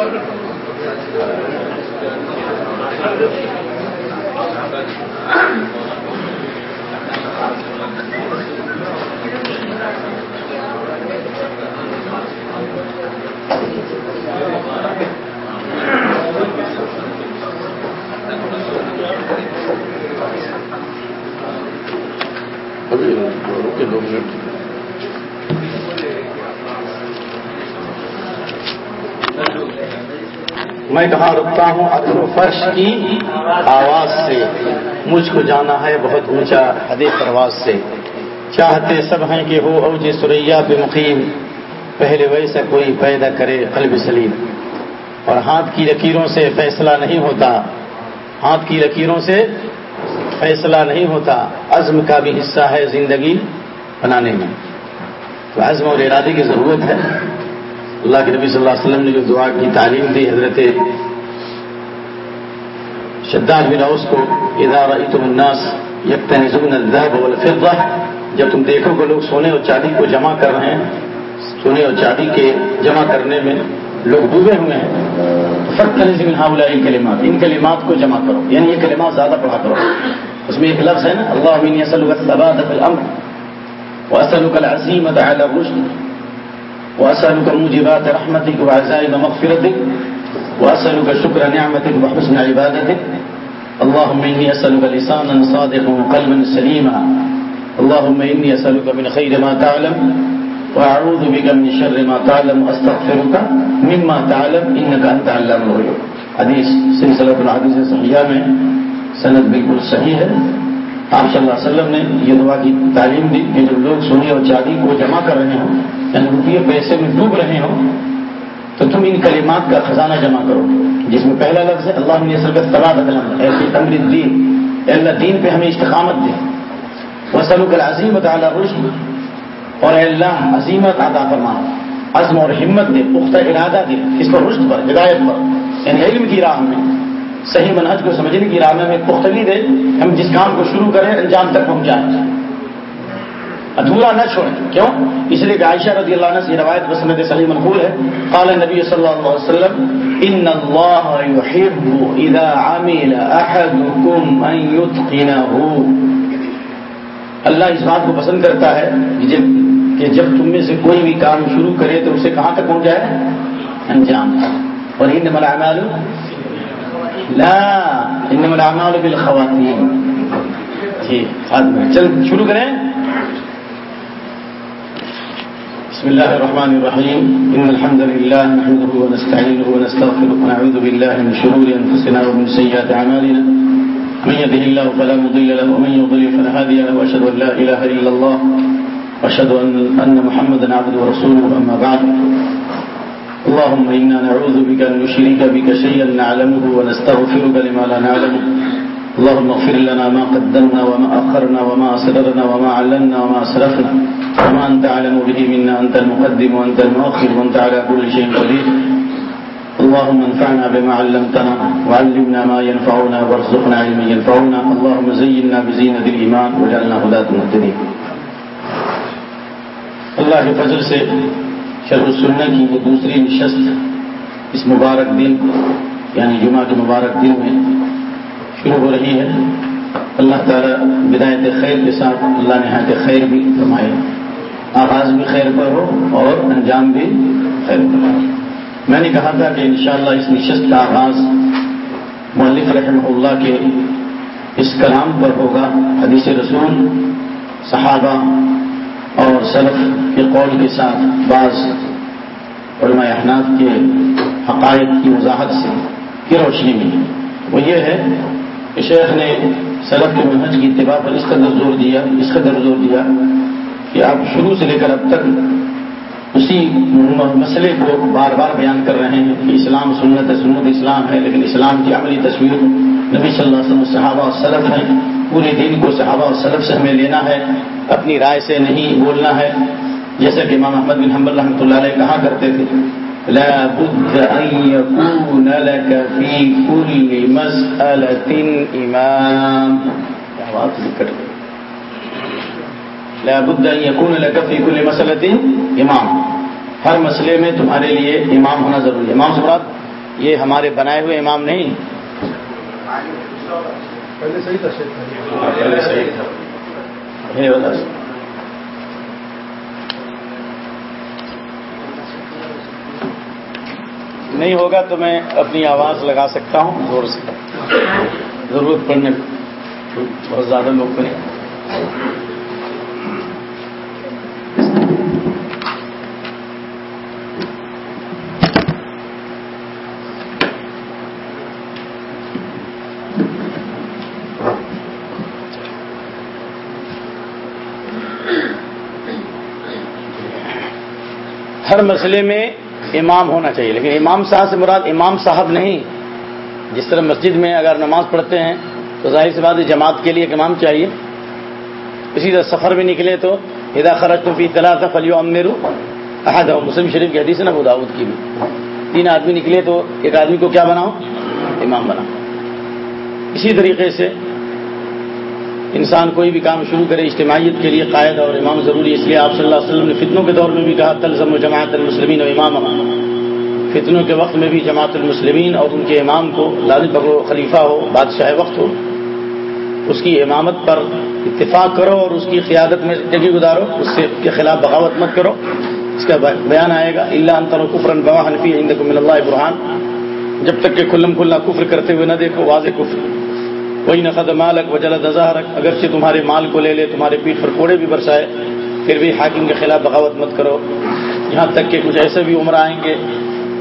اور میں کہاں رکتا ہوں اکثر فرش کی آواز سے۔ مجھ کو جانا ہے بہت اونچا حد پرواز سے۔ چاہتے سب ہیں کہ ہو اوج سریا پہ مقیم۔ پہلے ویسا کوئی پیدا کرے قلب سلیم۔ اور ہاتھ کی لکیروں سے فیصلہ نہیں ہوتا۔ ہاتھ کی لکیروں سے فیصلہ نہیں ہوتا۔ عزم کا بھی حصہ ہے زندگی بنانے میں۔ تو عزم اور ارادے کی ضرورت ہے۔ اللہ کے نبی صلی اللہ علیہ وسلم نے جو دعا کی، تعلیم دی حضرت شداد بن اوس کو ادارہ تم الناس یکتنزون الذهب والفضہ جب تم دیکھو کہ لوگ سونے اور چاندی کو جمع کر رہے ہیں، سونے اور چاندی کے جمع کرنے میں لوگ ڈوبے ہوئے ہیں۔ فرق من هؤلاء الكلمات ان کلمات کو جمع کرو۔ یعنی یہ کلمات زیادہ پڑھا کرو۔ اس میں ایک لفظ ہے نا اللہ من يسألك الثبات الامر واسألك الرشد وأسألك موجبات رحمتك وعزائم مغفرتك، وأسألك شكر نعمتك وحسن عبادتك. اللهم إني أسألك لسانا صادقا وقلبا سليما. اللهم إني أسألك من خير ما تعلم، وأعوذ بك من شر ما تعلم، وأستغفرك مما تعلم، إنك أنت علام الغيوب. حدیث سلسلہ الحدیث صحیحہ میں سند بالکل صحیح ہے آپ صلی اللہ علیہ وسلم نے یہ دعا کی، تعلیم دی کہ جو لوگ سونے اور چاندی کو جمع کر رہے ہوں یعنی روپیے پیسے میں ڈوب رہے ہوں، تو تم ان کلمات کا خزانہ جمع کرو۔ جس میں پہلا لفظ ہے، اللہ نے سرگت تباد ایسی تمر دین اے اللہ دین پہ ہمیں استقامت دے۔ وسلم عظیم تعالیٰ رشد اور اے اللہ عظیمت عطا فرما۔ عزم اور ہمت دے، پختہ ارادہ دے، اس پر رشد پر، ہدایت پر یعنی علم کی راہ میں۔ صحیح منہج کو سمجھنے کی راہ میں پختگی دے ہم جس کام کو شروع کریں، انجام تک پہنچائیں ادھورا نہ چھوڑیں۔ کیوں؟ اس لیے کہ عائشہ رضی اللہ عنہ سے روایت بسمت صحیح منقول ہے۔ قال نبی صلی اللہ علیہ وسلم، ان اللہ يحب اذا عمل احدكم ان يتقنه اللہ اس بات کو پسند کرتا ہے کہ جب تم میں سے کوئی بھی کام شروع کرے تو اسے کہاں تک پہنچ جائے انجام اور انما الاعمال لا، انما الاعمال بالخواتیم. جی، ٹھیک چل، شروع کریں. بسم الله الرحمن الرحيم إن الحمد لله نحمده ونستعينه ونستغفره ونعوذ بالله من شرور أنفسنا ومن سيئات عمالنا من يده الله فلا مضل له، ومن يضلل فلا هادي له وأشهد أن لا إله إلا الله وأشهد أن محمدا عبده ورسوله أما بعد. اللهم إنا نعوذ بك أن نشرك بك شيئا نعلمه ونستغفرك لما لا نعلمه اللهم اغفر لنا ما قدمنا وما أخرنا وما أسررنا وما علمنا وما أسرفنا. وما أنت علم به منا. أنت المقدم وأنت المؤخر وأنت على كل شيء قدير. اللهم انفعنا بما علمتنا وعلمنا ما ينفعنا وارزقنا علما ينفعنا. اللهم زينا بزينة الإيمان وجعلنا هداة مهتدين. اللہ کے فضل سے شرح السنہ کی وہ دوسری نشست اس مبارک دن یعنی جمعہ کے مبارک دن میں شروع ہو رہی ہے۔ اللہ تعالیٰ بدایت خیر کے ساتھ اللہ نے خیر بھی فرمائے۔ آغاز بھی خیر پر ہو اور انجام بھی خیر پر ہو۔ میں نے کہا تھا کہ انشاءاللہ اس نشست کا آغاز ملک رحمہ اللہ کے اس کلام پر ہوگا۔ حدیث رسول، صحابہ اور سلف کے قول کے ساتھ بعض علماء احناف کے حقائق کی وضاحت سے کی روشنی میں وہ یہ ہے کہ شیخ نے سلف کے منہج کی اتباع پر اس قدر زور دیا، اس قدر زور دیا کہ آپ شروع سے لے کر اب تک اسی مسئلے کو بار بار بیان کر رہے ہیں کہ اسلام سنت سنت اسلام ہے، لیکن اسلام کی عملی تصویر نبی صلی اللہ علیہ وسلم صحابہ اور سلف ہیں۔ پورے دین کو صحابہ اور سلف سے ہمیں لینا ہے۔ اپنی رائے سے نہیں بولنا ہے۔ جیسے کہ امام احمد بن حمبل رحمۃ اللہ علیہ کہا کرتے تھے لا بد ان يكون لك في كل مسألة امام. لا بد ان يكون لك في كل مسألة امام. ہر مسئلے میں تمہارے لیے امام ہونا ضروری ہے۔ امام سے یہ ہمارے بنائے ہوئے امام نہیں۔ پہلے صحیح تھا نہیں ہوگا تو میں اپنی آواز لگا سکتا ہوں زور سے ضرورت پڑنے بہت زیادہ لوگ کریں ہر مسئلے میں امام ہونا چاہیے، لیکن امام صاحب سے مراد امام صاحب نہیں۔ جس طرح مسجد میں اگر نماز پڑھتے ہیں، تو ظاہر سی بات ہے، جماعت کے لیے ایک امام چاہیے۔ اسی طرح سفر میں نکلے تو ہدا خرچ تو فی طلاح فلیو امرو احد مسلم شریف کی حدیث نا داود کی بھی۔ تین آدمی نکلے تو ایک آدمی کو کیا بناؤ؟ امام بناؤ۔ اسی طریقے سے انسان کوئی بھی کام شروع کرے اجتماعیت کے لیے قائد اور امام ضروری، اس لیے آپ صلی اللہ علیہ وسلم نے فتنوں کے دور میں بھی کہا، تلزم و جماعت المسلمین و امام. فتنوں کے وقت میں بھی جماعت المسلمین اور ان کے امام کو لال پکڑو خلیفہ ہو، بادشاہ وقت ہو، اس کی امامت پر اتفاق کرو اور اس کی قیادت میں زندگی گزارو، اس سے کے خلاف بغاوت مت کرو۔ اس کا بیان آئے گا اللہ انتر کفرن بوا حنفی کو اللہ برحان جب تک کہ کھلم کھلا کفر کرتے ہوئے نہ دیکھو، واضح کفر۔ کوئی نقد مالک و جلد اگرچہ تمہارے مال کو لے لے، تمہارے پیٹ پر کوڑے بھی برسائے، پھر بھی حاکم کے خلاف بغاوت مت کرو۔ یہاں تک کہ کچھ ایسے بھی عمر آئیں گے۔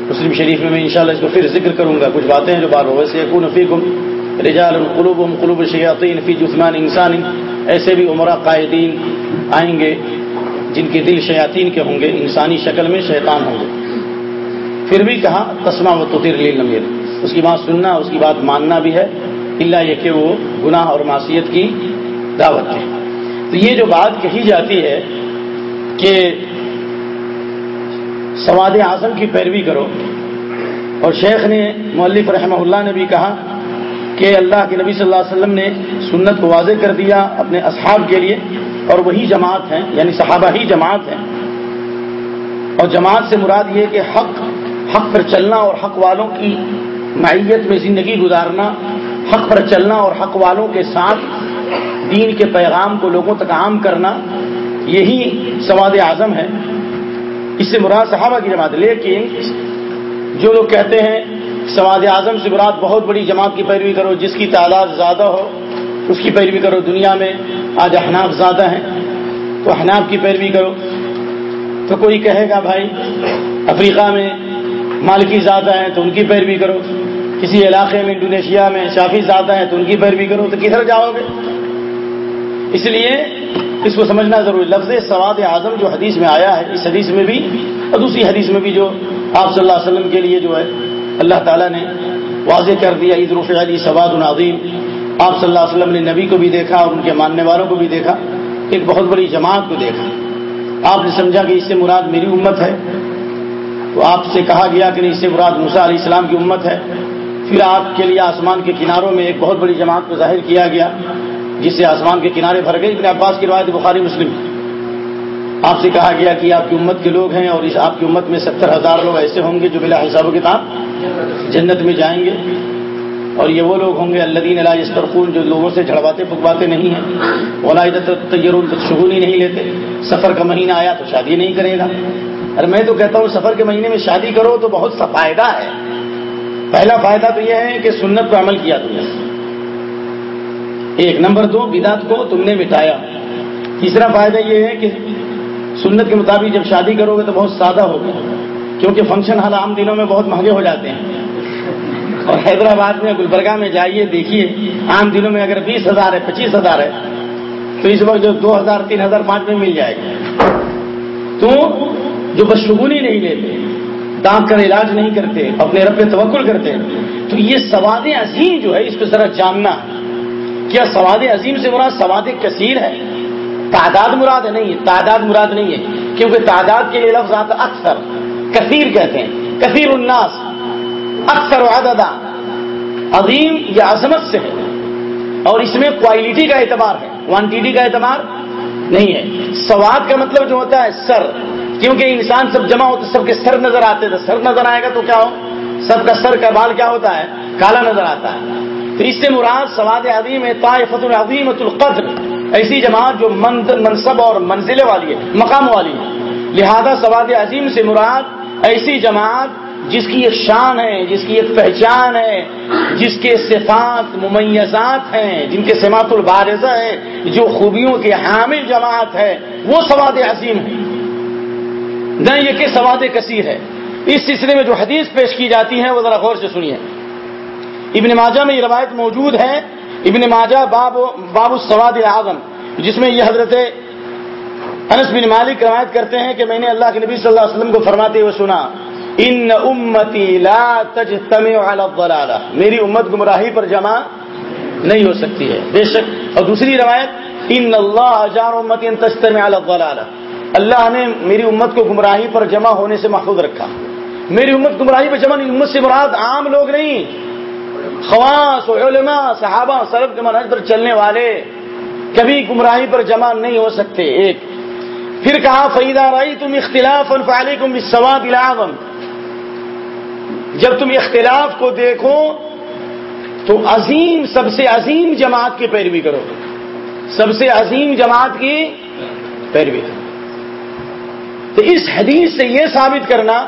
مسلم شریف میں میں انشاءاللہ اس کو پھر ذکر کروں گا۔ کچھ باتیں ہیں جو بار ہو ویسے یقون فیکم رجال القلوب قلوب شیاطین فی جثمان انسان۔ ایسے بھی عمرہ قائدین آئیں گے جن کے دل شیاطین کے ہوں گے، انسانی شکل میں شیطان ہوں گے۔ پھر بھی کہا تسما و تطیر لمیر اس کی بات سننا، اس کی بات ماننا بھی ہے۔ اللہ یہ کہ وہ گناہ اور معصیت کی دعوت ہے تو یہ جو بات کہی جاتی ہے کہ سواد اعظم کی پیروی کرو۔ اور شیخ نے مولف رحمہ اللہ نے بھی کہا کہ اللہ کے نبی صلی اللہ علیہ وسلم نے سنت کو واضح کر دیا اپنے اصحاب کے لیے، اور وہی جماعت ہیں یعنی صحابہ ہی جماعت ہیں۔ اور جماعت سے مراد یہ کہ حق حق پر چلنا اور حق والوں کی معیت میں زندگی گزارنا حق پر چلنا اور حق والوں کے ساتھ دین کے پیغام کو لوگوں تک عام کرنا، یہی سواد اعظم ہے۔ اس سے مراد صحابہ کی جماعت، لیکن جو لوگ کہتے ہیں سواد اعظم سے مراد بہت بڑی جماعت کی پیروی کرو، جس کی تعداد زیادہ ہو، اس کی پیروی کرو۔ دنیا میں آج احناف زیادہ ہیں، تو احناف کی پیروی کرو۔ تو کوئی کہے گا بھائی، افریقہ میں مالکی زیادہ ہیں، تو ان کی پیروی کرو۔ کسی علاقے میں، انڈونیشیا میں شافی زیادہ ہیں تو ان کی پیروی کرو، تو کدھر جاؤ گے؟ اس لیے اس کو سمجھنا ضروری۔ لفظ سواد اعظم جو حدیث میں آیا ہے، اس حدیث میں بھی اور دوسری حدیث میں بھی جو آپ صلی اللہ علیہ وسلم کے لیے جو ہے، اللہ تعالیٰ نے واضح کر دیا، عید رف علی سواد العظیم آپ صلی اللہ علیہ وسلم نے نبی کو بھی دیکھا، اور ان کے ماننے والوں کو بھی دیکھا، ایک بہت بڑی جماعت کو دیکھا۔ آپ نے سمجھا کہ اس سے مراد میری امت ہے؟ تو آپ سے کہا گیا کہ نہیں، اس سے مراد موسا علیہ السلام کی امت ہے۔ پھر آپ کے لیے آسمان کے کناروں میں ایک بہت بڑی جماعت کو ظاہر کیا گیا جس سے آسمان کے کنارے بھر گئے۔ ابن عباس کی روایت بخاری مسلم۔ آپ سے کہا گیا کہ آپ کی امت کے لوگ ہیں اور اس آپ کی امت میں ستر ہزار لوگ ایسے ہوں گے جو بلا حساب و کتاب جنت میں جائیں گے۔ اور یہ وہ لوگ ہوں گے اللہ دین علاج استرخون جو لوگوں سے جھڑواتے پھکواتے نہیں ہیں۔ ولاد شگونی نہیں لیتے۔ سفر کا مہینہ آیا تو شادی نہیں کرے گا۔ اور میں تو کہتا ہوں سفر کے مہینے میں شادی کرو تو بہت سا فائدہ ہے۔ پہلا فائدہ تو یہ ہے کہ سنت پر عمل کیا تم نے۔ ایک نمبر دو، بدعت کو تم نے مٹایا۔ تیسرا فائدہ یہ ہے کہ سنت کے مطابق جب شادی کرو گے تو بہت سادہ ہوگا کیونکہ فنکشن حال عام دنوں میں بہت مہنگے ہو جاتے ہیں۔ اور حیدرآباد میں، گلبرگہ میں جائیے، دیکھیے، عام دنوں میں اگر بیس ہزار ہے، پچیس ہزار ہے، تو اس وقت جو دو ہزار، تین ہزار، پانچ میں مل جائے گا تو جو بشگونی نہیں لیتے دانت کر علاج نہیں کرتے، اپنے رب پہ توکل کرتے۔ تو یہ سواد عظیم جو ہے، اس کو ذرا جاننا۔ کیا سواد عظیم سے مراد سواد کثیر ہے؟ تعداد مراد ہے نہیں تعداد مراد نہیں ہے۔ کیونکہ تعداد کے لیے لفظ آتا اکثر۔ کثیر کہتے ہیں، کثیر الناس، اکثر عددہ عظیم یا عظمت سے ہے۔ اور اس میں کوالٹی کا اعتبار ہے۔ کوانٹٹی کا اعتبار نہیں ہے۔ سواد کا مطلب جو ہوتا ہے، سر۔ کیونکہ انسان سب جمع ہوتے سب کے سر نظر آتے تھے سر نظر آئے گا تو کیا ہو؟ سب کا سر کا بال کیا ہوتا ہے؟ کالا نظر آتا ہے۔ تو اس سے مراد سواد عظیم ہے طائفت العظیمت القدر۔ ایسی جماعت جو منصب اور منزل والی ہے، مقام والی ہے۔ لہذا سواد عظیم سے مراد ایسی جماعت جس کی ایک شان ہے، جس کی ایک پہچان ہے، جس کے صفات ممیزات ہیں، جن کے سماعت البارزہ ہے جو خوبیوں کے حامل جماعت ہے، وہ سواد عظیم ہے۔ نہ یہ کہ سواد کثیر ہے؟ اس سلسلے میں جو حدیث پیش کی جاتی ہے وہ ذرا غور سے سنیے۔ ابن ماجہ میں یہ روایت موجود ہے۔ ابن ماجہ باب باب السواد اعظم جس میں یہ حضرت انس بن مالک روایت کرتے ہیں کہ میں نے اللہ کے نبی صلی اللہ علیہ وسلم کو فرماتے ہوئے سنا، ان امتی لا تجتمع علی الضلالہ. میری امت گمراہی پر جمع نہیں ہو سکتی ہے، بے شک۔ اور دوسری روایت، ان اللہ جار امتی ان تجتمع علی الضلالہ. اللہ نے میری امت کو گمراہی پر جمع ہونے سے محفوظ رکھا۔ میری امت گمراہی پر جمع نہیں، امت سے مراد عام لوگ نہیں۔ خواص علماء، صحابہ سرب کے منہج پر چلنے والے کبھی گمراہی پر جمع نہیں ہو سکتے۔ ایک، پھر کہا فیدہ رائی تم اختلاف الفعلی کم سواد جب تم اختلاف کو دیکھو، تو عظیم، سب سے عظیم جماعت کی پیروی کرو۔ سب سے عظیم جماعت کی پیروی کرو۔ تو اس حدیث سے یہ ثابت کرنا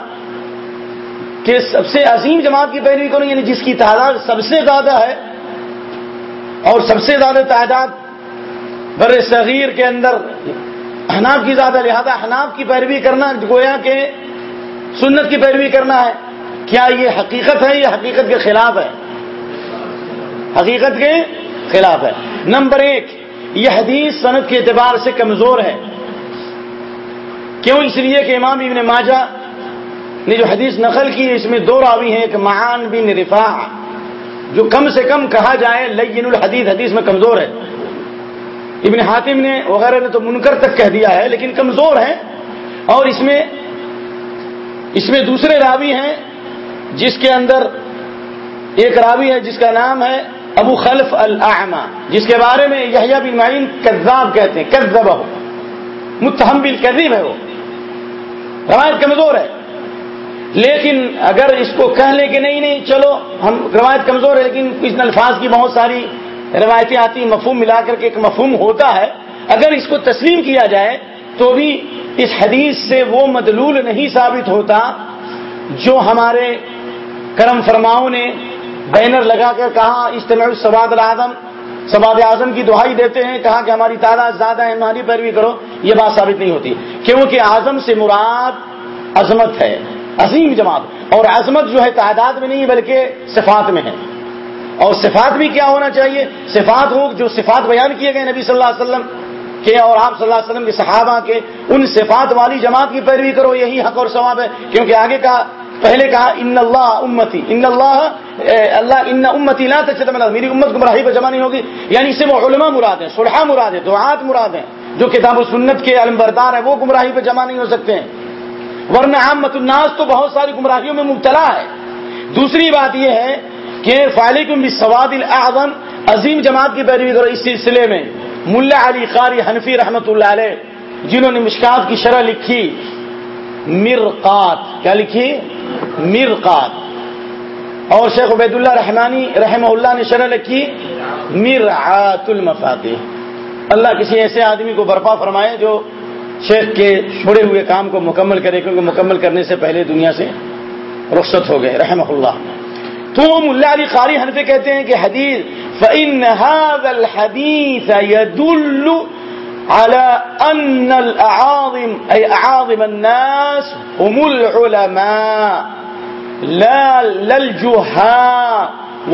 کہ سب سے عظیم جماعت کی پیروی کرو یعنی جس کی تعداد سب سے زیادہ ہے اور سب سے زیادہ تعداد بر صغیر کے اندر حناب کی زیادہ، لہذا حناب کی پیروی کرنا گویا کہ سنت کی پیروی کرنا ہے۔ کیا یہ حقیقت ہے یا حقیقت کے خلاف ہے؟ حقیقت کے خلاف ہے۔ نمبر ایک، یہ حدیث صنعت کے اعتبار سے کمزور ہے۔ کیوں اس لیے کہ امام ابن ماجہ نے جو حدیث نقل کی اس میں دو راوی ہیں، ایک معان بن رفا جو کم سے کم کہا جائے لین الحدیث، حدیث میں کمزور ہے۔ ابن حاتم نے وغیرہ نے تو منکر تک کہہ دیا ہے، لیکن کمزور ہے۔ اور اس میں اس میں دوسرے راوی ہیں، جس کے اندر ایک راوی ہے جس کا نام ہے ابو خلف الما جس کے بارے میں یحییٰ بن معین کذاب کہتے ہیں کذب ہو متحم بل ہے وہ۔ روایت کمزور ہے۔ لیکن اگر اس کو کہہ لیں کہ نہیں نہیں، چلو، ہم روایت کمزور ہے، لیکن کچھ الفاظ کی بہت ساری روایتیں آتی مفہوم ملا کر کے ایک مفہوم ہوتا ہے۔ اگر اس کو تسلیم کیا جائے تو بھی اس حدیث سے وہ مدلول نہیں ثابت ہوتا جو ہمارے کرم فرماؤں نے بینر لگا کر کہا، اجتماع سواد العظم، سواد اعظم کی دہائی دیتے ہیں، کہا کہ ہماری تعداد زیادہ ہے، ہماری پیروی کرو۔ یہ بات ثابت نہیں ہوتی۔ کیونکہ اعظم سے مراد عظمت ہے، عظیم جماعت۔ اور عظمت جو ہے تعداد میں نہیں، بلکہ صفات میں ہے۔ اور صفات بھی کیا ہونا چاہیے؟ صفات ہو، جو صفات بیان کیے گئے نبی صلی اللہ علیہ وسلم کے اور آپ صلی اللہ علیہ وسلم کے صحابہ کے، ان صفات والی جماعت کی پیروی کرو، یہی حق اور ثواب ہے۔ کیونکہ آگے کا، پہلے کہا، ان اللہ امتی، ان اللہ اللہ، ان امتی لا تجتمع میری امت گمراہی پر جمع نہیں ہوگی۔ یعنی اس سے وہ علماء مراد ہیں سلحا مراد ہیں دعات مراد ہیں۔ جو کتاب و سنت کے علم بردار ہیں وہ گمراہی پہ جمع نہیں ہو سکتے ہیں۔ ورنہ احمد الناس تو بہت ساری گمراہیوں میں مبتلا ہے۔ دوسری بات یہ ہے کہ فالکم سواد الاعظم، عظیم جماعت کی پیروی کرو اس سلسلے میں۔ ملا علی قاری حنفی رحمت اللہ علیہ، جنہوں نے مشکات کی شرح لکھی، مرقات۔ کیا لکھی؟ مرقات۔ اور شیخ عبید اللہ رحمانی رحمہ اللہ نے شرح لکھی مرعات المفاتح اللہ کسی ایسے آدمی کو برپا فرمائے جو شیخ کے چھوڑے ہوئے کام کو مکمل کرے، کیونکہ مکمل کرنے سے پہلے دنیا سے رخصت ہو گئے، رحمہ اللہ۔ تو ملا علی قاری حنفی کہتے ہیں کہ حدیث، فَإِنَّ هَذَا الْحَدِيثَ يَدُلُّ على أن الأعاظم، أي أعاظم الناس هم العلماء، لا للجهاء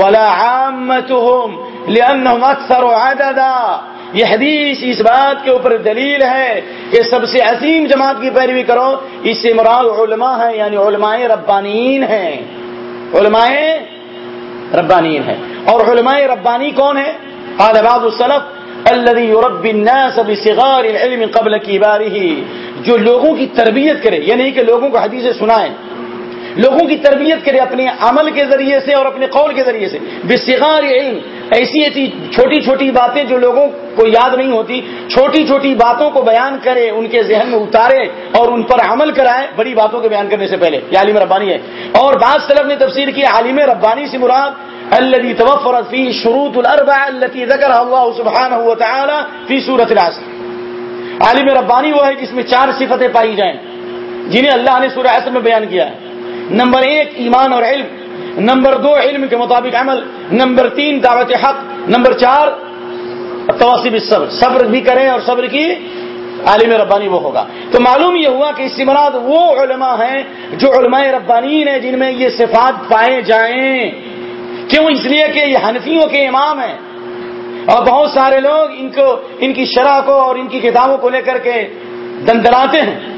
ولا عامتهم، لأنهم أكثر عددا۔ یہ حدیث اس بات کے اوپر دلیل ہے کہ سب سے عظیم جماعت کی پیروی کرو، اس سے مراد علماء ہیں یعنی علماء ربانین ہیں۔ علماء ربانین ہیں۔ اور علماء ربانی کون ہے قال بعض السلف، الذي يربي الناس بصغار العلم قبل كباره، جو لوگوں کی تربیت کرے یہ نہیں کہ لوگوں کو حدیثیں سنائیں۔ لوگوں کی تربیت کرے اپنے عمل کے ذریعے سے اور اپنے قول کے ذریعے سے۔ بصغار علم، ایسی ایسی چھوٹی چھوٹی باتیں جو لوگوں کو یاد نہیں ہوتی، چھوٹی چھوٹی باتوں کو بیان کرے، ان کے ذہن میں اتارے اور ان پر عمل کرائے، بڑی باتوں کے بیان کرنے سے پہلے۔ یہ عالم ربانی ہے۔ اور بعض طلب نے تفسیر کی، عالم ربانی سے مراد، الذي توفرت فيه شروط الاربع التي ذكرها الله سبحانه وتعالى في سوره العصر۔ عالم ربانی وہ ہے جس میں چار صفتیں پائی جائیں، جنہیں اللہ نے سورہ عصر میں بیان کیا ہے۔ نمبر ایک، ایمان اور علم. نمبر دو، علم کے مطابق عمل. نمبر تین، دعوت حق. نمبر چار توسیب صبر صبر بھی کریں اور صبر کی عالم ربانی وہ ہوگا. تو معلوم یہ ہوا کہ اس سے مراد وہ علماء ہیں جو علماء ربانی ہیں جن میں یہ صفات پائے جائیں. کیوں؟ اس لیے کہ یہ حنفیوں کے امام ہیں. اور بہت سارے لوگ ان کو، ان کی شرح کو اور ان کی کتابوں کو لے کر کے دندراتے ہیں.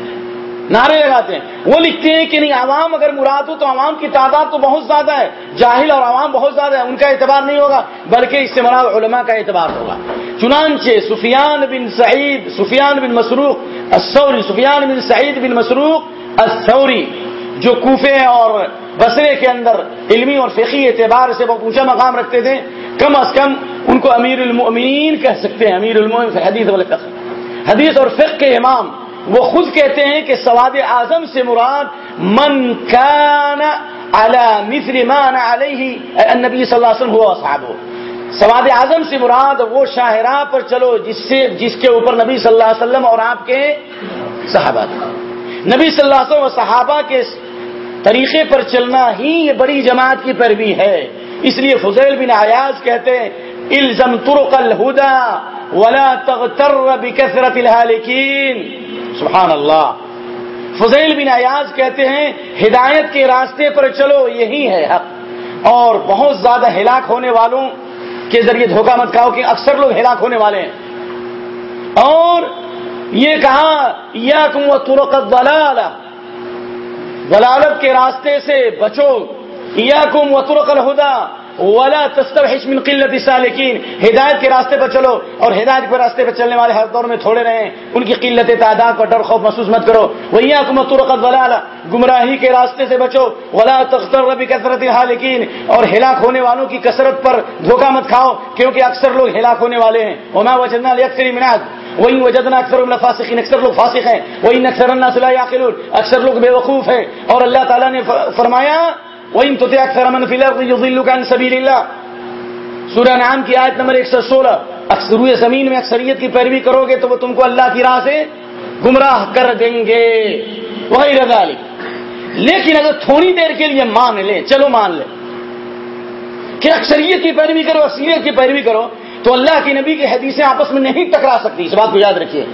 نعرے لگاتے ہیں۔ وہ لکھتے ہیں کہ نہیں، عوام اگر مراد ہو تو عوام کی تعداد تو بہت زیادہ ہے۔ جاہل اور عوام بہت زیادہ ہے ان کا اعتبار نہیں ہوگا، بلکہ اس سے مراد علماء کا اعتبار ہوگا۔ چنانچہ سفیان بن سعید، سفیان بن مسروق السوری سفیان بن سعید بن مسروق السوری جو کوفے اور بسرے کے اندر علمی اور فقی اعتبار سے بہت اونچا مقام رکھتے تھے، کم از کم ان کو امیر المؤمنین کہہ سکتے ہیں، امیر المؤمن حدیث حدیث اور فقہ کے امام وہ خود کہتے ہیں کہ سواد اعظم سے مراد من کان على مثل ما علیہ النبی صلی اللہ علیہ وسلم، ہوا صحابہ سواد اعظم سے مراد وہ شاہراہ پر چلو جس سے جس کے اوپر نبی صلی اللہ علیہ وسلم اور آپ کے صحابہ نبی صلی اللہ علیہ وسلم اور صحابہ کے طریقے پر چلنا ہی یہ بڑی جماعت کی پیروی ہے۔ اس لیے فضیل بن عیاض کہتے ہیں، الزم ترق الہدا ولا تغتر بکثرت الہالکین سبحان اللہ فضیل بن ایاز کہتے ہیں، ہدایت کے راستے پر چلو، یہی ہے حق. اور بہت زیادہ ہلاک ہونے والوں کے ذریعے دھوکہ مت کھاؤ کہ اکثر لوگ ہلاک ہونے والے ہیں. اور یہ کہا یا تم وہ ترقت ولالت کے راستے سے بچو. یا کم و ترقل ہدا ولا تستوحش من قلت سالکین۔ ہدایت کے راستے پر چلو اور ہدایت کے راستے پر چلنے والے ہر دور میں تھوڑے رہیں۔ ان کی قلت تعداد کا ڈر خوف محسوس مت کرو۔ وہی کو مترقت ولا گمراہی کے راستے سے بچو۔ ولا تختر ربی کثرت حالکین اور ہلاک ہونے والوں کی کثرت پر دھوکہ مت کھاؤ، کیونکہ اکثر لوگ ہلاک ہونے والے ہیں۔ وما وجدنا لاکثر مناد وہی وجدنا اکثر فاسقین اکثر لوگ فاسق ہیں۔ وہی اکثر الناس لا یعقلون اکثر لوگ بے وقوف ہیں۔ اور اللہ تعالیٰ نے فرمایا وَإِن تُطِعْ أَكْثَرَ مَنْ فِي الْأَرْضِ يُضِلُّكَ عَنْ سَبِيلِ اللَّهِ سورہ نعام کی آیت نمبر 116 اکثر زمین میں اکثریت کی پیروی کرو گے تو وہ تم کو اللہ کی راہ سے گمراہ کر دیں گے۔ وہی رضا لیکن اگر تھوڑی دیر کے لیے مان لے، چلو مان لے کہ اکثریت کی پیروی کرو، اکثریت کی پیروی کرو تو اللہ کی نبی کی حدیثیں آپس میں نہیں ٹکرا سکتی۔ اس بات کو یاد رکھیے۔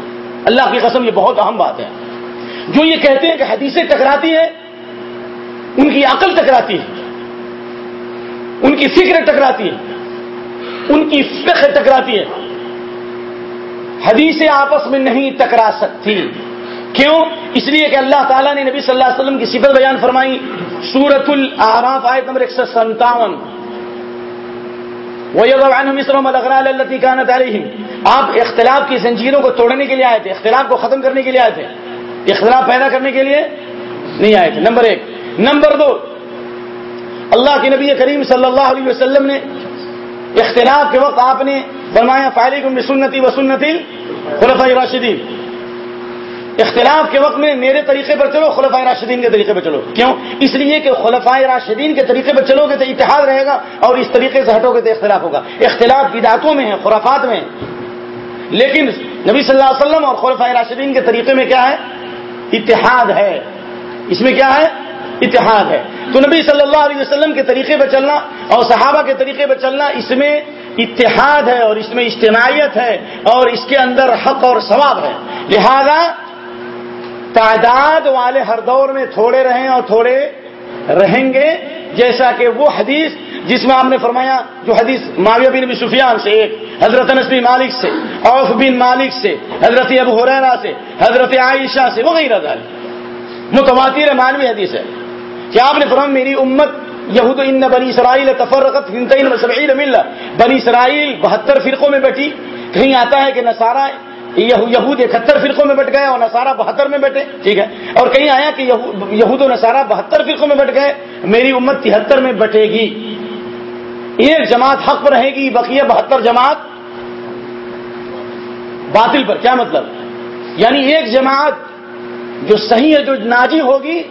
اللہ کی قسم یہ بہت اہم بات ہے۔ جو یہ کہتے ہیں کہ حدیثیں ٹکراتی ہیں ان کی عقل ٹکراتی ہے، ان کی فکر ٹکراتی ہے، ان کی فکر ٹکراتی ہے۔ حدیثیں آپس میں نہیں ٹکرا سکتی۔ کیوں؟ اس لیے کہ اللہ تعالیٰ نے نبی صلی اللہ علیہ وسلم کی صفت بیان فرمائی سورت العراف آیت نمبر ایک سو ستاون آپ اختلاف کی زنجیروں کو توڑنے کے لیے آئے تھے، اختلاف کو ختم کرنے کے لیے آئے تھے۔ اختلاف پیدا کرنے کے لیے نہیں آئے تھے۔ نمبر ایک۔ نمبر دو، اللہ کے نبی کریم صلی اللہ علیہ وسلم نے اختلاف کے وقت آپ نے فرمایا فائلی سنتی و سنتی خلفۂ راشدین اختلاف کے وقت میں میرے طریقے پر چلو خلفۂ راشدین کے طریقے پر چلو۔ کیوں؟ اس لیے کہ خلفۂ راشدین کے طریقے پر چلو گے تو اتحاد رہے گا اور اس طریقے سے ہٹو گے تو اختلاف ہوگا۔ اختلاف بدعتوں میں ہے خرافات میں لیکن نبی صلی اللہ علیہ وسلم اور خلفۂ راشدین کے طریقے میں کیا ہے؟ اتحاد ہے۔ اس میں کیا ہے؟ اتحاد ہے۔ تو نبی صلی اللہ علیہ وسلم کے طریقے پہ چلنا اور صحابہ کے طریقے پہ چلنا اس میں اتحاد ہے اور اس میں اجتماعیت ہے اور اس کے اندر حق اور ثواب ہے۔ لہذا تعداد والے ہر دور میں تھوڑے رہیں اور تھوڑے رہیں گے۔ جیسا کہ وہ حدیث جس میں آپ نے فرمایا، جو حدیث معاویہ بن نبی سفیان سے، ایک حضرت نسبی مالک سے اوف بن مالک سے، حضرت ابو حریرہ سے، حضرت عائشہ سے، وغیرہ متواتر مانوی حدیث ہے۔ کہ آپ نے فرم میری امت یہود ان بنی اسرائیل تفرقت مل بنی اسرائیل بہتر فرقوں میں بیٹھی کہیں آتا ہے کہ نسارا یہود اکہتر فرقوں میں بیٹھ گئے اور نسارا بہتر میں بیٹھے ٹھیک ہے؟ اور کہیں آیا کہ یہود و نسارا بہتر فرقوں میں بیٹھ گئے۔ میری امت تہتر میں بٹے گی۔ ایک جماعت حق پر رہے گی، بقیہ بہتر جماعت باطل پر۔ کیا مطلب؟ یعنی ایک جماعت جو صحیح ہے، جو ناجی ہوگی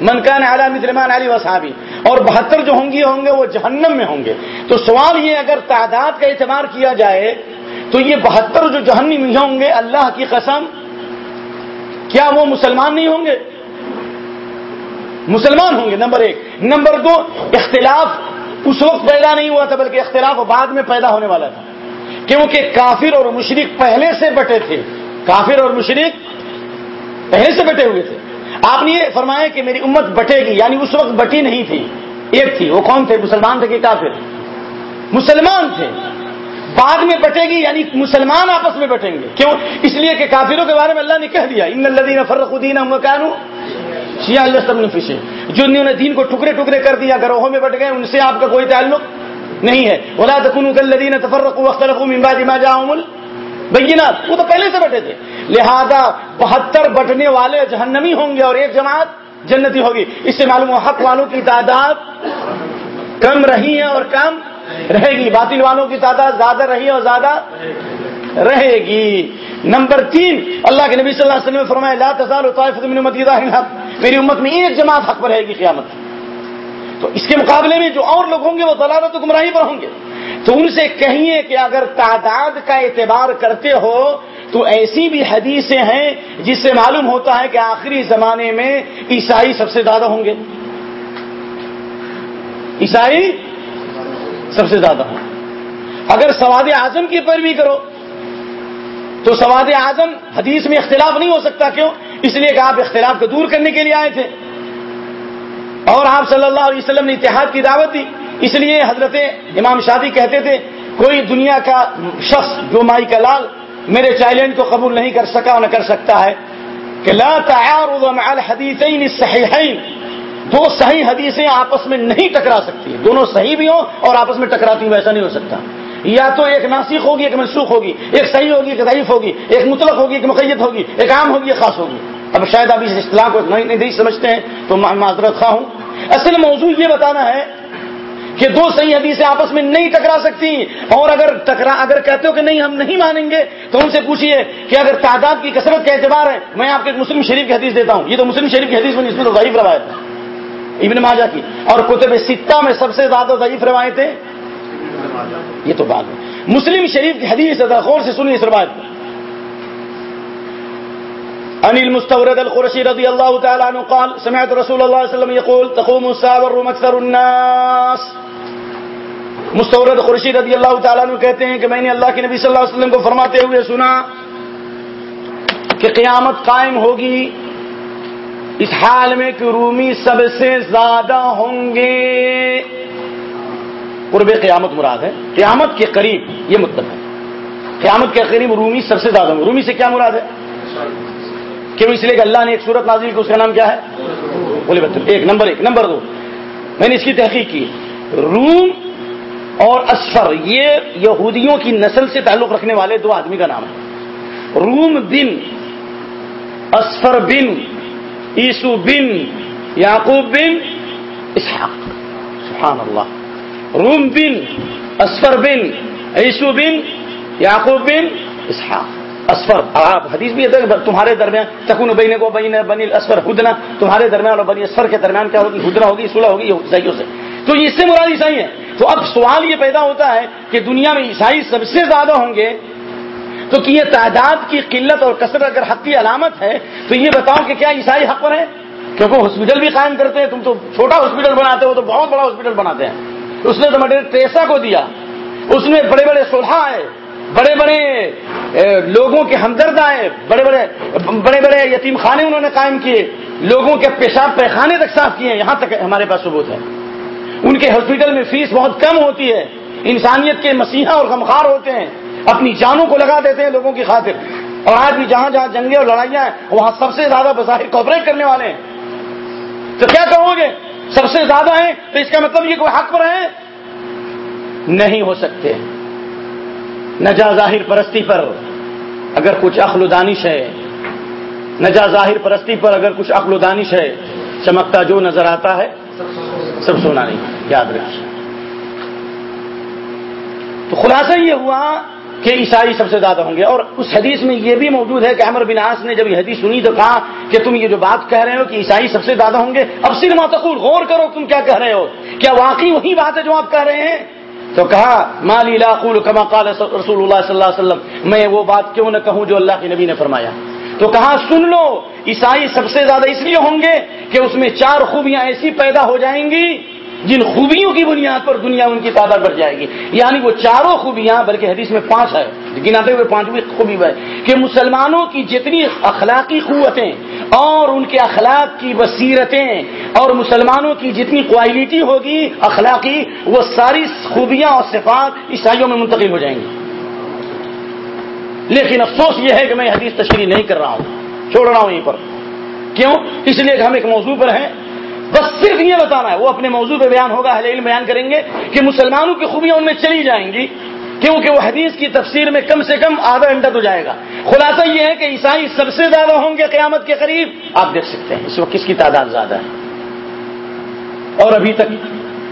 منکان اعلیٰ مسلمان علی وصحابی اور بہتر جو ہوں گی ہوں گے وہ جہنم میں ہوں گے۔ تو سوال یہ اگر تعداد کا اعتبار کیا جائے، تو یہ بہتر جو جہنمی ہوں گے، اللہ کی قسم، کیا وہ مسلمان نہیں ہوں گے؟ مسلمان ہوں گے، نمبر ایک۔ نمبر دو، اختلاف اس وقت پیدا نہیں ہوا تھا، بلکہ اختلاف بعد میں پیدا ہونے والا تھا۔ کیونکہ کافر اور مشرق پہلے سے بٹے تھے۔ کافر اور مشرق پہلے سے بٹے ہوئے تھے۔ آپ نے یہ فرمایا کہ میری امت بٹے گی یعنی اس وقت بٹی نہیں تھی، ایک تھی، وہ کون تھے؟ مسلمان تھے کہ کافر؟ مسلمان تھے۔ بعد میں بٹے گی یعنی مسلمان آپس میں بٹیں گے۔ کیوں؟ اس لیے کہ کافروں کے بارے میں اللہ نے کہہ دیا، ان الدین فرق الدین شیعہ اللہ سب نفیش جو نے دین کو ٹکڑے ٹکڑے کر دیا، گروہوں میں بٹ گئے، ان سے آپ کا کوئی تعلق نہیں ہے۔ ولا تکن الدین تفرق وختلف من بعد ما جاءهم البینات وہ تو پہلے سے بٹے تھے۔ لہذا بہتر بٹنے والے جہنمی ہوں گے اور ایک جماعت جنتی ہوگی۔ اس سے معلوم ہو حق والوں کی تعداد کم رہی ہے اور کم رہے گی۔ باطل والوں کی تعداد زیادہ رہی اور زیادہ رہے گی۔ نمبر تین، اللہ کے نبی صلی اللہ علیہ وسلم فرمائے لا تزال طائفۃ من امتی حق۔ میری امت میں ایک جماعت حق پر رہے گی قیامت۔ تو اس کے مقابلے میں جو اور لوگ ہوں گے وہ دلالت و گمراہی پر ہوں گے۔ تو ان سے کہیے کہ اگر تعداد کا اعتبار کرتے ہو، تو ایسی بھی حدیثیں ہیں جس سے معلوم ہوتا ہے کہ آخری زمانے میں عیسائی سب سے زیادہ ہوں گے۔ عیسائی سب سے زیادہ ہوں۔ اگر سواد اعظم کی پیروی کرو، تو سواد اعظم حدیث میں اختلاف نہیں ہو سکتا۔ کیوں؟ اس لیے کہ آپ اختلاف کو دور کرنے کے لیے آئے تھے۔ اور آپ صلی اللہ علیہ وسلم نے اتحاد کی دعوت دی۔ اس لیے حضرت امام شادی کہتے تھے، کوئی دنیا کا شخص جو مائی کا لال میرے چیلنج کو قبول نہیں کر سکا نہ کر سکتا ہے، کہ لا تعارض مع الحدیثین الصحیحین۔ دو صحیح حدیثیں آپس میں نہیں ٹکرا سکتی۔ دونوں صحیح بھی ہوں اور آپس میں ٹکراتی ہوں، ایسا نہیں ہو سکتا۔ یا تو ایک ناسخ ہوگی، ایک منسوخ ہوگی، ایک صحیح ہوگی، ایک ضعیف ہوگی، ایک مطلق ہوگی، ایک مقیت ہوگی، ایک عام ہوگی، ایک خاص ہوگی۔ اب شاید آپ اس اصطلاح کو نہیں سمجھتے ہیں، تو معذرت خواہ ہوں۔ اصل موضوع یہ بتانا ہے کہ دو صحیح حدیثیں آپس میں نہیں ٹکرا سکتی اور اگر ٹکرا اگر کہتے ہو کہ نہیں، ہم نہیں مانیں گے، تو ان سے پوچھیے کہ اگر تعداد کی کثرت کا اعتبار ہے، میں آپ کو ایک مسلم شریف کی حدیث دیتا ہوں۔ یہ تو مسلم شریف کی حدیث میں اس میں تو ضعیف روایت ہے۔ ابن ماجہ کی۔ اور کتب ستہ میں سب سے زیادہ ضعیف روایتیں؟ یہ تو بات ہے۔ مسلم شریف کی حدیث غور سے سنی اس روایت کو۔ انل مستورد القرشی رضی اللہ تعالی عنہ قال، سمعت رسول اللہ علیہ وسلم يقول، تقوم الساعه والروم اكثر الناس. مستورد خورشید رضی اللہ تعالیٰ عنہ کہتے ہیں کہ میں نے اللہ کے نبی صلی اللہ علیہ وسلم کو فرماتے ہوئے سنا کہ قیامت قائم ہوگی، اس حال میں کہ رومی سب سے زیادہ ہوں گے۔ قرب قیامت مراد ہے۔ قیامت کے قریب یہ مطلب ہے۔ قیامت کے قریب رومی سب سے زیادہ ہوں گے۔ رومی سے کیا مراد ہے؟ کیوں اس لیے کہ اللہ نے ایک صورت نازل کی، اس کا نام کیا ہے؟ بولے بتر ایک نمبر ایک نمبر دو۔ میں نے اس کی تحقیق کی۔ روم اور اسفر یہ یہودیوں کی نسل سے تعلق رکھنے والے دو آدمی کا نام ہے۔ روم بن اسفر بن، عیسو بن، یعقوب بن، اسحاق۔ سبحان اللہ روم بن اسفر بن، عیسو بن، یعقوب بن، اسحاق۔ اسفر آپ حدیث بھی ہے تمہارے درمیان تکون بین کو بین بنی اسفر ہدنا، تمہارے درمیان اور بنی اسفر کے درمیان کیا ہوگی؟ ہدنا ہوگی سلح ہوگی عیسائیوں سے. تو اس سے مراد عیسائی ہے تو اب سوال یہ پیدا ہوتا ہے کہ دنیا میں عیسائی سب سے زیادہ ہوں گے؟ تو کہ یہ تعداد کی قلت اور کثرت اگر حق کی علامت ہے، تو یہ بتاؤ کہ کیا عیسائی حق پر ہے کیونکہ ہاسپٹل بھی قائم کرتے ہیں، تم تو چھوٹا ہاسپٹل بناتے ہو تو بہت بڑا ہاسپٹل بناتے ہیں. اس نے تو مڈر ٹریسا کو دیا، اس میں بڑے بڑے سولہ آئے بڑے بڑے لوگوں کے ہمدرد آئے، بڑے بڑے بڑے بڑے یتیم خانے انہوں نے قائم کیے، لوگوں کے پیشاب پیخانے تک صاف کیے، یہاں تک ہمارے پاس ثبوت ہے۔ ان کے ہاسپٹل میں فیس بہت کم ہوتی ہے، انسانیت کے مسیحا اور غمخار ہوتے ہیں، اپنی جانوں کو لگا دیتے ہیں لوگوں کی خاطر۔ اور آج بھی جہاں جہاں جنگیں اور لڑائیاں ہیں، وہاں سب سے زیادہ بظاہر کوپریٹ کرنے والے ہیں۔ تو کیا کہو گے؟ سب سے زیادہ ہیں، تو اس کا مطلب یہ کوئی حق پر ہے نہیں ہو سکتے۔ نجا ظاہر پرستی پر اگر کچھ اخل و دانش ہے۔ نجا ظاہر پرستی پر اگر کچھ اخل و دانش ہے۔ چمکتا جو نظر آتا ہے، سب سونا نہیں، یاد رکھیے۔ تو خلاصہ یہ ہوا کہ عیسائی سب سے زیادہ ہوں گے۔ اور اس حدیث میں یہ بھی موجود ہے کہ امر بن نے جب یہ حدیث سنی تو کہا کہ تم یہ جو بات کہہ رہے ہو کہ عیسائی سب سے زیادہ ہوں گے، اب صرف ماتقول غور کرو تم کیا کہہ رہے ہو۔ کیا واقعی وہی بات ہے جو آپ کہہ رہے ہیں؟ تو کہا مالی لاقول کما قال رسول اللہ صلی اللہ علیہ وسلم. میں وہ بات کیوں نہ کہوں جو اللہ کے نبی نے فرمایا؟ تو کہا، سن لو، عیسائی سب سے زیادہ اس لیے ہوں گے کہ اس میں چار خوبیاں ایسی پیدا ہو جائیں گی جن خوبیوں کی بنیاد پر دنیا ان کی تعداد بڑھ جائے گی۔ یعنی وہ چاروں خوبیاں، بلکہ حدیث میں پانچ ہے گناتے ہوئے پانچویں خوبی ہے کہ مسلمانوں کی جتنی اخلاقی قوتیں اور ان کے اخلاق کی بصیرتیں اور مسلمانوں کی جتنی کوالٹی ہوگی اخلاقی، وہ ساری خوبیاں اور صفات عیسائیوں میں منتقل ہو جائیں گی۔ لیکن افسوس یہ ہے کہ میں حدیث تشریح نہیں کر رہا ہوں، چھوڑ رہا ہوں یہیں پر۔ کیوں؟ اس لیے کہ ہم ایک موضوع پر ہیں۔ بس صرف یہ بتانا ہے، وہ اپنے موضوع پہ بیان ہوگا علم بیان کریں گے کہ مسلمانوں کی خوبیاں ان میں چلی جائیں گی، کیونکہ وہ حدیث کی تفسیر میں کم سے کم آدھا گھنٹہ تو جائے گا۔ خلاصہ یہ ہے کہ عیسائی سب سے زیادہ ہوں گے قیامت کے قریب، آپ دیکھ سکتے ہیں، اس وقت کس کی تعداد زیادہ ہے۔ اور ابھی تک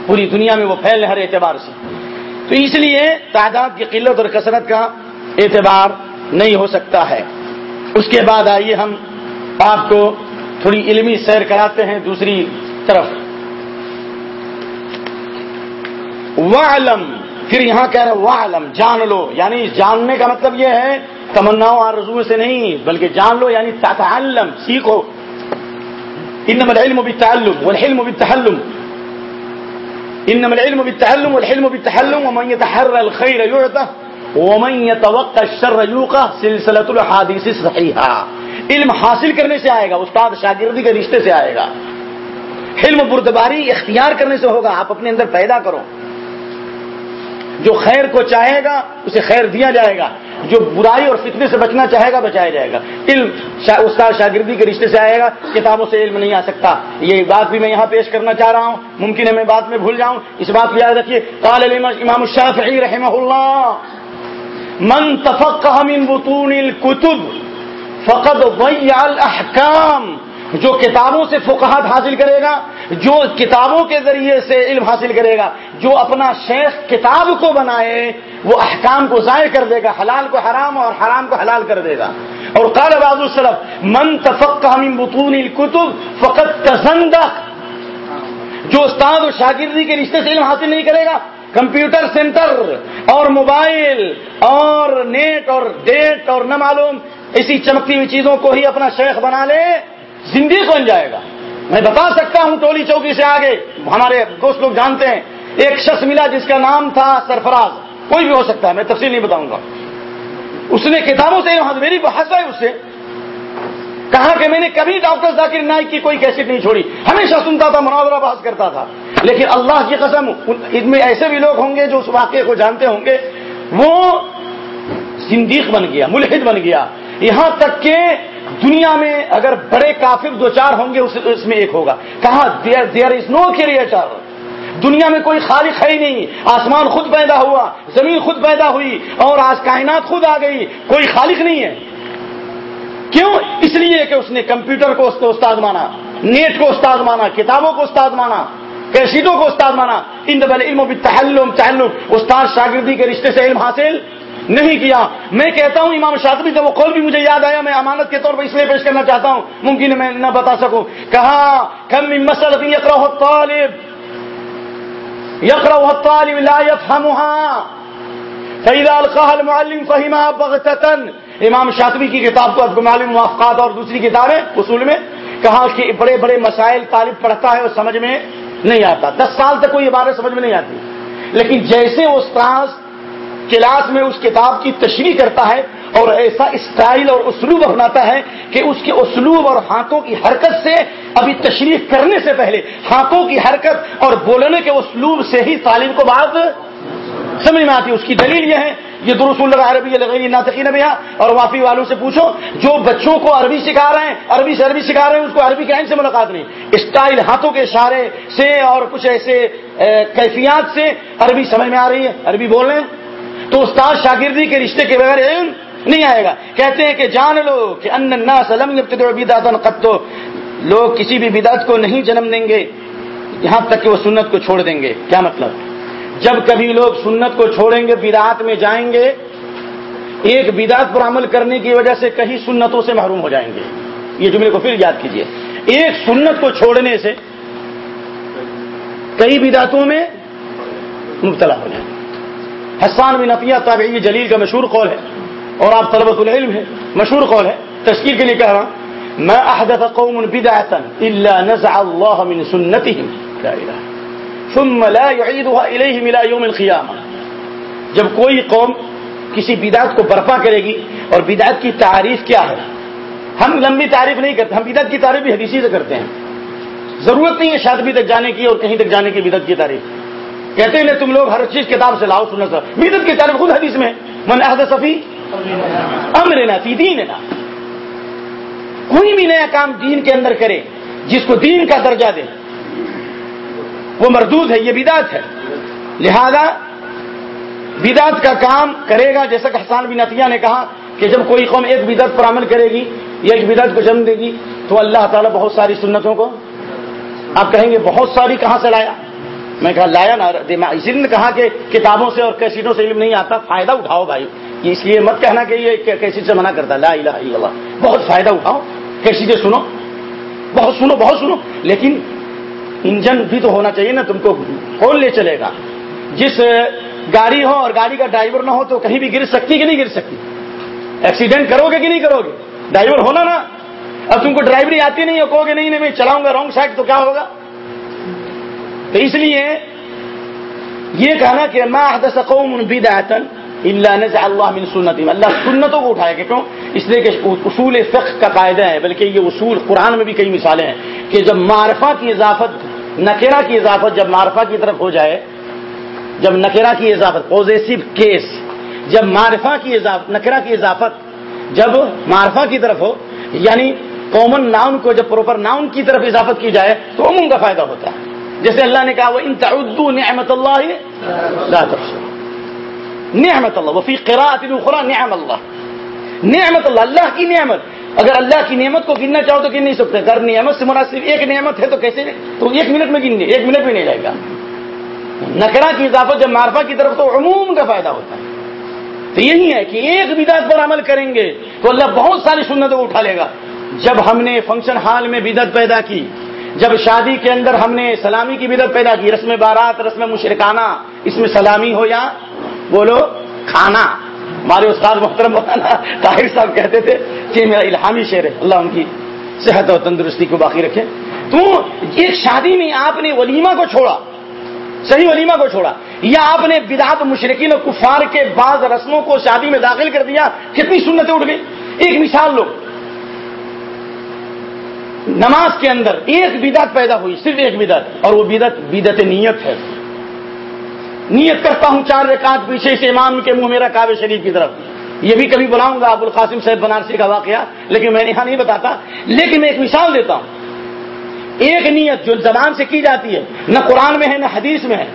پوری دنیا میں وہ پھیل ہر اعتبار سے۔ تو اس لیے تعداد کی قلت اور کثرت کا اعتبار نہیں ہو سکتا ہے۔ اس کے بعد آئیے ہم آپ کو تھوڑی علمی سیر کراتے ہیں، دوسری طرف۔ وعلم پھر یہاں کہہ رہے وعلم جان لو یعنی جاننے کا مطلب یہ ہے، تمناؤں اور رضو سے نہیں، بلکہ جان لو یعنی تتعلم، سیکھو۔ انما العلم بالتعلم والحلم بالتحلم۔ انما العلم بالتعلم والحلم بالتحلم، ومن يتحرى الخير يعطى، ومن يتوقع الشر يوقع سلسلة الحادث الصحيحة علم حاصل کرنے سے آئے گا، استاد شاگردی کے رشتے سے آئے گا۔ علم بردباری اختیار کرنے سے ہوگا، آپ اپنے اندر پیدا کرو۔ جو خیر کو چاہے گا، اسے خیر دیا جائے گا۔ جو برائی اور فتنے سے بچنا چاہے گا، بچایا جائے گا۔ علم شا، استاد شاگردی کے رشتے سے آئے گا، کتابوں سے علم نہیں آ سکتا۔ یہ بات بھی میں یہاں پیش کرنا چاہ رہا ہوں۔ ممکن ہے میں بات میں بھول جاؤں۔ اس بات کو یاد رکھیے، قال امام الشافعی رحمہ اللہ من تفقہ من بطون الكتب فقد ضيع الاحکام جو کتابوں سے فقہات حاصل کرے گا، جو کتابوں کے ذریعے سے علم حاصل کرے گا، جو اپنا شیخ کتاب کو بنائے، وہ احکام کو ضائع کر دے گا، حلال کو حرام اور حرام کو حلال کر دے گا۔ اور قال بعض السلف، من تفقہ من بطون الكتب فقط تزندق جو استاد اور شاگردی کے رشتے سے علم حاصل نہیں کرے گا، کمپیوٹر سینٹر اور موبائل اور نیٹ اور ڈیٹ اور نہ معلوم ایسی چمکتی ہوئی چیزوں کو ہی اپنا شیخ بنا لے۔ زندگی بن جائے گا۔ میں بتا سکتا ہوں ٹولی چوکی سے آگے۔ ہمارے دوست لوگ جانتے ہیں، ایک شخص ملا جس کا نام تھا سرفراز۔ کوئی بھی ہو سکتا ہے، میں تفصیل نہیں بتاؤں گا۔ اس نے کتابوں سے میری بحث ہے اس سے۔ کہا کہ میں نے کبھی ڈاکٹر ذاکر نائک کی کوئی کیسٹ نہیں چھوڑی۔ ہمیشہ سنتا تھا، مناظرہ بحث کرتا تھا۔ لیکن اللہ کی قسم، ان میں ایسے بھی لوگ ہوں گے جو اس واقعے کو جانتے ہوں گے۔ وہ زندیق بن گیا، ملحد بن گیا۔ یہاں تک کہ دنیا میں اگر بڑے کافر دو چار ہوں گے، اس میں ایک ہوگا۔ کہاں دیر از نو کریٹر دنیا میں کوئی خالق ہے ہی نہیں۔ آسمان خود پیدا ہوا، زمین خود پیدا ہوئی، اور آج کائنات خود آ گئی۔ کوئی خالق نہیں ہے۔ کیوں؟ اس لیے کہ اس نے کمپیوٹر کو استاد مانا، نیٹ کو استاد مانا، کتابوں کو استاد مانا کیسٹوں کو استاد مانا۔ ان دبل علم و تحلم۔ تعلق استاد شاگردی کے رشتے سے علم حاصل نہیں کیا۔ میں کہتا ہوں، امام شاطبی کا وہ قول بھی مجھے یاد آیا، میں امانت کے طور پر اس لیے پیش کرنا چاہتا ہوں، ممکن میں نہ بتا سکوں۔ کہا، کم مسلط یقرا طالب یقرا طالب لا يفهمها فإذا القاها المعلم فهمها بغتة۔ امام شاطبی کی کتاب کو اب معلوم موافقات اور دوسری کتابیں اصول میں۔ کہا کہ بڑے بڑے مسائل طالب پڑھتا ہے اور سمجھ میں نہیں آتا۔ دس سال تک کوئی عبارت سمجھ میں نہیں آتی۔ لیکن جیسے استاذ کلاس میں اس کتاب کی تشریح کرتا ہے اور ایسا اسٹائل اور اسلوب اپناتا ہے کہ اس کے اسلوب اور ہاتھوں کی حرکت سے ابھی تشریح کرنے سے پہلے ہاتھوں کی حرکت اور بولنے کے اسلوب سے ہی تعلیم کو بات سمجھ میں آتی ہے۔ اس کی دلیل یہ ہے، یہ درست اللہ عربی لگی ناطقین بھی اور وافی والوں سے پوچھو، جو بچوں کو عربی سکھا رہے ہیں، عربی سے عربی سکھا رہے ہیں، اس کو عربی کے عین سے ملاقات نہیں۔ اسٹائل ہاتھوں کے اشارے سے اور کچھ ایسے کیفیات سے عربی سمجھ میں آ رہی ہے، عربی بول رہے ہیں۔ تو استاد شاگردی کے رشتے کے بغیر علم نہیں آئے گا۔ کہتے ہیں کہ جان لو کہ ان سلم قط۔ تو لوگ کسی بھی بدعت کو نہیں جنم دیں گے، یہاں تک کہ وہ سنت کو چھوڑ دیں گے۔ کیا مطلب؟ جب کبھی لوگ سنت کو چھوڑیں گے بدعات میں جائیں گے، ایک بدعت پر عمل کرنے کی وجہ سے کئی سنتوں سے محروم ہو جائیں گے۔ یہ جملے کو پھر یاد کیجیے ایک سنت کو چھوڑنے سے کئی بدعتوں میں مبتلا ہو جائیں گے۔ حسان بن عطیہ تابعی جلیل کا مشہور قول ہے اور آپ طلبۃ العلم ہے مشہور قول ہے۔ تشکیل کے لیے کہہ رہا ہوں میں احدث قوم بدعتا الا نزع الله من سنتهم. لا الہ ثم لا يعيدها اليهم الى يوم القيامه جب کوئی قوم کسی بدعت کو برپا کرے گی، اور بدعت کی تعریف کیا ہے؟ ہم لمبی تعریف نہیں کرتے، ہم بدعت کی تعریف بھی حدیثی سے کرتے ہیں۔ ضرورت نہیں ہے شادبی تک جانے کی اور کہیں تک جانے کی بدعت کی تعریف۔ کہتے ہیں تم لوگ ہر چیز کتاب سے لاؤ سننا سر بدعت کی تعریف خود حدیث میں، من احد صفی امرنا فی دیننا. کوئی بھی نیا کام دین کے اندر کرے، جس کو دین کا درجہ دے، وہ مردود ہے، یہ بدعت ہے. لہذا بدعت کا کام کرے گا، جیسا کہ حسان بن عطیہ نے کہا کہ جب کوئی قوم ایک بدعت پر عمل کرے گی، یا ایک بدعت کو جنم دے گی، تو اللہ تعالیٰ بہت ساری سنتوں کو، آپ کہیں گے بہت ساری کہاں سے لایا؟ میں کہا، لایا نا اسی نے کہا کہ کتابوں سے اور کیسٹوں سے علم نہیں آتا، فائدہ اٹھاؤ بھائی۔ اس لیے مت کہنا کہ یہ کیسی سے منع کرتا لا الہ الا اللہ۔ بہت فائدہ اٹھاؤ۔ کیسی سے سنو۔ بہت سنو بہت سنو۔ لیکن انجن بھی تو ہونا چاہیے نا، تم کو کون لے چلے گا؟ جس گاڑی ہو اور گاڑی کا ڈرائیور نہ ہو تو کہیں بھی گر سکتی کہ نہیں گر سکتی؟ ایکسیڈنٹ کرو گے کہ نہیں کرو گے؟ ڈرائیور ہونا نا۔ اب تم کو ڈرائیوری آتی نہیں ہو کہو گے نہیں میں چلاؤں گا رانگ سائڈ تو کیا ہوگا؟ تو اس لیے یہ کہنا کہ ما حدث قوم بدعتا الا نزع اللہ من سنتی اللہ سنتوں کو اٹھائے گا کیوں؟ اس لیے کہ اصول فقہ کا قاعدہ ہے، بلکہ یہ اصول قرآن میں بھی کئی مثالیں ہیں کہ جب معرفہ کی اضافت نکیرہ کی اضافت جب معرفہ کی طرف ہو جائے، جب نکیرہ کی اضافت پوزیسو کیس جب معرفہ کی اضافت، نکرہ کی اضافت جب معرفہ کی طرف ہو یعنی کامن ناؤن کو جب پروپر ناؤن کی طرف اضافت کی جائے، تو عموم کا فائدہ ہوتا ہے۔ جیسے اللہ نے کہا وہ ان تعدو نعمت اللہ لا نعمت اللہ وفی قراءت اخرى نعم اللہ نعمت اللہ اللہ کی نعمت. اگر اللہ کی نعمت کو گننا چاہو تو گن نہیں سکتے. اگر نعمت سے مناسب ایک نعمت ہے تو کیسے؟ تو ایک منٹ میں گن ایک منٹ بھی نہیں جائے گا. نکرا کی اضافت جب معرفہ کی طرف تو عموم کا فائدہ ہوتا ہے. تو یہی ہے کہ ایک بدعت پر عمل کریں گے تو اللہ بہت ساری سنتوں کو اٹھا لے گا. جب ہم نے فنکشن ہال میں بدعت پیدا کی جب شادی کے اندر ہم نے سلامی کی بدعت پیدا کی، رسم بارات، رسم مشرکانہ، اس میں سلامی ہو یا بولو کھانا۔ ہمارے استاد محترم مولانا طاہر صاحب کہتے تھے کہ میرا الہامی شعر ہے۔ اللہ ان کی صحت اور تندرستی کو باقی رکھے۔ تو ایک شادی میں آپ نے ولیمہ کو چھوڑا۔ صحیح ولیمہ کو چھوڑا۔ یا آپ نے بدعت مشرقین و کفار کے بعض رسموں کو شادی میں داخل کر دیا۔ کتنی سنتیں اٹھ گئی ایک مثال لو۔ نماز کے اندر ایک بدعت پیدا ہوئی، صرف ایک بدعت، اور وہ بدعت بدعت نیت ہے۔ نیت کرتا ہوں چار رکعت پیچھے سے امام کے منہ میرا کعبے شریف کی طرف۔ یہ بھی کبھی بلاؤں گا، ابو القاسم صاحب بنارسی کا واقعہ، لیکن میں یہاں نہیں بتاتا۔ لیکن میں ایک مثال دیتا ہوں۔ ایک نیت جو زبان سے کی جاتی ہے، نہ قرآن میں ہے، نہ حدیث میں ہے۔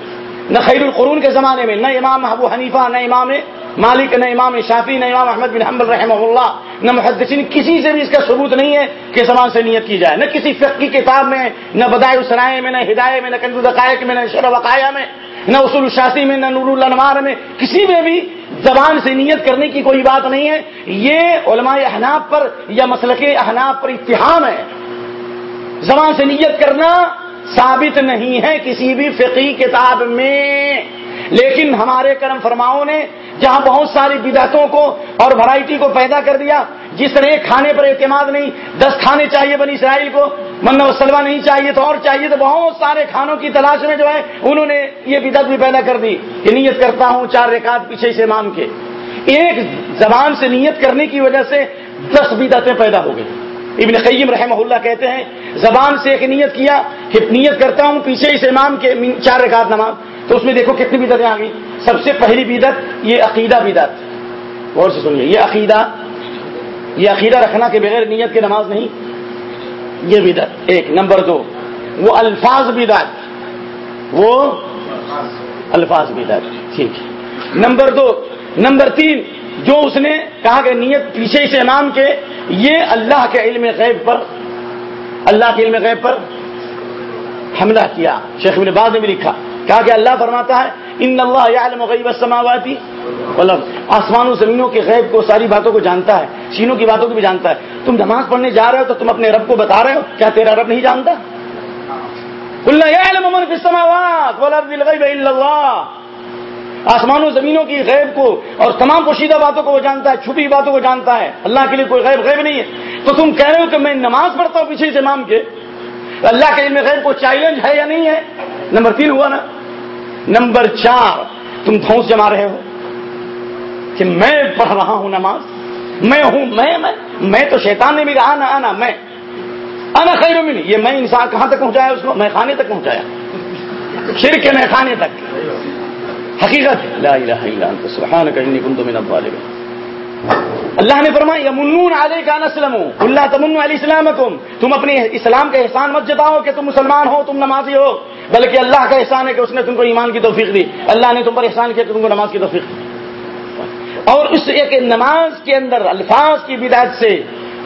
نہ خیر القرون کے زمانے میں، نہ امام ابو حنیفہ، نہ امام مالک، نہ امام شافی نہ امام احمد بن حمبل رحمہ اللہ، نہ محدثین، کسی سے بھی اس کا ثبوت نہیں ہے کہ زبان سے نیت کی جائے، نہ کسی فقہ کی کتاب میں، نہ بدائے السرائے میں، نہ ہدایہ میں، نہ کنز دقائق میں، نہ شر وقایا میں، نہ اصول الشاسی میں، نہ نور الانوار میں، کسی میں بھی زبان سے نیت کرنے کی کوئی بات نہیں ہے۔ یہ علماء احناف پر یا مسلک احناف پر اتحام ہے۔ زبان سے نیت کرنا ثابت نہیں ہے کسی بھی فقی کتاب میں۔ لیکن ہمارے کرم فرماؤں نے، جہاں بہت ساری بدعتوں کو اور ورائٹی کو پیدا کر دیا، جس طرح کھانے پر اعتماد نہیں، دس کھانے چاہیے بنی اسرائیل کو من و سلوا نہیں چاہیے، تو اور چاہیے، تو بہت سارے کھانوں کی تلاش میں جو ہے، انہوں نے یہ بدعت بھی پیدا کر دی کہ نیت کرتا ہوں چار ریکات پیچھے سے امام کے۔ ایک زبان سے نیت کرنے کی وجہ سے دس بدعتیں پیدا ہو گئی ابن قیم رحمہ اللہ کہتے ہیں، زبان سے ایک نیت کیا، کہ نیت کرتا ہوں پیچھے اس امام کے چار رکعت نماز۔ تو اس میں دیکھو کتنی بدتیں آ گئی سب سے پہلی بدت یہ عقیدہ بدت۔ غور سے سنیے، یہ عقیدہ یہ عقیدہ رکھنا کے بغیر نیت کی نماز نہیں، یہ بدت۔ ایک، نمبر دو، وہ الفاظ بدت۔ وہ الفاظ بدت۔ ٹھیک۔ نمبر دو، نمبر تین جو اس نے کہا کہ نیت پیچھے سے امام کے، یہ اللہ کے علم غیب پر، اللہ کے علم غیب پر حملہ کیا۔ شیخ ابن باز نے بھی لکھا۔ کہا کہ اللہ فرماتا ہے، ان اللہ عالم غیب السماواتی آسمان و زمینوں کے غیب کو، ساری باتوں کو جانتا ہے چینوں کی باتوں کو بھی جانتا ہے۔ تم نماز پڑھنے جا رہے ہو تو تم اپنے رب کو بتا رہے ہو، کیا تیرا رب نہیں جانتا؟ قلنا يعلم من السماوات والارض الغيب الا الله آسمان و زمینوں کی غیب کو اور تمام پوشیدہ باتوں کو وہ جانتا ہے، چھپی باتوں کو جانتا ہے۔ اللہ کے لیے کوئی غیب غیب نہیں ہے۔ تو تم کہہ رہے ہو کہ میں نماز پڑھتا ہوں پیچھے سے امام کے۔ اللہ کے علم غیب کو چیلنج ہے یا نہیں ہے؟ نمبر تین ہوا نا۔ نمبر چار، تم دھوس جما رہے ہو کہ میں پڑھ رہا ہوں نماز۔ میں ہوں، میں میں میں تو شیطان نے بھی کہا نا آنا، میں۔ انا خیر من، یہ میں انسان کہاں تک پہنچایا اس کو؟ میں خانے تک پہنچایا۔ شرک کے میں خانے تک۔ حقیقت لا الہ الا انت، سبحانک انی کنت من الظالمین. اللہ نے فرمایا، یمنون علیک ان اسلموا. اللہ تمن علی اسلامکم. تم اپنے اسلام کا احسان مت جتاؤ کہ تم مسلمان ہو، تم نمازی ہو. بلکہ اللہ کا احسان ہے کہ اس نے تم کو ایمان کی توفیق دی. اللہ نے تم پر احسان کیا کہ تم کو نماز کی توفیق دی. اور اس ایک نماز کے اندر، الفاظ کی بدایت سے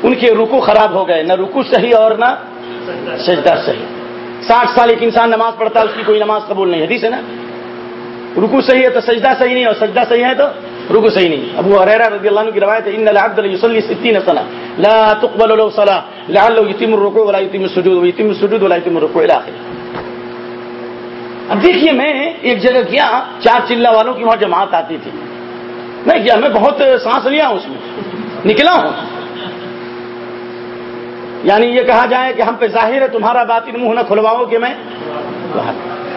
ان کے رکو خراب ہو گئے. نہ رکو صحیح اور نہ سجدہ صحیح. ساٹھ سال ایک انسان نماز پڑھتا ہے، اس کی کوئی نماز قبول نہیں. حدیث ہے نا؟ رکو صحیح ہے تو سجدہ صحیح نہیں اور سجدہ صحیح ہے تو رکو صحیح نہیں ابو حریرہ رضی اللہ عنہ کی روایت ہے، ان العبد یصلی 60 سنه لا تقبل له صلاه لعله يتم الركوع ولا يتم السجود، ويتم السجود ولا يتم الركوع الى اخره اب دیکھیے میں ایک جگہ گیا، چار چلا والوں کی وہاں جماعت آتی تھی۔ میں گیا، میں بہت سانس لیا ہوں اس میں۔ نکلا ہوں۔ یعنی یہ کہا جائے کہ ہم پہ ظاہر ہے تمہارا بات منہ نہ کھلواؤ کہ میں۔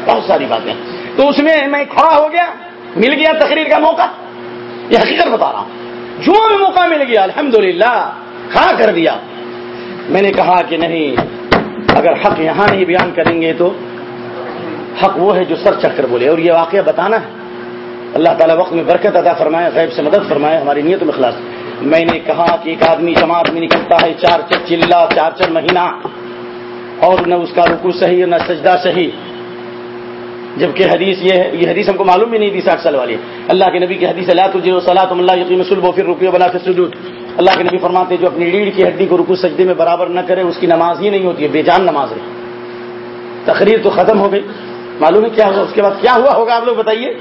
بہت ساری باتیں۔ تو اس میں میں کھڑا ہو گیا، مل گیا تقریر کا موقع۔ یہ حقیقت بتا رہا ہوں۔ جمعہ میں موقع مل گیا، الحمدللہ، کھڑا کر دیا۔ میں نے کہا کہ نہیں، اگر حق یہاں نہیں بیان کریں گے تو حق وہ ہے جو سر چڑھ کر بولے۔ اور یہ واقعہ بتانا ہے۔ اللہ تعالیٰ وقت میں برکت ادا فرمائے، غیب سے مدد فرمائے، ہماری نیت میں خلاص میں نے کہا کہ ایک آدمی جماعت میں نکلتا ہے، چار چار چلا چار چار مہینہ، اور نہ اس کا رکو صحیح نہ سجدہ صحیح۔ جبکہ حدیث یہ ہے، یہ حدیث ہم کو معلوم بھی نہیں تھی ساٹھ سال والی۔ اللہ کے نبی کی حدیث اللہ تجھے صلاح اللہ یقین سلب و پھر رکیو بلا پھر سجود اللہ کے نبی فرماتے جو اپنی ریڑھ کی ہڈی کو رکو سجدے میں برابر نہ کرے، اس کی نماز ہی نہیں ہوتی ہے، بے جان نماز ہے۔ تقریر تو ختم ہو گئی۔ معلوم ہے کیا ہوا؟ اس کے بعد کیا ہوا ہوگا؟ آپ لوگ بتائیے۔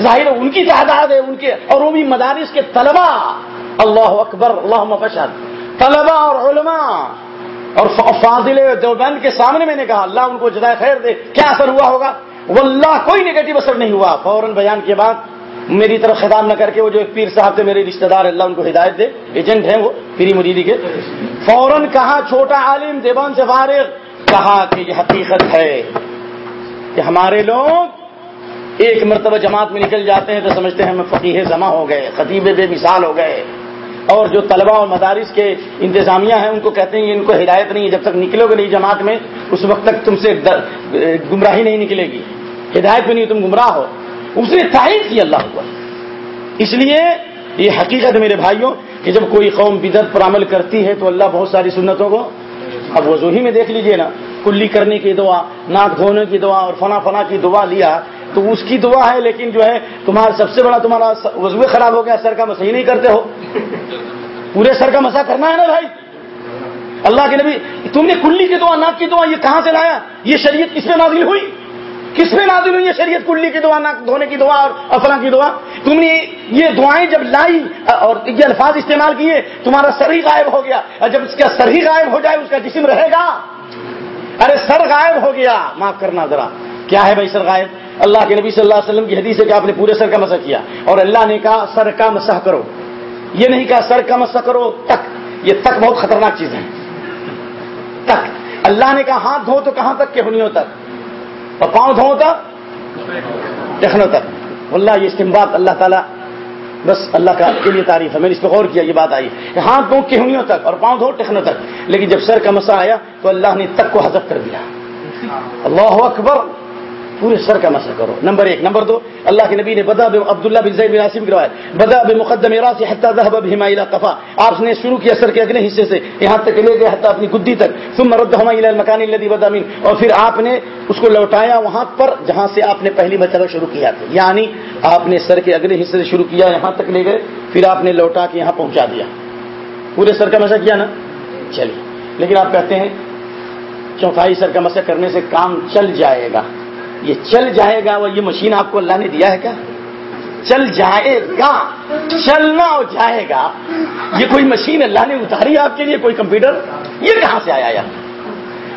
ظاہر ان کی تعداد ہے؟ ان کے اور وہ بھی مدارس کے طلبا اللہ اکبر اللہ مفشد طلبا اور علماء۔ اور فاضل دیوبند کے سامنے میں نے کہا، اللہ ان کو جدائے خیر دے۔ کیا اثر ہوا ہوگا؟ واللہ کوئی نگیٹو اثر نہیں ہوا۔ فوراً بیان کے بعد میری طرف خطاب نہ کر کے وہ جو ایک پیر صاحب تھے میرے رشتہ دار، اللہ ان کو ہدایت دے۔ ایجنٹ ہیں وہ، پیری مریدی کے۔ فوراً کہا، چھوٹا عالم دیوان سے فارغ، کہا کہ یہ حقیقت ہے کہ ہمارے لوگ ایک مرتبہ جماعت میں نکل جاتے ہیں تو سمجھتے ہیں ہم فقیح جمع ہو گئے، خطیب بے مثال ہو گئے۔ اور جو طلبہ اور مدارس کے انتظامیہ ہیں، ان کو کہتے ہیں کہ ان کو ہدایت نہیں ہے، جب تک نکلو گے نہیں جماعت میں، اس وقت تک تم سے گمراہی نہیں نکلے گی۔ ہدایت میں نہیں، تم گمراہ ہو۔ اس نے تعریف کی اللہ کو اس لیے یہ حقیقت ہے میرے بھائیوں، کہ جب کوئی قوم بدت پر عمل کرتی ہے، تو اللہ بہت ساری سنتوں کو اب وضو ہی میں دیکھ لیجیے نا۔ کلی کرنے کی دعا، ناک دھونے کی دعا اور فنا فنا کی دعا لیا تو اس کی دعا ہے، لیکن جو ہے، تمہارا سب سے بڑا تمہارا وضو خراب ہو گیا، سر کا مسا ہی نہیں کرتے ہو۔ پورے سر کا مسا کرنا ہے نا بھائی؟ اللہ کے نبی، تم نے کلی کی دعا، ناک کی دعا، یہ کہاں سے لایا؟ یہ شریعت کس میں نازل ہوئی؟ کس میں نازل ہوئی یہ شریعت کلی کی دعا، ناک دھونے کی دعا اور افلا کی دعا؟ تم نے یہ دعائیں جب لائی، اور یہ الفاظ استعمال کیے، تمہارا سر ہی غائب ہو گیا۔ اور جب اس کا سر ہی غائب ہو جائے، اس کا جسم رہے گا۔ ارے، سر غائب ہو گیا۔ معاف کرنا ذرا۔ کیا ہے بھائی سر غائب؟ اللہ کے نبی صلی اللہ علیہ وسلم کی حدیث ہے کہ آپ نے پورے سر کا مسح کیا اور اللہ نے کہا سر کا مسح کرو یہ نہیں کہا سر کا مسح کرو تک۔ یہ تک بہت خطرناک چیز ہے۔ تک۔ اللہ نے کہا ہاتھ دھو تو کہاں تک کہ ہنیوں تک؟ اور پاؤں دھو تو ٹخنوں تک۔ اللہ یہ استمباد اللہ تعالیٰ بس اللہ کا کے لیے تعریف ہے۔ میں نے اس پہ غور کیا یہ بات آئی۔ کہ ہاتھ دھو کہنیوں تک اور پاؤں دھو ٹخنوں تک۔ لیکن جب سر کا مسا آیا تو اللہ نے تک کو حذف کر دیا۔ اللہ اکبر۔ پورے سر کا مسئلہ کرو۔ نمبر ایک۔ نمبر دو، اللہ کے نبی نے بدا عبداللہ بن زید بن عاصم کی روایت۔ بدا بے مقدم راسی حتى ذهب بهما الى قفا۔ آپ نے شروع کیا سر کے اگلے حصے سے، یہاں تک لے گئے حتى اپنی گدی تک۔ ثم ردهما الى المكان الذي بدا اور پھر آپ نے اس کو لوٹایا وہاں پر، جہاں سے آپ نے پہلی مرتبہ شروع کیا تھا۔ یعنی آپ نے سر کے اگلے حصے سے شروع کیا، یہاں تک لے گئے، پھر آپ نے لوٹا کے یہاں پہنچا دیا۔ پورے سر کا مسئلہ کیا نا؟ چلیے۔ لیکن آپ کہتے ہیں، چوتھائی سر کا مسئلہ کرنے سے کام چل جائے گا۔ یہ چل جائے گا، وہ یہ مشین آپ کو اللہ نے دیا ہے کیا؟ چل جائے گا چلنا ہو جائے گا۔ یہ کوئی مشین اللہ نے اتاری آپ کے لیے، کوئی کمپیوٹر؟ یہ کہاں سے آیا یار؟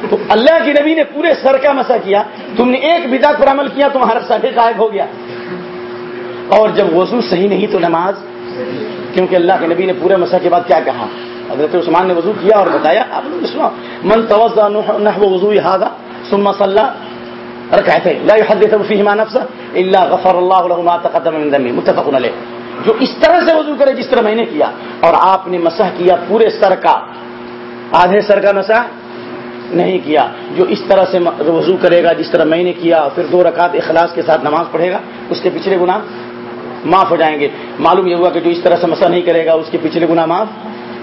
تو اللہ کی نبی نے پورے سر کا مسا کیا۔ تم نے ایک بدعت پر عمل کیا، تمہارا سر غائب ہو گیا۔ اور جب وضو صحیح نہیں تو نماز؟ کیونکہ اللہ کے نبی نے پورے مسا کے بعد کیا کہا؟ حضرت عثمان نے وضو کیا اور بتایا، آپ نے سنا من توزہ نحو وضو هذا ثم صلى رکعتين لا يحدث فيهما نفسه الا غفر الله له ما تقدم من ذنبه. متفق علیہ. جو اس طرح سے وضو کرے جس طرح میں نے کیا، اور آپ نے مسح کیا پورے سر کا، آدھے سر کا مسح نہیں کیا، جو اس طرح سے وضو کرے گا جس طرح میں نے کیا، پھر دو رکعت اخلاص کے ساتھ نماز پڑھے گا، اس کے پچھلے گناہ معاف ہو جائیں گے۔ معلوم یہ ہوا کہ جو اس طرح سے مسا نہیں کرے گا، اس کے پچھلے گناہ معاف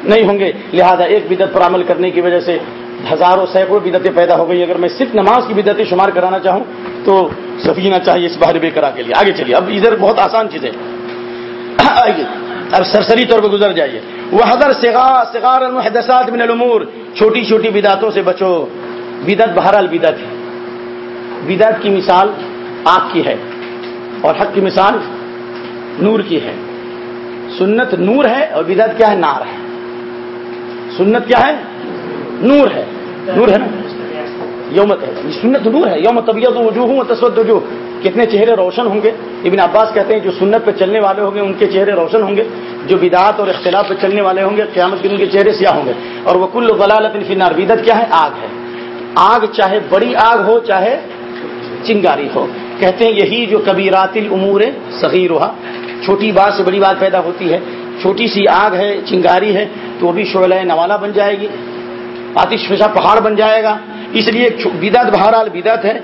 نہیں ہوں گے۔ لہذا ایک بدت پر عمل کرنے کی وجہ سے ہزاروں سینکڑوں بدتیں پیدا ہو گئی اگر میں صرف نماز کی بدتیں شمار کرانا چاہوں تو سفینہ چاہیے اس باہر بے کرا کے لیے۔ آگے چلیے۔ اب ادھر بہت آسان چیز ہے آئیے۔ اب سرسری طور پہ گزر جائیے۔ وہ حضر سگار المحدثات من الامور چھوٹی چھوٹی بداتوں سے بچو۔ بدت بہرحال بدت ہے۔ بدت کی مثال آگ کی ہے اور حق کی مثال نور کی ہے۔ سنت نور ہے اور بدعت کیا ہے؟ نار ہے۔ سنت کیا ہے؟ نور ہے. نور ہے نا؟ یومت ہے. سنت نور ہے. یوم طبیعت وجوہ ہوں تصوت وجوہ. کتنے چہرے روشن ہوں گے؟ ابن عباس کہتے ہیں جو سنت پہ چلنے والے ہوں گے، ان کے چہرے روشن ہوں گے. جو بدعات اور اختلاف پہ چلنے والے ہوں گے، قیامت کے ان کے چہرے سیاہ ہوں گے. اور وہ کل غلالت فنار بدت کیا ہے؟ آگ ہے. آگ چاہے بڑی آگ ہو، چاہے چنگاری ہو. کہتے ہیں یہی جو کبھی رات العمور صغیر ہوا چھوٹی بات سے بڑی بات پیدا ہوتی ہے. چھوٹی سی آگ ہے، چنگاری ہے، تو وہ بھی شعلہ نوالا بن جائے گی. آتش فشا پہاڑ بن جائے گا۔ اس لیے بدعت بہرحال بدعت ہے۔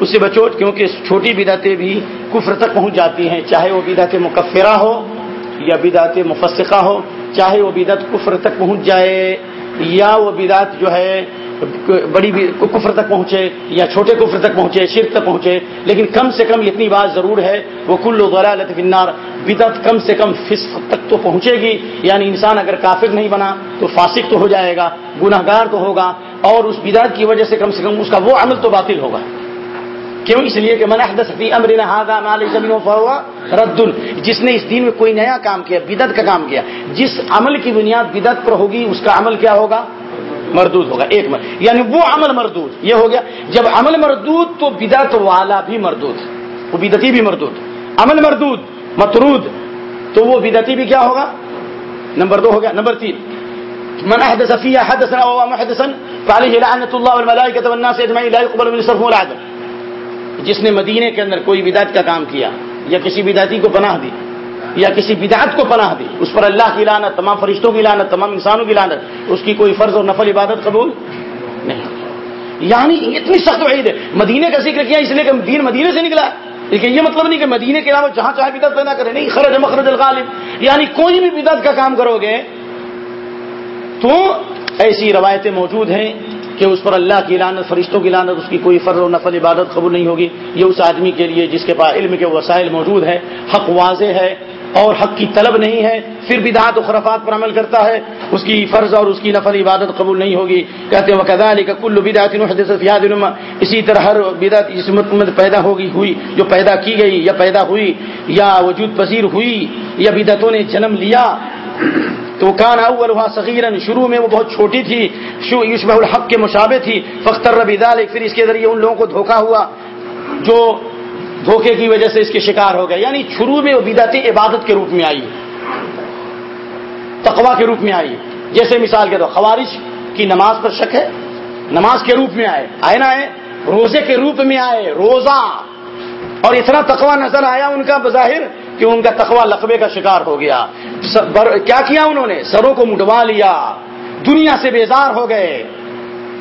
اس سے بچو کیونکہ چھوٹی بدعتیں بھی کفر تک پہنچ جاتی ہیں۔ چاہے وہ بدعت مکفرہ ہو یا بدعت مفسقہ ہو، چاہے وہ بدعت کفر تک پہنچ جائے یا وہ بدعت جو ہے بڑی کفر تک پہنچے یا چھوٹے کفر تک پہنچے، شرک تک پہنچے، لیکن کم سے کم اتنی بات ضرور ہے، وہ کل غلالت فنار بدعت کم سے کم فسق تک تو پہنچے گی یعنی انسان اگر کافر نہیں بنا تو فاسق تو ہو جائے گا گناہ گار تو ہوگا، اور اس بدعت کی وجہ سے کم سے کم اس کا وہ عمل تو باطل ہوگا۔ کیوں؟ اس لیے کہ من احدث فی امرنا هذا ما ليس منه فهو رد۔ جس نے اس دین میں کوئی نیا کام کیا، بدعت کا کام کیا، جس عمل کی بنیاد بدعت پر ہوگی، اس کا عمل کیا ہوگا؟ مردود ہوگا، ایک مر... یعنی وہ عمل مردود۔ یہ ہو گیا، جب عمل مردود تو بدعت والا بھی مردود، وہ بدتی بھی مردود۔ عمل مردود مترود تو وہ بدتی بھی کیا ہوگا؟ نمبر دو ہو گیا، نمبر تین۔ من احدث فيها حدثا او محدثا فعليه لعنه الله والملائكه والناس اجمعين لا يقبل من صرف ولا عدل۔ جس نے مدینے کے اندر کوئی بدعت کا کام کیا یا کسی بدعتی کو پناہ دی یا کسی بدعت کو پناہ دی اس پر اللہ کی لانت تمام فرشتوں کی لانت تمام انسانوں کی لانت اس کی کوئی فرض اور نفل عبادت قبول نہیں۔ یعنی اتنی سخت وعید ہے۔ مدینے کا ذکر کیا، اس لیے کہ دین مدینے سے نکلا۔ لیکن یہ مطلب نہیں کہ مدینے کے علاوہ جہاں چاہے بدعت پیدا کرے، نہیں، خرج مخرج الغالب۔ یعنی کوئی بھی بدعت کا کام کرو گے تو ایسی روایتیں موجود ہیں کہ اس پر اللہ کی لانت فرشتوں کی لانت اس کی کوئی فرض و نفل عبادت قبول نہیں ہوگی۔ یہ اس آدمی کے لیے جس کے پاس علم کے وسائل موجود ہے حق واضح ہے۔ اور حق کی طلب نہیں ہے، پھر بدعات و خرافات پر عمل کرتا ہے، اس کی فرض اور اس کی نفل عبادت قبول نہیں ہوگی۔ کہتے ہیں کدا علی کا کل بدعت اسی طرح ہر بدعت جس میں پیدا ہوگی، ہوئی، جو پیدا کی گئی یا پیدا ہوئی، یا وجود پذیر ہوئی، یا بدعتوں نے جنم لیا۔ تو کان اول ہوا سغیرن شروع میں وہ بہت چھوٹی تھی یوشبہ الحق کے مشابے تھی۔ فختر ربی دال پھر اس کے ذریعے ان لوگوں کو دھوکا ہوا، جو دھوکے کی وجہ سے اس کے شکار ہو گئے۔ یعنی شروع میں وہ بدعت عبادت کے روپ میں آئی تقوا کے روپ میں آئی۔ جیسے مثال کے طور خوارش کی نماز پر شک ہے، نماز کے روپ میں آئے آئے نا آئے، روزے کے روپ میں آئے، روزہ۔ اور اتنا تقوا نظر آیا ان کا، بظاہر کہ ان کا تقوا لقبے کا شکار ہو گیا۔ کیا کیا انہوں نے؟ سروں کو مڈوا لیا، دنیا سے بیزار ہو گئے۔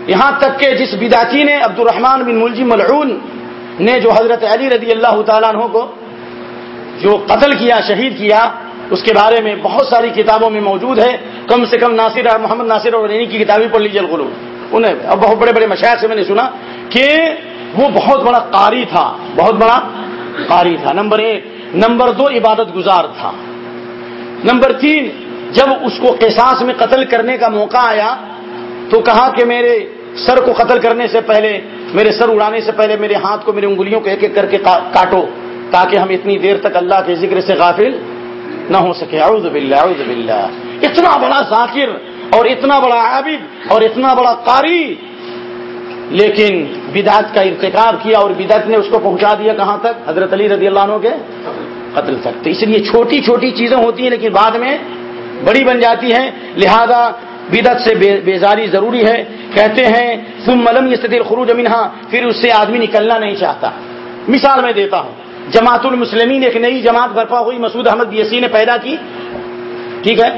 یہاں تک کہ جس بداتی نے عبد الرحمان بن ملجی ملعون نے جو حضرت علی رضی اللہ تعالیٰ عنہ کو جو قتل کیا، شہید کیا، اس کے بارے میں بہت ساری کتابوں میں موجود ہے۔ کم سے کم ناصر محمد ناصر اور کی کتابیں پڑھ لیجیے الغلو انہیں بہت بڑے بڑے مشاعر سے میں نے سنا کہ وہ بہت بڑا قاری تھا، بہت بڑا قاری تھا۔ نمبر ایک، نمبر دو، عبادت گزار تھا۔ نمبر تین، جب اس کو قصاص میں قتل کرنے کا موقع آیا تو کہا کہ میرے سر کو قتل کرنے سے پہلے، میرے سر اڑانے سے پہلے میرے ہاتھ کو میرے انگلیوں کو ایک ایک کر کے کاٹو، تاکہ ہم اتنی دیر تک اللہ کے ذکر سے غافل نہ ہو سکے۔ اعوذ باللہ اعوذ باللہ۔ اتنا بڑا ذاکر اور اتنا بڑا عابد اور اتنا بڑا قاری۔ لیکن بدعت کا ارتکاب کیا اور بدعت نے اس کو پہنچا دیا کہاں تک؟ حضرت علی رضی اللہ عنہ کے قتل تک۔ تو اس لیے چھوٹی چھوٹی چیزیں ہوتی ہیں، لیکن بعد میں بڑی بن جاتی ہیں۔ لہذا بدعت سے بیزاری ضروری ہے۔ کہتے ہیں تم ملم یہ خروج امینہ پھر اس سے آدمی نکلنا نہیں چاہتا۔ مثال میں دیتا ہوں۔ جماعت المسلمین ایک نئی جماعت برپا ہوئی، مسعود احمد یسی نے پیدا کی۔ ٹھیک ہے؟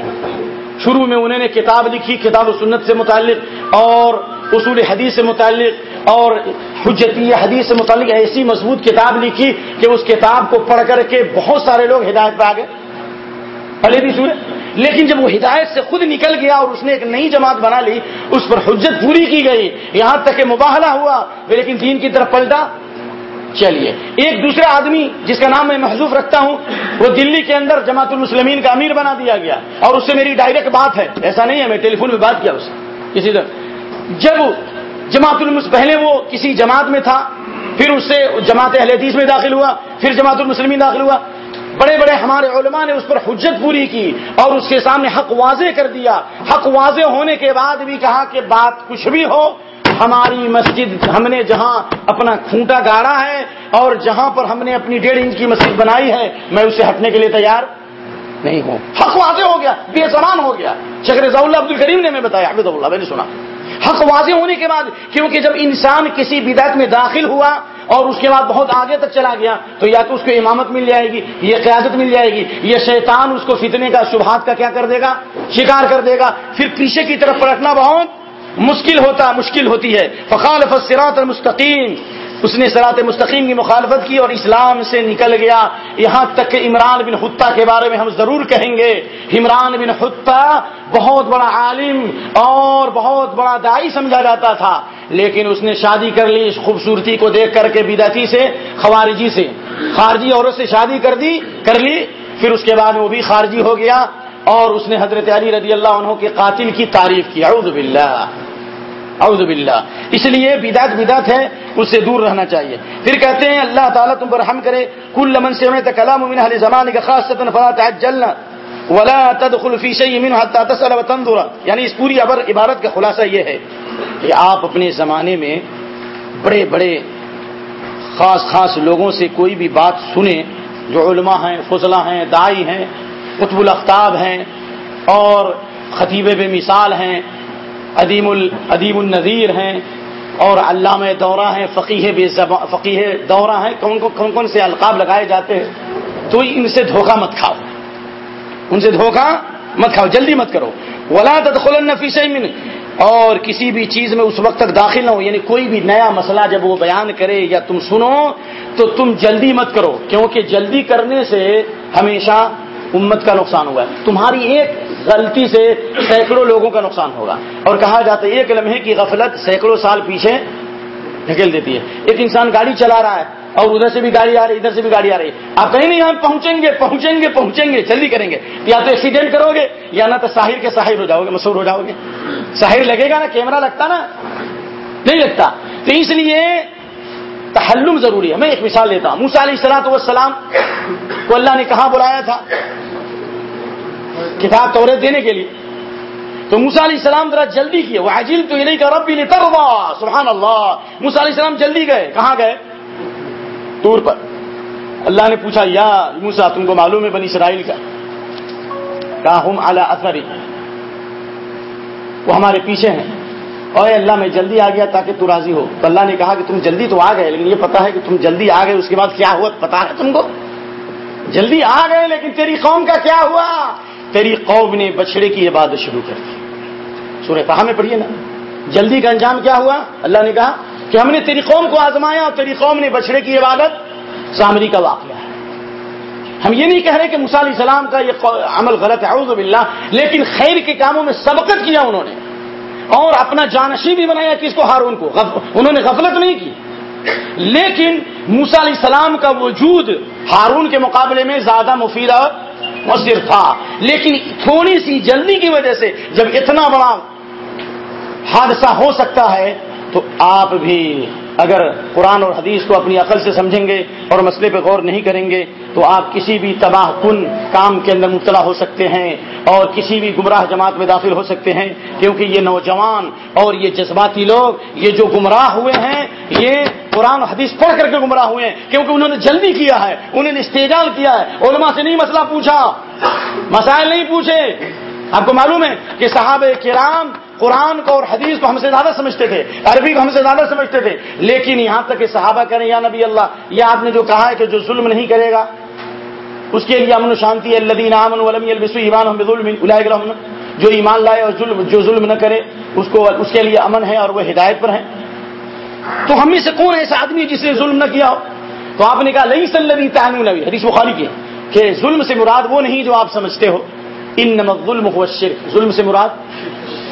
شروع میں انہوں نے کتاب لکھی، کتاب و سنت سے متعلق، اور اصول حدیث سے متعلق، اور حجتی حدیث سے متعلق ایسی مضبوط کتاب لکھی کہ اس کتاب کو پڑھ کر کے بہت سارے لوگ ہدایت پہ آ گئے۔ پہلے بھی سورے لیکن جب وہ ہدایت سے خود نکل گیا اور اس نے ایک نئی جماعت بنا لی، اس پر حجت پوری کی گئی، یہاں تک کہ مباہلہ ہوا، لیکن دین کی طرف پلٹا۔ چلیے، ایک دوسرا آدمی جس کا نام میں محضوف رکھتا ہوں، وہ دلی کے اندر جماعت المسلمین کا امیر بنا دیا گیا۔ اور اس سے میری ڈائریکٹ بات ہے۔ ایسا نہیں ہے، میں ٹیلی فون میں بات کیا اس کسی طرح۔ جب جماعت المس، پہلے وہ کسی جماعت میں تھا، پھر اس سے جماعت اہل حدیث میں داخل ہوا، پھر جماعت المسلمین داخل ہوا۔ بڑے بڑے ہمارے علماء نے اس پر حجت پوری کی اور اس کے سامنے حق واضح کر دیا۔ حق واضح ہونے کے بعد بھی کہا کہ بات کچھ بھی ہو، ہماری مسجد، ہم نے جہاں اپنا کھوٹا گاڑا ہے اور جہاں پر ہم نے اپنی ڈیڑھ انچ کی مسجد بنائی ہے، میں اسے ہٹنے کے لیے تیار نہیں ہوں۔ حق واضح ہو گیا، بے زمان ہو گیا۔ شکر رضا اللہ عبد الکریم نے میں بتایا عبد اللہ، میں نے سنا۔ حق واضح ہونے کے بعد، کیونکہ جب انسان کسی بدعت میں داخل ہوا اور اس کے بعد بہت آگے تک چلا گیا، تو یا تو اس کو امامت مل جائے گی، یہ قیادت مل جائے گی، یہ شیطان اس کو فتنے کا، شبہات کا کیا کر دے گا؟ شکار کر دے گا۔ پھر پیچھے کی طرف پلٹنا بہت مشکل ہوتا، مشکل ہوتی ہے۔ فقال فصرات المستقیم اس نے سرات مستقیم کی مخالفت کی اور اسلام سے نکل گیا۔ یہاں تک کہ عمران بن خطہ کے بارے میں ہم ضرور کہیں گے۔ عمران بن خطہ بہت بڑا عالم اور بہت بڑا دائی سمجھا جاتا تھا۔ لیکن اس نے شادی کر لی اس خوبصورتی کو دیکھ کر کے بدعتی سے، خوارجی سے۔ خارجی عورت سے شادی کر دی، کر لی۔ پھر اس کے بعد وہ بھی خارجی ہو گیا اور اس نے حضرت علی رضی اللہ عنہ کے قاتل کی تعریف کی۔ اعوذ باللہ۔ اعوذ باللہ۔ اس لیے بدعت بدعت ہے، اس سے دور رہنا چاہیے۔ پھر کہتے ہیں، اللہ تعالیٰ تم پر رحم کرے۔ کل لمن سے کلام من اہل زمان کا خاص فلا تعجلنا ولا تدخل في شيء منه حتى وتنظر۔ یعنی اس پوری ابر عبارت کا خلاصہ یہ ہے کہ آپ اپنے زمانے میں بڑے بڑے خاص خاص لوگوں سے کوئی بھی بات سنیں۔ جو علماء ہیں فضلہ ہیں دائی ہیں، قطب الختاب ہیں اور خطیب بے مثال ہیں۔ ادیم الدیم النظیر ہیں اور علامہ دورہ ہیں فقیح بے فقیح دورہ ہیں، کون کون کون سے القاب لگائے جاتے ہیں؟ تو ان سے دھوکہ مت کھاؤ۔ ان سے دھوکہ مت کھاؤ، جلدی مت کرو۔ ولا تدخل نفیس من اور کسی بھی چیز میں اس وقت تک داخل نہ ہو یعنی کوئی بھی نیا مسئلہ جب وہ بیان کرے یا تم سنو، تو تم جلدی مت کرو۔ کیونکہ جلدی کرنے سے ہمیشہ امت کا نقصان ہوا ہے۔ تمہاری ایک غلطی سے سینکڑوں لوگوں کا نقصان ہوگا۔ اور کہا جاتا ہے ایک لمحے کی غفلت سینکڑوں سال پیچھے ڈھکیل دیتی ہے۔ ایک انسان گاڑی چلا رہا ہے اور ادھر سے بھی گاڑی آ رہی، ادھر سے بھی گاڑی آ رہی۔ آپ کہیں نہیں یہاں پہنچیں گے پہنچیں گے پہنچیں گے، جلدی کریں گے۔ یا تو ایکسیڈنٹ کرو گے، یا نہ تو ساحر کے ساحر ہو جاؤ گے، مشہور ہو جاؤ گے۔ ساحر لگے گا نا، کیمرہ لگتا نا؟ نہیں لگتا۔ تو اس لیے تحلم ضروری ہے میں ایک مثال لیتا ہوں۔ موسا علیہ السلاۃ والسلام کو اللہ نے کہاں بلایا تھا؟ کتاب تورے دینے کے لیے۔ تو موسا علیہ السلام ذرا جلدی کیے۔ وہ عجیل تو یہ نہیں کہ رب بھی نہیں سبحان اللہ۔ موسا علیہ السلام جلدی گئے۔ کہاں گئے؟ ٹور پر۔ اللہ نے پوچھا، یا موسا تم کو معلوم ہے بنی اسرائیل کا؟ کہا، ہم اعلی اثر۔ وہ ہمارے پیچھے ہیں۔ اور اللہ میں جلدی آ گیا تاکہ تو راضی ہو۔ تو اللہ نے کہا کہ تم جلدی تو آ گئے، لیکن یہ پتا ہے کہ تم جلدی آ گئے، اس کے بعد کیا ہوا؟ پتا ہے تم کو؟ جلدی آ گئے، لیکن تیری قوم کا کیا ہوا؟ تیری قوم نے بچڑے کی عبادت شروع کر دی۔ سورہ کہا میں پڑھیے نا۔ جلدی کا انجام کیا ہوا؟ اللہ نے کہا کہ ہم نے تیری قوم کو آزمایا اور تیری قوم نے بچڑے کی عبادت۔ سامری کا واقعہ ہے۔ ہم یہ نہیں کہہ رہے کہ علیہ السلام کا یہ عمل غلط ہے، اعوذ باللہ، لیکن خیر کے کاموں میں سبقت کیا انہوں نے۔ اور اپنا جانشی بھی بنایا کس کو؟ ہارون کو۔ انہوں نے غفلت نہیں کی۔ لیکن موسا علیہ السلام کا وجود ہارون کے مقابلے میں زیادہ مفید اور مؤثر تھا۔ لیکن تھوڑی سی جلدی کی وجہ سے جب اتنا بڑا حادثہ ہو سکتا ہے تو آپ بھی اگر قرآن اور حدیث کو اپنی عقل سے سمجھیں گے اور مسئلے پہ غور نہیں کریں گے، تو آپ کسی بھی تباہ کن کام کے اندر مبتلا ہو سکتے ہیں اور کسی بھی گمراہ جماعت میں داخل ہو سکتے ہیں، کیونکہ یہ نوجوان اور یہ جذباتی لوگ، یہ جو گمراہ ہوئے ہیں، یہ قرآن حدیث پڑھ کر کے گمراہ ہوئے ہیں، کیونکہ انہوں نے جلدی کیا ہے، انہوں نے استعجال کیا ہے، علماء سے نہیں مسئلہ پوچھا، مسائل نہیں پوچھے۔ آپ کو معلوم ہے کہ صحابہ کرام قرآن کو اور حدیث کو ہم سے زیادہ سمجھتے تھے، عربی کو ہم سے زیادہ سمجھتے تھے، لیکن یہاں تک کہ صحابہ کریں یا نبی اللہ، یہ آپ نے جو کہا ہے کہ جو ظلم نہیں کرے گا، اس کے لیے امن و شانتی اللہ امن ولم ایمان ظلم جو ایمان لائے اور ظلم، جو ظلم نہ کرے، اس کو، اس کے لیے امن ہے اور وہ ہدایت پر ہے تو ہم میں سے کون ایسا آدمی جس نے ظلم نہ کیا ہو؟ تو آپ نے کہا لئی سلبی تعین نبی حدیث بخاری کی کہ ظلم سے مراد وہ نہیں جو آپ سمجھتے ہو۔ ان نمک ظلم شرک ظلم سے مراد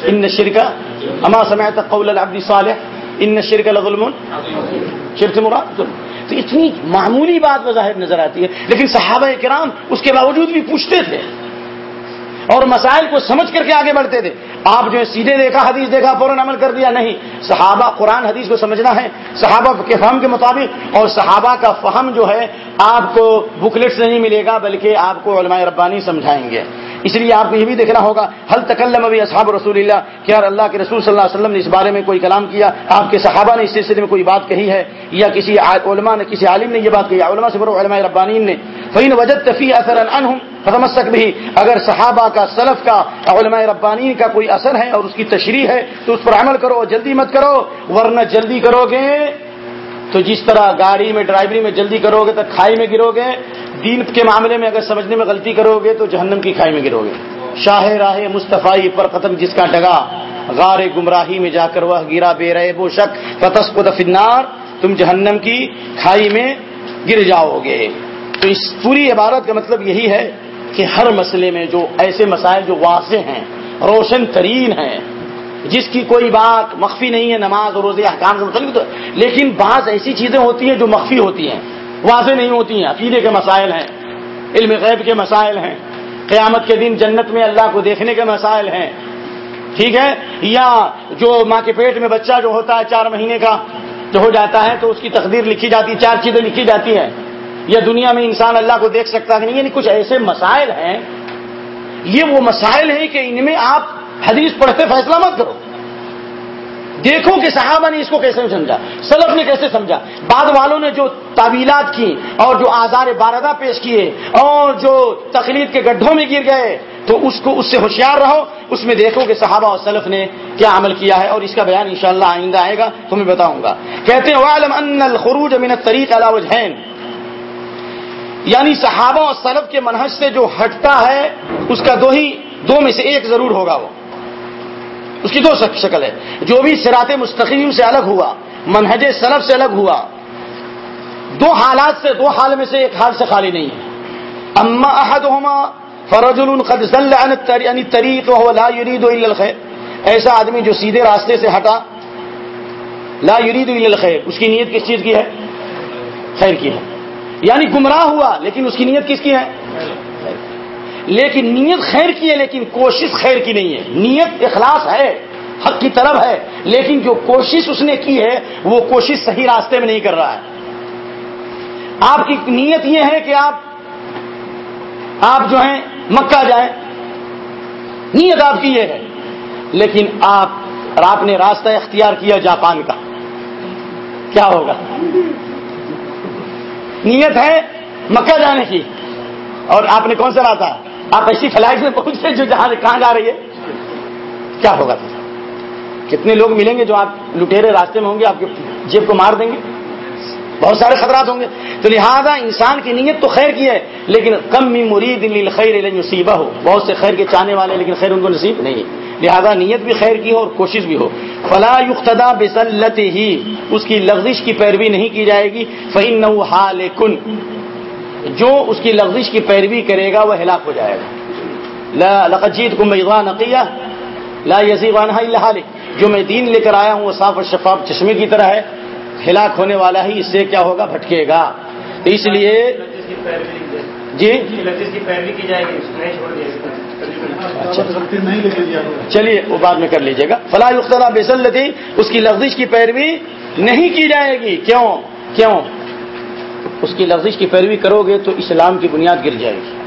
ان شرکا اما سمعت قول العبد صالح ان شرک لظلم شرک سے مراد ظلم. تو اتنی معمولی بات بظاہر نظر آتی ہے، لیکن صحابہ کرام اس کے باوجود بھی پوچھتے تھے اور مسائل کو سمجھ کر کے آگے بڑھتے تھے۔ آپ جو ہے سیدھے دیکھا، حدیث دیکھا، فوراً عمل کر دیا، نہیں۔ صحابہ قرآن، حدیث کو سمجھنا ہے، صحابہ کے فہم کے مطابق اور صحابہ کا فہم جو ہے، آپ کو بکلیٹ سے نہیں ملے گا، بلکہ آپ کو علماء ربانی سمجھائیں گے۔ اس لیے آپ کو یہ بھی دیکھنا ہوگا حل تکلم ابھی اصحاب رسول اللہ؟ کیا اللہ کے رسول صلی اللہ علیہ وسلم نے اس بارے میں کوئی کلام کیا؟ آپ کے صحابہ نے اس سلسلے میں کوئی بات کہی ہے؟ یا کسی علماء نے، کسی عالم نے یہ بات کہی؟ علماء سے برو علماء ربانین نے؟ فین وجد تفیع اثر فتمسک بھی اگر صحابہ کا، سلف کا، علماء ربانی کا کوئی اثر ہے اور اس کی تشریح ہے، تو اس پر عمل کرو جلدی مت کرو، ورنہ جلدی کرو گے تو جس طرح گاڑی میں، ڈرائیوری میں جلدی کرو گے تو کھائی میں گرو گے دین کے معاملے میں اگر سمجھنے میں غلطی کرو گے تو جہنم کی کھائی میں گرو گے شاہ راہ مصطفی پر قتم جس کا ڈگا، غار گمراہی میں جا کر وہ گرا بے رہے وہ شک فتس کو دفنار تم جہنم کی کھائی میں گر جاؤ گے تو اس پوری عبارت کا مطلب یہی ہے کہ ہر مسئلے میں جو ایسے مسائل جو واضح ہیں، روشن ترین ہیں جس کی کوئی بات مخفی نہیں ہے، نماز اور روزے، احکام سے متعلق لیکن بعض ایسی چیزیں ہوتی ہیں جو مخفی ہوتی ہیں، واضح نہیں ہوتی ہیں، عقیدے کے مسائل ہیں، علم غیب کے مسائل ہیں، قیامت کے دن جنت میں اللہ کو دیکھنے کے مسائل ہیں۔ ٹھیک ہے؟ یا جو ماں کے پیٹ میں بچہ جو ہوتا ہے چار مہینے کا جو ہو جاتا ہے تو اس کی تقدیر لکھی جاتی ہے چار چیزیں لکھی جاتی ہیں۔ یا دنیا میں انسان اللہ کو دیکھ سکتا ہے نہیں یعنی کچھ ایسے مسائل ہیں، یہ وہ مسائل ہیں کہ ان میں آپ حدیث پڑھتے فیصلہ مت کرو۔ دیکھو کہ صحابہ نے اس کو کیسے سمجھا، سلف نے کیسے سمجھا۔ بعد والوں نے جو تعویلات کی اور جو آزار باردہ پیش کیے اور جو تقلید کے گڈھوں میں گر گئے، تو اس کو اس سے ہوشیار رہو۔ اس میں دیکھو کہ صحابہ اور سلف نے کیا عمل کیا ہے اور اس کا بیان انشاءاللہ آئندہ آئے گا تو میں بتاؤں گا۔ کہتے ہیں وعلم ان الخروج من الطریق علی وجہین یعنی صحابہ اور سلف کے منہج سے جو ہٹتا ہے، اس کا دو ہی، دو میں سے ایک ضرور ہوگا وہ۔ اس کی دو شکل ہے جو بھی سرات مستقیم سے الگ ہوا، منہج سلف سے الگ ہوا، دو حالات سے، دو حال میں سے ایک حال سے خالی نہیں ہے۔ اما احدہما فرجل قد زل عن لا يريد الا الخير۔ ایسا آدمی جو سیدھے راستے سے ہٹا، لا يريد الا الخير۔ اس کی نیت کس چیز کی ہے؟ خیر کی ہے۔ یعنی گمراہ ہوا، لیکن اس کی نیت کس کی ہے؟ لیکن نیت خیر کی ہے لیکن کوشش خیر کی نہیں ہے۔ نیت اخلاص ہے، حق کی طرف ہے، لیکن جو کوشش اس نے کی ہے، وہ کوشش صحیح راستے میں نہیں کر رہا ہے۔ آپ کی نیت یہ ہے کہ آپ آپ جو ہیں، مکہ جائیں۔ نیت آپ کی یہ ہے۔ لیکن آپ آپ نے راستہ اختیار کیا جاپان کا۔ کیا ہوگا؟ نیت ہے مکہ جانے کی۔ اور آپ نے کون سا راستہ؟ آپ ایسی فلائٹ میں پہنچے جو جہاں کہاں جا رہی ہے؟ کیا ہوگا کتنے لوگ ملیں گے جو آپ لٹیرے راستے میں ہوں گے، آپ کے جیب کو مار دیں گے؟ بہت سارے خطرات ہوں گے۔ تو لہٰذا انسان کی نیت تو خیر کی ہے، لیکن کم مرید خیر نصیبہ ہو بہت سے خیر کے چاہنے والے، لیکن خیر ان کو نصیب نہیں۔ لہذا نیت بھی خیر کی ہو اور کوشش بھی ہو۔ فلا یقتدا بسلت ہی اس کی لغزش کی پیروی نہیں کی جائے گی۔ فہم نو حال کن جو اس کی لغزش کی پیروی کرے گا وہ ہلاک ہو جائے گا۔ لقجیت کو میغان عقیہ لا یزیوان جو میں دین لے کر آیا ہوں وہ صاف اور شفاف چشمے کی طرح ہے۔ ہلاک ہونے والا ہی اس سے کیا ہوگا؟ بھٹکے گا۔ اس لیے جی؟ کی پیروی کی جائے گی چلیے، وہ بعد میں کر لیجیے گا۔ فلاح اختلاح بسلتی اس کی لفظش کی پیروی نہیں کی جائے گی۔ کیوں؟ کیوں؟ اس کی لفظش کی پیروی کرو گے تو اسلام کی بنیاد گر جائے گی۔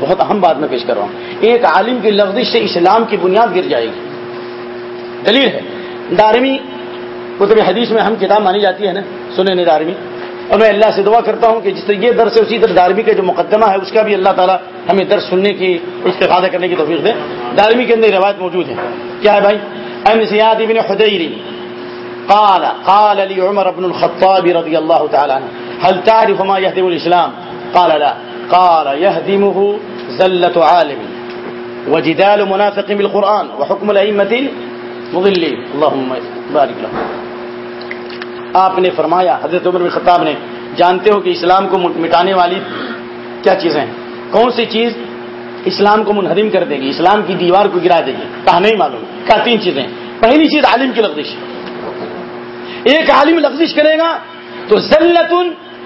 بہت اہم بات میں پیش کر رہا ہوں۔ ایک عالم کی لفظش سے اسلام کی بنیاد گر جائے گی۔ دلیل ہے۔ دارمی کتب حدیث میں ہم کتاب مانی جاتی ہے نا سنے دارمی۔ اور میں اللہ سے دعا کرتا ہوں کہ جس طرح یہ درس ہے، اسی طرح دارمی کا جو مقدمہ ہے، اس کا بھی اللہ تعالیٰ ہمیں درس سننے کی، استفادہ کرنے کی توفیق دے۔ دارمی کے اندر روایت موجود ہے۔ کیا ہے بھائی؟ ام زیاد بن حدیری قال قال عمر بن الخطاب رضي الله تعالى عنه هل تعرف ما يهدم الإسلام؟ قال لا. قال يهدمه زلة عالم. وجدال منافق بالقرآن وحكم الأئمة المضلين. اللهم بارك لهم. آپ نے فرمایا، حضرت عمر بن خطاب نے، جانتے ہو کہ اسلام کو مٹانے والی کیا چیزیں ہیں؟ کون سی چیز اسلام کو منہدم کر دے گی؟ اسلام کی دیوار کو گرا دے گی؟ کہا نہیں معلوم. کیا تین چیزیں پہلی چیز عالم کی لفظش ایک عالم لفظش کرے گا تو ذلت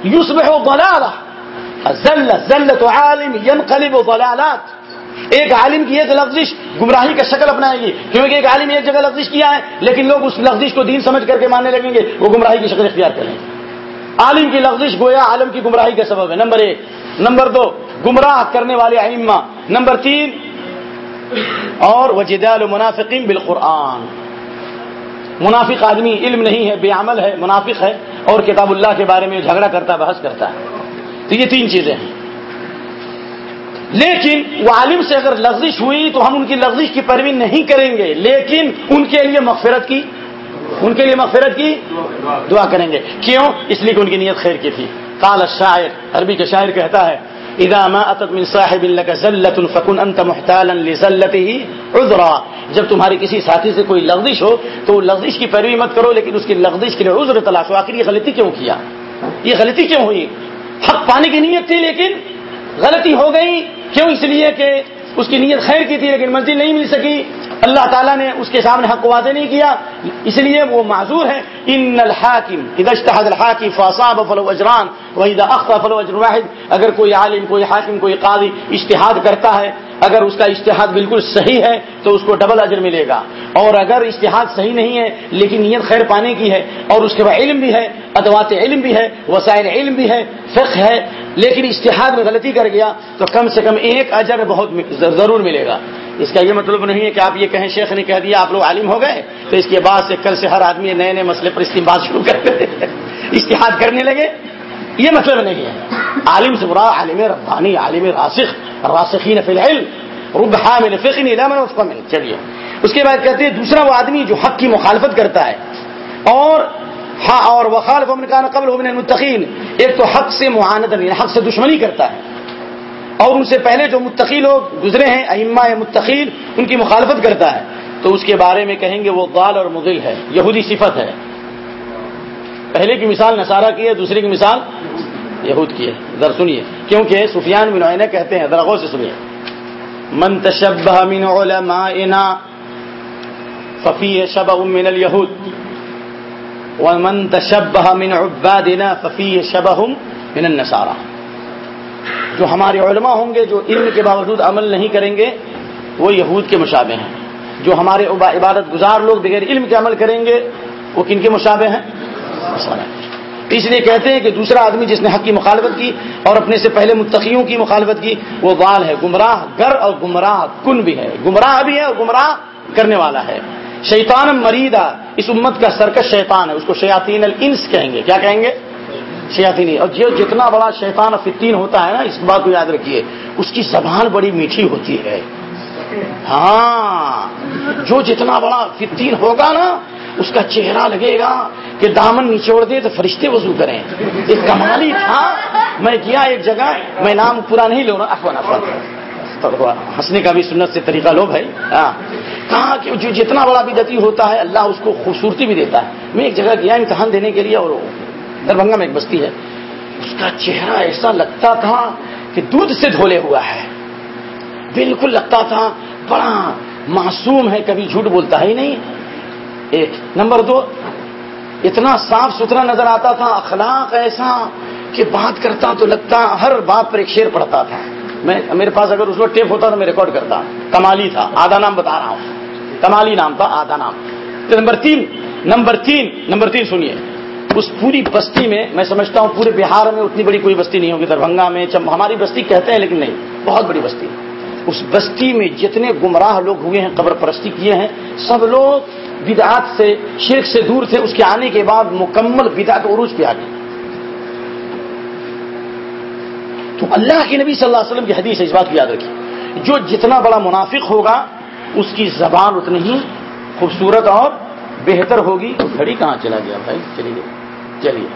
یوسف ضلالہ ذلت ذلت عالم ينقلب ضلالات. ایک عالم کی ایک لفظش گمراہی کا شکل اپنائے گی. کیونکہ ایک عالم ایک جگہ لفظش کیا ہے، لیکن لوگ اس لفظش کو دین سمجھ کر کے ماننے لگیں گے، وہ گمراہی کی شکل اختیار کریں۔ گے عالم کی لفظش گویا عالم کی گمراہی کا سبب ہے۔ نمبر ایک. نمبر دو، گمراہ کرنے والے ائمہ. نمبر تین، اور وجدال منافقین بالقرآن. منافق آدمی علم نہیں ہے، بے عمل ہے، منافق ہے اور کتاب اللہ کے بارے میں جھگڑا کرتا، بحث کرتا ہے۔ تو یہ تین چیزیں ہیں۔ لیکن وہ عالم سے اگر لفزش ہوئی تو ہم ان کی لفزش کی پیروی نہیں کریں گے، لیکن ان کے لیے مغفرت کی، ان کے لیے مغفرت کی دعا کریں گے۔ کیوں؟ اس لیے کہ ان کی نیت خیر کی تھی۔ قال الشاعر، عربی کا شاعر کہتا ہے اذا ما اتت من صاحب لك زلة فكن انت محتالا لزلته عذرا. جب تمہاری کسی ساتھی سے کوئی لغزش ہو تو وہ لغزش کی پیروی مت کرو، لیکن اس کی لغزش کے لیے عذر تلاش آخر یہ غلطی کیوں کیا؟ یہ غلطی کیوں ہوئی؟ حق پانے کی نیت تھی لیکن غلطی ہو گئی. کیوں اس لیے کہ اس کی نیت خیر کی تھی لیکن منزل نہیں مل سکی۔ اللہ تعالیٰ نے اس کے سامنے حق واضح نہیں کیا۔ اس لیے وہ معذور ہے ان الحاکم اشتحد الحاکم فاصاب فلو اجران وحید اخت فلو اجر واحد۔ اگر کوئی عالم، کوئی حاکم، کوئی قاضی اشتہاد کرتا ہے اگر اس کا اشتہاد بالکل صحیح ہے تو اس کو ڈبل اجر ملے گا۔ اور اگر اشتہاد صحیح نہیں ہے، لیکن نیت خیر پانے کی ہے، اور اس کے بعد علم بھی ہے، ادوات علم بھی ہے، وسائل علم بھی ہے، فقہ ہے، لیکن اشتہاد میں غلطی کر گیا، تو کم سے کم ایک اجر بہت ضرور ملے گا۔ اس کا یہ مطلب نہیں ہے کہ آپ یہ کہیں، شیخ نے کہہ دیا، آپ لوگ عالم ہو گئے، تو اس کے بعد سے کل سے ہر آدمی نئے نئے مسئلے پر استعمال شروع کرتے اشتہاد کرنے لگے۔ یہ مطلب نہیں ہے عالم سے برا عالم ربانی، عالم راسخ، راسخین فی العلم، رب حامل فقن علم من چلیے۔ اس کے بعد کہتے ہیں دوسرا وہ آدمی جو حق کی مخالفت کرتا ہے۔ اور ہاں اور وخالف امن کا قبل من المتقین۔ ایک تو حق سے معاند نہیں یعنی حق سے دشمنی کرتا ہے۔ اور ان سے پہلے جو متقی لوگ گزرے ہیں، ائمہ متقین، ان کی مخالفت کرتا ہے۔ تو اس کے بارے میں کہیں گے وہ غال اور مغل ہے، یہودی صفت ہے۔ پہلے کی مثال نصارہ کی ہے، دوسری کی مثال یہود کی ہے۔ ذرا سنیے۔ کیونکہ سفیان بن عینہ کہتے ہیں، ذرا غور سے سنیے۔ من تشبہ من علمائنا ففی شبہ من الیہود، ومن تشبہ من عبادنا ففی شبہ من النصارہ۔ جو ہمارے علماء ہوں گے، جو علم کے باوجود عمل نہیں کریں گے، وہ یہود کے مشابے ہیں۔ جو ہمارے عبادت گزار لوگ بغیر علم کے عمل کریں گے، وہ کن کے مشابے ہیں؟ اس لیے کہتے ہیں کہ دوسرا آدمی جس نے حق کی مخالفت کی اور اپنے سے پہلے متقیوں کی مخالفت کی، وہ وال ہے، گمراہ گر اور گمراہ کن بھی ہے۔ گمراہ بھی ہے اور گمراہ کرنے والا ہے۔ شیطان مریدا اس امت کا سرکش شیطان ہے، اس کو شیاطین الانس کہیں گے۔ کیا کہیں گے؟ شیاطینی اور جو جتنا بڑا شیطان فتین ہوتا ہے نا، اس بات کو یاد رکھیے، اس کی زبان بڑی میٹھی ہوتی ہے۔ ہاں جو جتنا بڑا فتین ہوگا نا اس کا چہرہ لگے گا کہ دامن نچوڑ دے تو فرشتے وضو کریں۔ ایک کمالی تھا۔ میں کیا ایک جگہ، میں نام پورا نہیں لوں افوان افوان ہنسنے کا بھی سنت سے طریقہ لو بھائی ہاں۔ کہا کہ جو جتنا بڑا بدتی ہوتا ہے، اللہ اس کو خوبصورتی بھی دیتا ہے۔ میں ایک جگہ گیا امتحان دینے کے لیے اور دربھنگا میں ایک بستی ہے۔ اس کا چہرہ ایسا لگتا تھا کہ دودھ سے دھولے ہوا ہے۔ بالکل لگتا تھا۔ بڑا معصوم ہے، کبھی جھوٹ بولتا ہی نہیں۔ ایک نمبر دو، اتنا صاف ستھرا نظر آتا تھا، اخلاق ایسا کہ بات کرتا تو لگتا، ہر بات پر ایک شیر پڑھتا تھا۔ میں، میرے پاس اگر اس وقت ٹیپ ہوتا تو میں ریکارڈ کرتا۔ کمالی تھا، آدھا نام بتا رہا ہوں۔ کمالی نام تھا، آدھا نام۔ نمبر تین نمبر تین نمبر تین سنیے۔ اس پوری بستی میں میں سمجھتا ہوں پورے بہار میں اتنی بڑی کوئی بستی نہیں ہوگی، دربھنگا میں ہماری بستی کہتے ہیں لیکن نہیں، بہت بڑی بستی۔ اس بستی میں جتنے گمراہ لوگ ہوئے ہیں، قبر پرستی کیے ہیں، سب لوگ بدعات سے، شرک سے دور تھے، اس کے آنے کے بعد مکمل بدعت عروج پہ آ گئی تو اللہ کے نبی صلی اللہ علیہ وسلم کی حدیث اس بات کی یاد رکھی جو جتنا بڑا منافق ہوگا، اس کی زبان اتنی ہی خوبصورت اور بہتر ہوگی۔ گھڑی کہاں چلا گیا بھائی؟ چلیے چلیے۔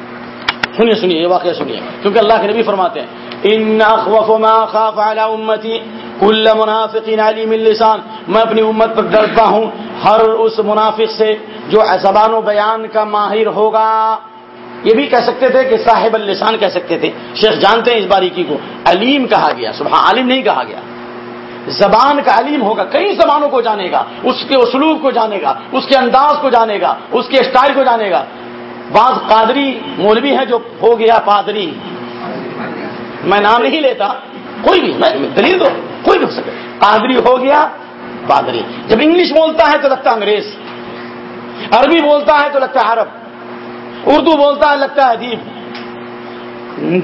سنیے سنیے، یہ واقعہ سنیے۔ کیونکہ اللہ کے نبی فرماتے ہیں، ان اخوف ما خاف على امتی کل منافق علیم اللسان میں اپنی امت پر ڈرتا ہوں۔ ہر اس منافق سے جو زبان و بیان کا ماہر ہوگا۔ یہ بھی کہہ سکتے تھے کہ صاحب اللسان کہہ سکتے تھے۔ شیخ جانتے ہیں اس باریکی کو۔ علیم کہا گیا صبح عالم نہیں کہا گیا۔ زبان کا علیم ہوگا، کئی زبانوں کو جانے گا، اس کے اسلوب کو جانے گا، اس کے انداز کو جانے گا، اس کے اسٹائل کو جانے گا۔ بعض قادری مولوی ہے جو ہو گیا پادری میں نام نہیں لیتا، کوئی بھی، میں دلیل دو۔ کوئی بھی ہو سکے قادری ہو گیا پادری جب انگلش بولتا ہے تو لگتا ہے انگریز۔ عربی بولتا ہے تو لگتا ہے عرب۔ اردو بولتا ہے، لگتا ہے ادیب۔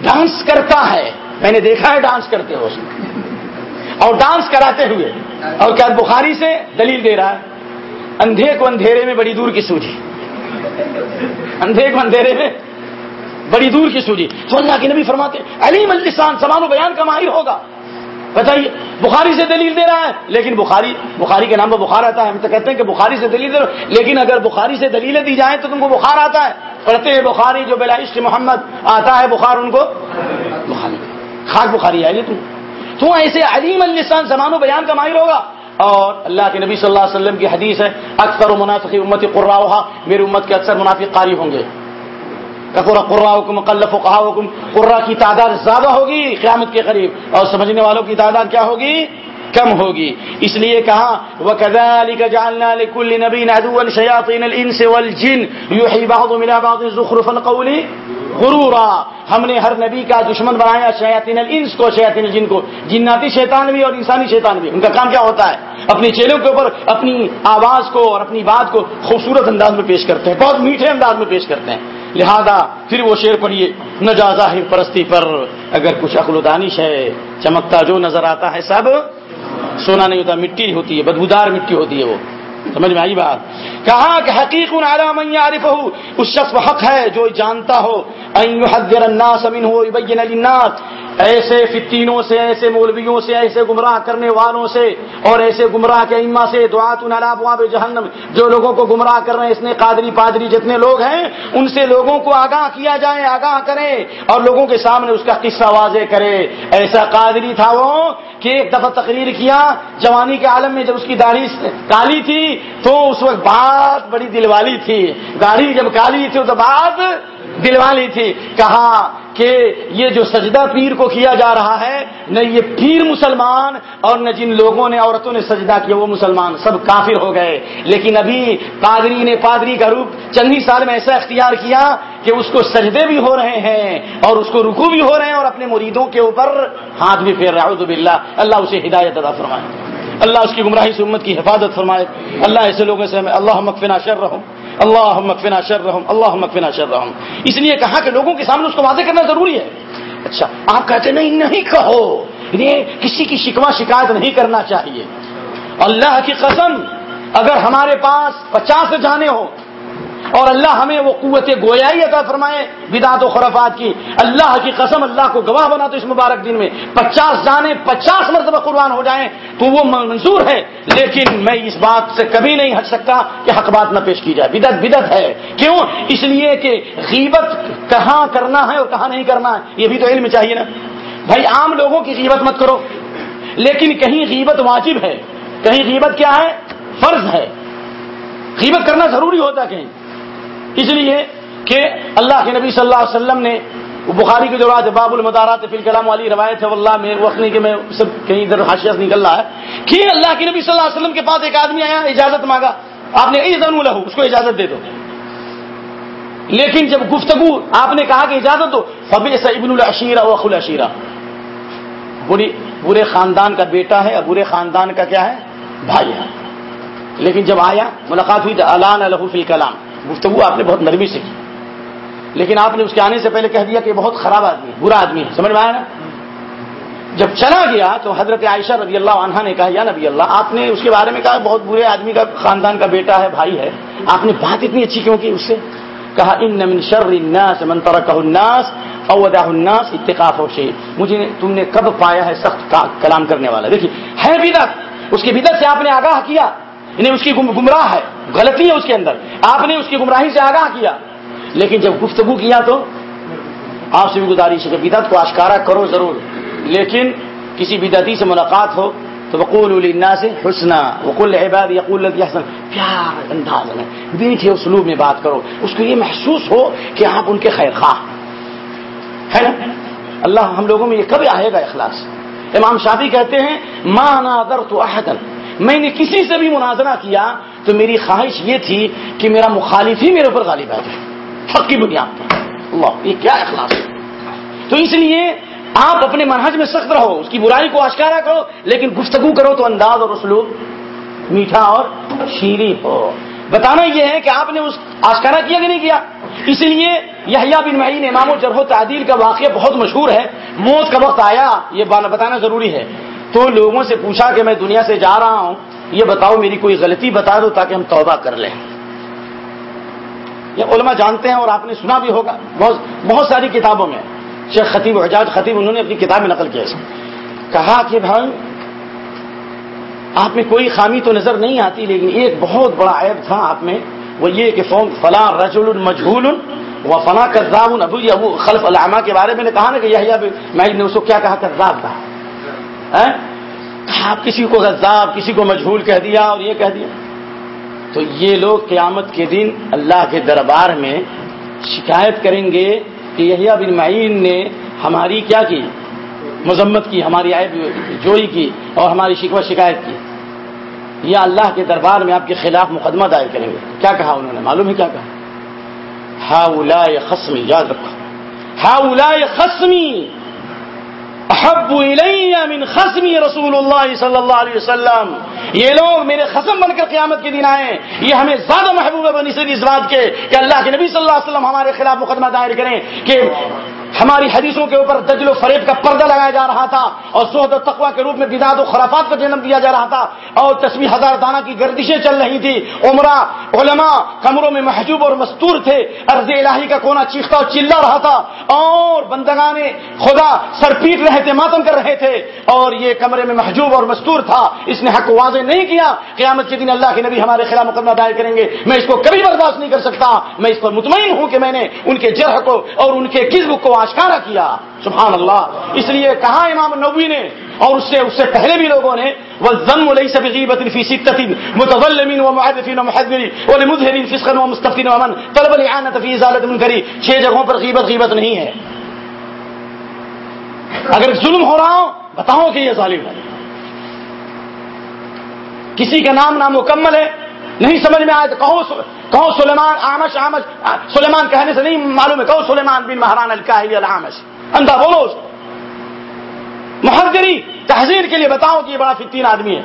ڈانس کرتا ہے۔ میں نے دیکھا ہے ڈانس کرتے ہو اور ڈانس کراتے ہوئے۔ اور کیا بخاری سے دلیل دے رہا ہے؟ اندھے کو اندھیرے میں بڑی دور کی سوجی۔ اندھے کو اندھیرے میں بڑی دور کی سوجی۔ تو اللہ کے نبی فرماتے علیم السان سمان و بیان کا ماہر ہوگا۔ بتائیے، بخاری سے دلیل دے رہا ہے، لیکن بخاری بخاری کے نام پر بخار آتا ہے۔ ہم تو کہتے ہیں کہ بخاری سے دلیل دے رہا لیکن اگر بخاری سے دلیلیں دی جائیں تو تم کو بخار آتا ہے۔ پڑھتے ہیں بخاری، جو بلا عشق محمد آتا ہے بخار، ان کو بخاری۔ خاک بخاری آئے گی تم تو ایسے علیم السان زمان و بیان کا ماہر ہوگا۔ اور اللہ کے نبی صلی اللہ علیہ وسلم کی حدیث ہے، اکثر و منافقی امت قرا میری امت کے اکثر منافق قاری ہوں گے۔ قرا حکم قلف و حکم قرا کی تعداد زیادہ ہوگی قیامت کے قریب، اور سمجھنے والوں کی تعداد کیا ہوگی؟ کم ہوگی۔ اس لیے کہا وہ کدال جالنا کل نبی نادو شیاطین الانس والجن یوحی بعض من بعض زخرف القول غرورا۔ ہم نے ہر نبی کا دشمن بنایا شیاطین الانس کو شیاطین الجن کو۔ جناتی شیطان بھی اور انسانی شیطان بھی۔ ان کا کام کیا ہوتا ہے؟ اپنی چیلوں کے اوپر اپنی آواز کو اور اپنی بات کو خوبصورت انداز میں پیش کرتے ہیں، بہت میٹھے انداز میں پیش کرتے ہیں۔ لہذا پھر وہ شعر پڑھیے نہ ظاہر پرستی پر، اگر کچھ عقل و دانش ہے، چمکتا جو نظر آتا ہے سب، سونا نہیں ہوتا، مٹی ہوتی ہے، بدبودار مٹی ہوتی ہے وہ۔ سمجھ میں آئی بات؟ کہا کہ حقیق عالم عارف ہو اس شخص حق ہے جو جانتا ہو الناس منه ويبين للناس۔ ایسے فتینوں سے، ایسے مولویوں سے، ایسے گمراہ کرنے والوں سے اور ایسے گمراہ کے اما سے دعات ابواب جہنم، جو لوگوں کو گمراہ کر رہے ہیں، اس نے قادری پادری جتنے لوگ ہیں، ان سے لوگوں کو آگاہ کیا جائے، آگاہ کرے اور لوگوں کے سامنے اس کا قصہ واضح کرے۔ ایسا قادری تھا وہ کہ ایک دفعہ تقریر کیا، جوانی کے عالم میں جب اس کی داڑھی کالی تھی تو اس وقت بات بڑی دل والی تھی۔ داڑھی جب کالی تھی تو بات دل والی تھی۔ کہا کہ یہ جو سجدہ پیر کو کیا جا رہا ہے، نہ یہ پیر مسلمان اور نہ جن لوگوں نے، عورتوں نے سجدہ کیا، وہ مسلمان سب کافر ہو گئے۔ لیکن ابھی پادری نے پادری کا روپ چند ہی سال میں ایسا اختیار کیا کہ اس کو سجدے بھی ہو رہے ہیں اور اس کو رکو بھی ہو رہے ہیں اور اپنے مریدوں کے اوپر ہاتھ بھی پھیر رہا باللہ۔ اللہ اسے ہدایت ادا فرمائے۔ اللہ اس کی گمراہی سے امت کی حفاظت فرمائے۔ اللہ ایسے لوگوں سے اللہ مکفنا شر رہوں اللہ مکفنا شر رحم اللہ مکفنا شر رحم اس لیے کہا کہ لوگوں کے سامنے اس کو واضح کرنا ضروری ہے۔ اچھا آپ کہتے نہیں نہیں کہو۔ یعنی کسی کی شکوا شکایت نہیں کرنا چاہیے۔ اللہ کی قسم، اگر ہمارے پاس پچاس جانے ہوں اور اللہ ہمیں وہ قوت گویائی عطا فرمائے بدعت و خرافات کی۔ اللہ کی قسم اللہ کو گواہ بنا تو اس مبارک دن میں۔ پچاس جانے، پچاس مرتبہ قربان ہو جائیں تو وہ منظور ہے۔ لیکن میں اس بات سے کبھی نہیں ہٹ سکتا کہ حق بات نہ پیش کی جائے۔ بدت بدت ہے۔ کیوں؟ اس لیے کہ غیبت کہاں کرنا ہے اور کہاں نہیں کرنا ہے، یہ بھی تو علم چاہیے نا۔ بھائی، عام لوگوں کی غیبت مت کرو۔ لیکن کہیں غیبت واجب ہے، کہیں غیبت کیا ہے؟ فرض ہے۔ غیبت کرنا ضروری ہوتا کہیں۔ اس لیے کہ اللہ کے نبی صلی اللہ علیہ وسلم نے بخاری کی جو باب المدارات فی الکلام والی روایت ہے اللہ میں وقت نہیں کہ میں سب کہیں ادھر حاشیہ نکل رہا ہے، کہ اللہ کے نبی صلی اللہ علیہ وسلم کے پاس ایک آدمی آیا، اجازت مانگا، آپ نے لہو، اس کو اجازت دے دو۔ لیکن جب گفتگو، آپ نے کہا کہ اجازت دو فبی ابن العشیرہ وخ العشیرہ بڑی برے خاندان کا بیٹا ہے اور برے خاندان کا کیا ہے؟ بھائی ہے۔ لیکن جب آیا، ملاقات ہوئی تو علان الحفل کلام گفتگو آپ نے بہت نرمی سے کی۔ لیکن آپ نے اس کے آنے سے پہلے کہہ دیا کہ بہت خراب آدمی ہے، برا آدمی ہے۔ سمجھ میں آیا نا؟ جب چلا گیا تو حضرت عائشہ رضی اللہ عنہ نے کہا، یا نبی اللہ، آپ نے اس کے بارے میں کہا، بہت برے آدمی کا خاندان کا بیٹا ہے، بھائی ہے۔ آپ نے بات اتنی اچھی کیوں کی اس سے؟ کہا، ان من شر الناس من ترکہ الناس او الناس اتقاف شيء مجھے تم نے کب پایا ہے سخت کلام کرنے والا۔ دیکھیے، ہے بدعت۔ اس کی بدعت سے آپ نے آگاہ کیا۔ انہیں اس کی گمراہ ہے، غلطی ہے اس کے اندر۔ آپ نے اس کی گمراہی سے آگاہ کیا۔ لیکن جب گفتگو کیا تو آپ سے بھی گزارش ہے کہ بدعت کو آشکارا کرو ضرور۔ لیکن کسی بدعتی سے ملاقات ہو تو وقول النا سے حسنا۔ وقول عباد یقول حسن پیار انداز میں، میٹھے اسلوب میں بات کرو۔ اس کو یہ محسوس ہو کہ آپ ان کے خیر خواہ ہے نا؟ اللہ ہم لوگوں میں یہ کب آئے گا اخلاص۔ امام شافی کہتے ہیں ماں نادر تو احدن میں نے کسی سے بھی مناظرہ کیا تو میری خواہش یہ تھی کہ میرا مخالف ہی میرے اوپر غالب آ جائے حق کی بنیاد پر۔ اللہ، یہ کیا اخلاص ہے۔ تو اس لیے آپ اپنے منہج میں سخت رہو، اس کی برائی کو آشکارا کرو، لیکن گفتگو کرو تو انداز اور اسلوب میٹھا اور شیریں ہو۔ بتانا یہ ہے کہ آپ نے اس آشکارا کیا کہ نہیں کیا؟ اس لیے یہ بن معین امام و جرح و تعدیل کا واقعہ بہت مشہور ہے۔ موت کا وقت آیا، یہ بتانا ضروری ہے۔ تو لوگوں سے پوچھا کہ میں دنیا سے جا رہا ہوں، یہ بتاؤ، میری کوئی غلطی بتا دو تاکہ ہم توبہ کر لیں۔ یہ علماء جانتے ہیں اور آپ نے سنا بھی ہوگا۔ بہت بہت ساری کتابوں میں شیخ خطیب حجاج خطیب، انہوں نے اپنی کتاب میں نقل کیا کہا کہ بھائی، آپ میں کوئی خامی تو نظر نہیں آتی، لیکن ایک بہت بڑا عیب تھا آپ میں، وہ یہ کہ فلاں رجل مجھول و فلاں کرداب ابو ابو خلف علامہ کے بارے میں نے کہا نا کہ یہ میں نے اس کو کیا کہا؟ کرداب تھا آپ کسی کو غذاب، کسی کو مجھول کہہ دیا اور یہ کہہ دیا۔ تو یہ لوگ قیامت کے دن اللہ کے دربار میں شکایت کریں گے کہ یہ بن معین نے ہماری کیا کی؟ مذمت کی، ہماری عیب جوئی کی اور ہماری شکوہ شکایت کی۔ یا اللہ کے دربار میں آپ کے خلاف مقدمہ دائر کریں گے۔ کیا کہا انہوں نے؟ معلوم ہے کیا کہا؟ ہا خسمی یاد رکھو۔ ہا الا خسمی احب من خصمی رسول اللہ صلی اللہ علیہ وسلم. یہ لوگ میرے خسم بن کر قیامت کے دن آئے یہ ہمیں زیادہ محبوب ہے بنی سے اس بات کے کہ اللہ کے نبی صلی اللہ علیہ وسلم ہمارے خلاف مقدمہ دائر کریں کہ ہماری حدیثوں کے اوپر دجل و فریب کا پردہ لگایا جا رہا تھا اور سہد و تقوا کے روپ میں بداد و خرافات کا جنم دیا جا رہا تھا اور تصویر ہزار دانہ کی گردشیں چل رہی تھی عمرہ، علماء کمروں میں محجوب اور مستور تھے۔ ارض الہی کا کونا چیختا اور چلا رہا تھا۔ اور بندگان خدا سر پیٹ رہے تھے، ماتم کر رہے تھے۔ اور یہ کمرے میں محجوب اور مستور تھا۔ اس نے حق واضح نہیں کیا۔ قیامت کے دن اللہ کے نبی ہمارے خلاف مقدمہ دائر کریں گے۔ میں اس کو کبھی برداشت نہیں کر سکتا۔ میں اس پر مطمئن ہوں کہ میں نے ان کے جرح کو اور ان کے کزب کو آشکارا کیا، سبحان اللہ۔ اس لیے کہا امام نبوی نے، اور اس سے اس سے پہلے بھی لوگوں نے وہ ضم علیہ سب غیبت فی ستتین متظلمین و معدفین و محذرین و لمدہرین فسقا و مستفتین و امن طلب الاعانت فی ازالت منکری چھ جگہوں پر غیبت غیبت نہیں ہے۔ اگر ظلم ہو رہا ہوں بتاؤ کہ یہ ظالم ہے۔ کسی کا نام نامکمل ہے نہیں سمجھ میں آئے تو کہو کہو سلیمان، آمش آمش سلیمان کہنے سے نہیں معلوم ہے۔ کہو سلیمان بن مہران الکاہلی العامش۔ اندھا بولو اس محدری تحزیر کے لیے بتاؤ کہ یہ بڑا فتین آدمی ہے۔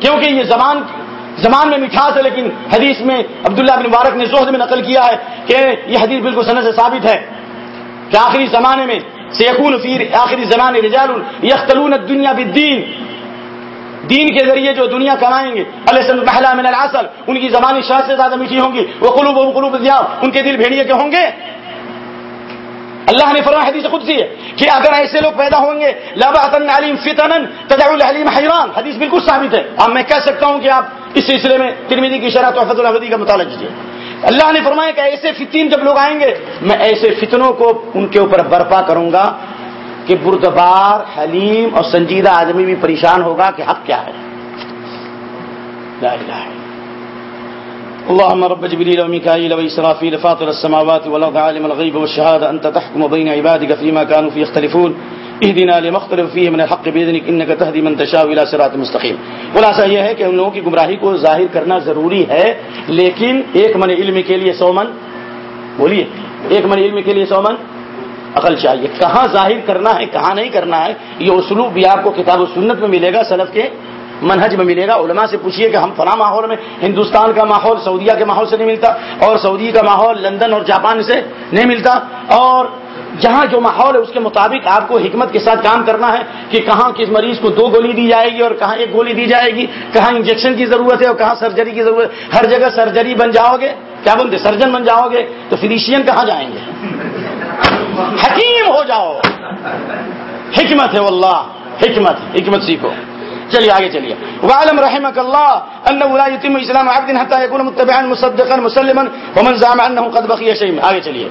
کیونکہ یہ زبان زمان میں مٹھاس ہے، لیکن حدیث میں عبداللہ بن مبارک نے زہد میں نقل کیا ہے کہ یہ حدیث بالکل سنت سے ثابت ہے۔ کہ آخری زمانے میں سیخون فیر آخری زمانے رجال یختلون الدنیا بالدین۔ دین کے ذریعے جو دنیا کمائیں گے. محلہ من العسل. ان کی زبانی شاہ سے زیادہ میٹھی ہوں گی. وہ قلوب و قلوب ان کے دل بھیڑیے کے ہوں گے؟ اللہ نے فرما حدیث خود سی ہے کہ اگر ایسے لوگ پیدا ہوں گے لبعتن علیم فتنن تدع الحلیم حیران. حدیث بالکل ثابت ہے. اب میں کہہ سکتا ہوں کہ آپ اس سلسلے میں ترمیدی کی شرح تحفظ الحدی کا مطالعہ کیجیے اللہ نے فرمایا کہ ایسے فتین جب لوگ آئیں گے، میں ایسے فتنوں کو ان کے اوپر برپا کروں گا کہ بردبار، حلیم اور سنجیدہ آدمی بھی پریشان ہوگا کہ حق کیا ہے۔ لا الہ اللهم رب جبريل وميكائيل وإسرافيل فاطر السماوات والأرض عالم الغيب والشهادة أنت تحكم بين عبادك فيما كانوا فيه يختلفون اهدنا لما اختلف فيه من الحق بإذنك إنك تهدي من تشاء إلى صراط مستقيم خلاصہ یہ ہے کہ ان لوگوں کی گمراہی کو ظاہر کرنا ضروری ہے، لیکن ایک من علم کے لیے سو من، بولیے، ایک من علم کے لیے سو من؟ عقل چاہیے۔ کہاں ظاہر کرنا ہے، کہاں نہیں کرنا ہے، یہ اسلوب بھی آپ کو کتاب و سنت میں ملے گا، سلف کے منہج میں ملے گا۔ علماء سے پوچھیے کہ ہم فلاں ماحول میں، ہندوستان کا ماحول سعودیہ کے ماحول سے نہیں ملتا، اور سعودی کا ماحول لندن اور جاپان سے نہیں ملتا۔ اور جہاں جو ماحول ہے، اس کے مطابق آپ کو حکمت کے ساتھ کام کرنا ہے کہ کہاں کس مریض کو دو گولی دی جائے گی اور کہاں ایک گولی دی جائے گی، کہاں انجیکشن کی ضرورت ہے اور کہاں سرجری کی ضرورت ہے۔ ہر جگہ سرجری بن جاؤ گے۔ کیا بولتے؟ سرجن بن جاؤ گے۔ تو فزیشین کہاں جائیں گے؟ حکیم ہو جاؤ۔ حکمت ہے واللہ، حکمت حکمت سیکھو۔ چلیے، آگے چلیے۔ وعلم رحمك الله انه لا يتم اسلام عبد حتى يكون متبعا، مصدقا، مسلما ومن زعم انه قد بقي شيء آگے چلیے۔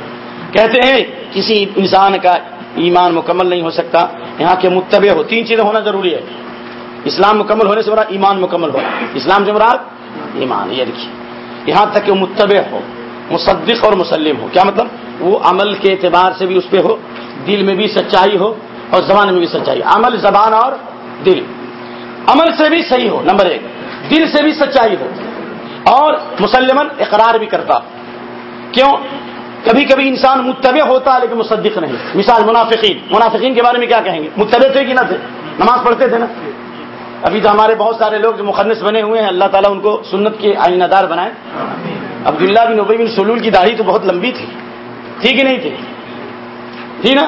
کہتے ہیں، کسی انسان کا ایمان مکمل نہیں ہو سکتا۔ یہاں کے متبع ہو، تین چیزیں ہونا ضروری ہے۔ اسلام مکمل ہونے سے مراد ایمان مکمل ہو۔ اسلام سے مراد ایمان۔ یہ دیکھیے، یہاں تک کہ متبع ہو۔ مصدق اور مسلم ہو۔ کیا مطلب؟ وہ عمل کے اعتبار سے بھی اس پہ ہو، دل میں بھی سچائی ہو اور زبان میں بھی سچائی۔ عمل زبان اور دل۔ عمل سے بھی صحیح ہو، نمبر ایک۔ دل سے بھی سچائی ہو۔ اور مسلمن اقرار بھی کرتا۔ کیوں؟ کبھی کبھی انسان متبع ہوتا لیکن مصدق نہیں۔ مثال منافقین۔ منافقین کے بارے میں کیا کہیں گے؟ متبع تھے کہ نہ تھے۔ نماز پڑھتے تھے نا؟ ابھی تو ہمارے بہت سارے لوگ جو مخنص بنے ہوئے ہیں اللہ تعالیٰ ان کو سنت کے آئینہ دار بنائے عبداللہ بن نبی بن سلول کی داڑھی تو بہت لمبی تھی۔ تھی کہ نہیں تھی؟ تھی نا؟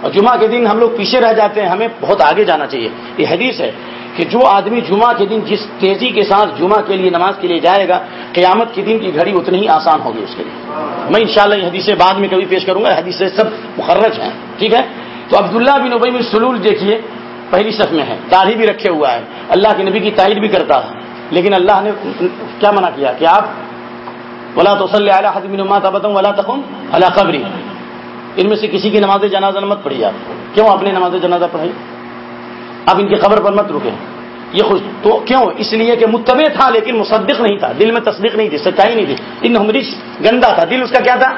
اور جمعہ کے دن ہم لوگ پیچھے رہ جاتے ہیں ہمیں بہت آگے جانا چاہیے۔ یہ حدیث ہے کہ جو آدمی جمعہ کے دن جس تیزی کے ساتھ جمعہ کے لیے نماز کے لیے جائے گا قیامت کے دن کی گھڑی اتنی ہی آسان ہوگی اس کے لیے۔ میں انشاءاللہ یہ حدیثیں بعد میں کبھی پیش کروں گا حدیثیں سب مخرج ہیں۔ ٹھیک ہے؟ تو عبداللہ بن ابئی بن سلول دیکھیے۔ پہلی صف میں ہے۔ داڑھی بھی رکھے ہوا ہے۔ اللہ کے نبی کی تائید بھی کرتا ہے۔ لیکن اللہ نے کیا منع کیا کہ آپ ولا تو صلی اللہ حدم تبتم ولا تخم اللہ قبری ان میں سے کسی کی نماز جنازہ مت پڑھی آپ۔ کیوں آپ نے نماز جنازہ پڑھائی؟ اب ان کی خبر پر مت رکے۔ یہ خوش تو کیوں؟ اس لیے کہ متبع تھا لیکن مصدق نہیں تھا۔ دل میں تصدیق نہیں تھی، سچائی نہیں تھی۔ ان ہمرش گندا تھا۔ دل اس کا کیا تھا؟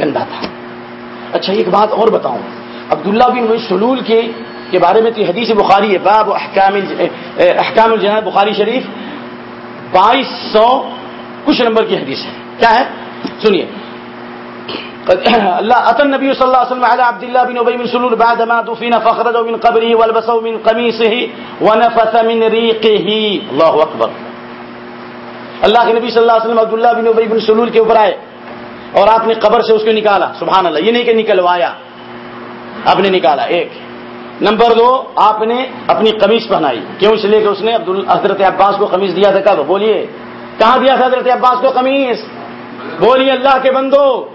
گندا تھا۔ اچھا ایک بات اور بتاؤں۔ عبداللہ بن سلول کے کے بارے میں تو حدیث بخاری ہے، باب احکام احکام الجناب بخاری شریف، بائیس سو کچھ نمبر کی حدیث ہے۔ کیا ہے؟ سنیے۔ اللہ اتن نبی صلی اللہ علیہ وسلم علی عبد الله بن ابي بن سلول بعد ما دفن فخرج من قبره والبسه من قميصه ونفث من ريقه الله اکبر۔ اللہ کے نبی صلی اللہ علیہ وسلم عبداللہ بن ابی بن سلول کے اوپر آئے اور آپ نے قبر سے اس کو نکالا۔ سبحان اللہ، یہ نہیں کہ نکلوایا۔ آپ نے نکالا، ایک۔ نمبر دو، آپ نے اپنی قمیص پہنائی۔ کیوں اس لیے کہ اس نے عبد حضرت عباس کو قمیص دیا تھا؟ کب بولیے۔ کہاں دیا تھا حضرت عباس کو قمیص؟ بولیے اللہ کے بندو۔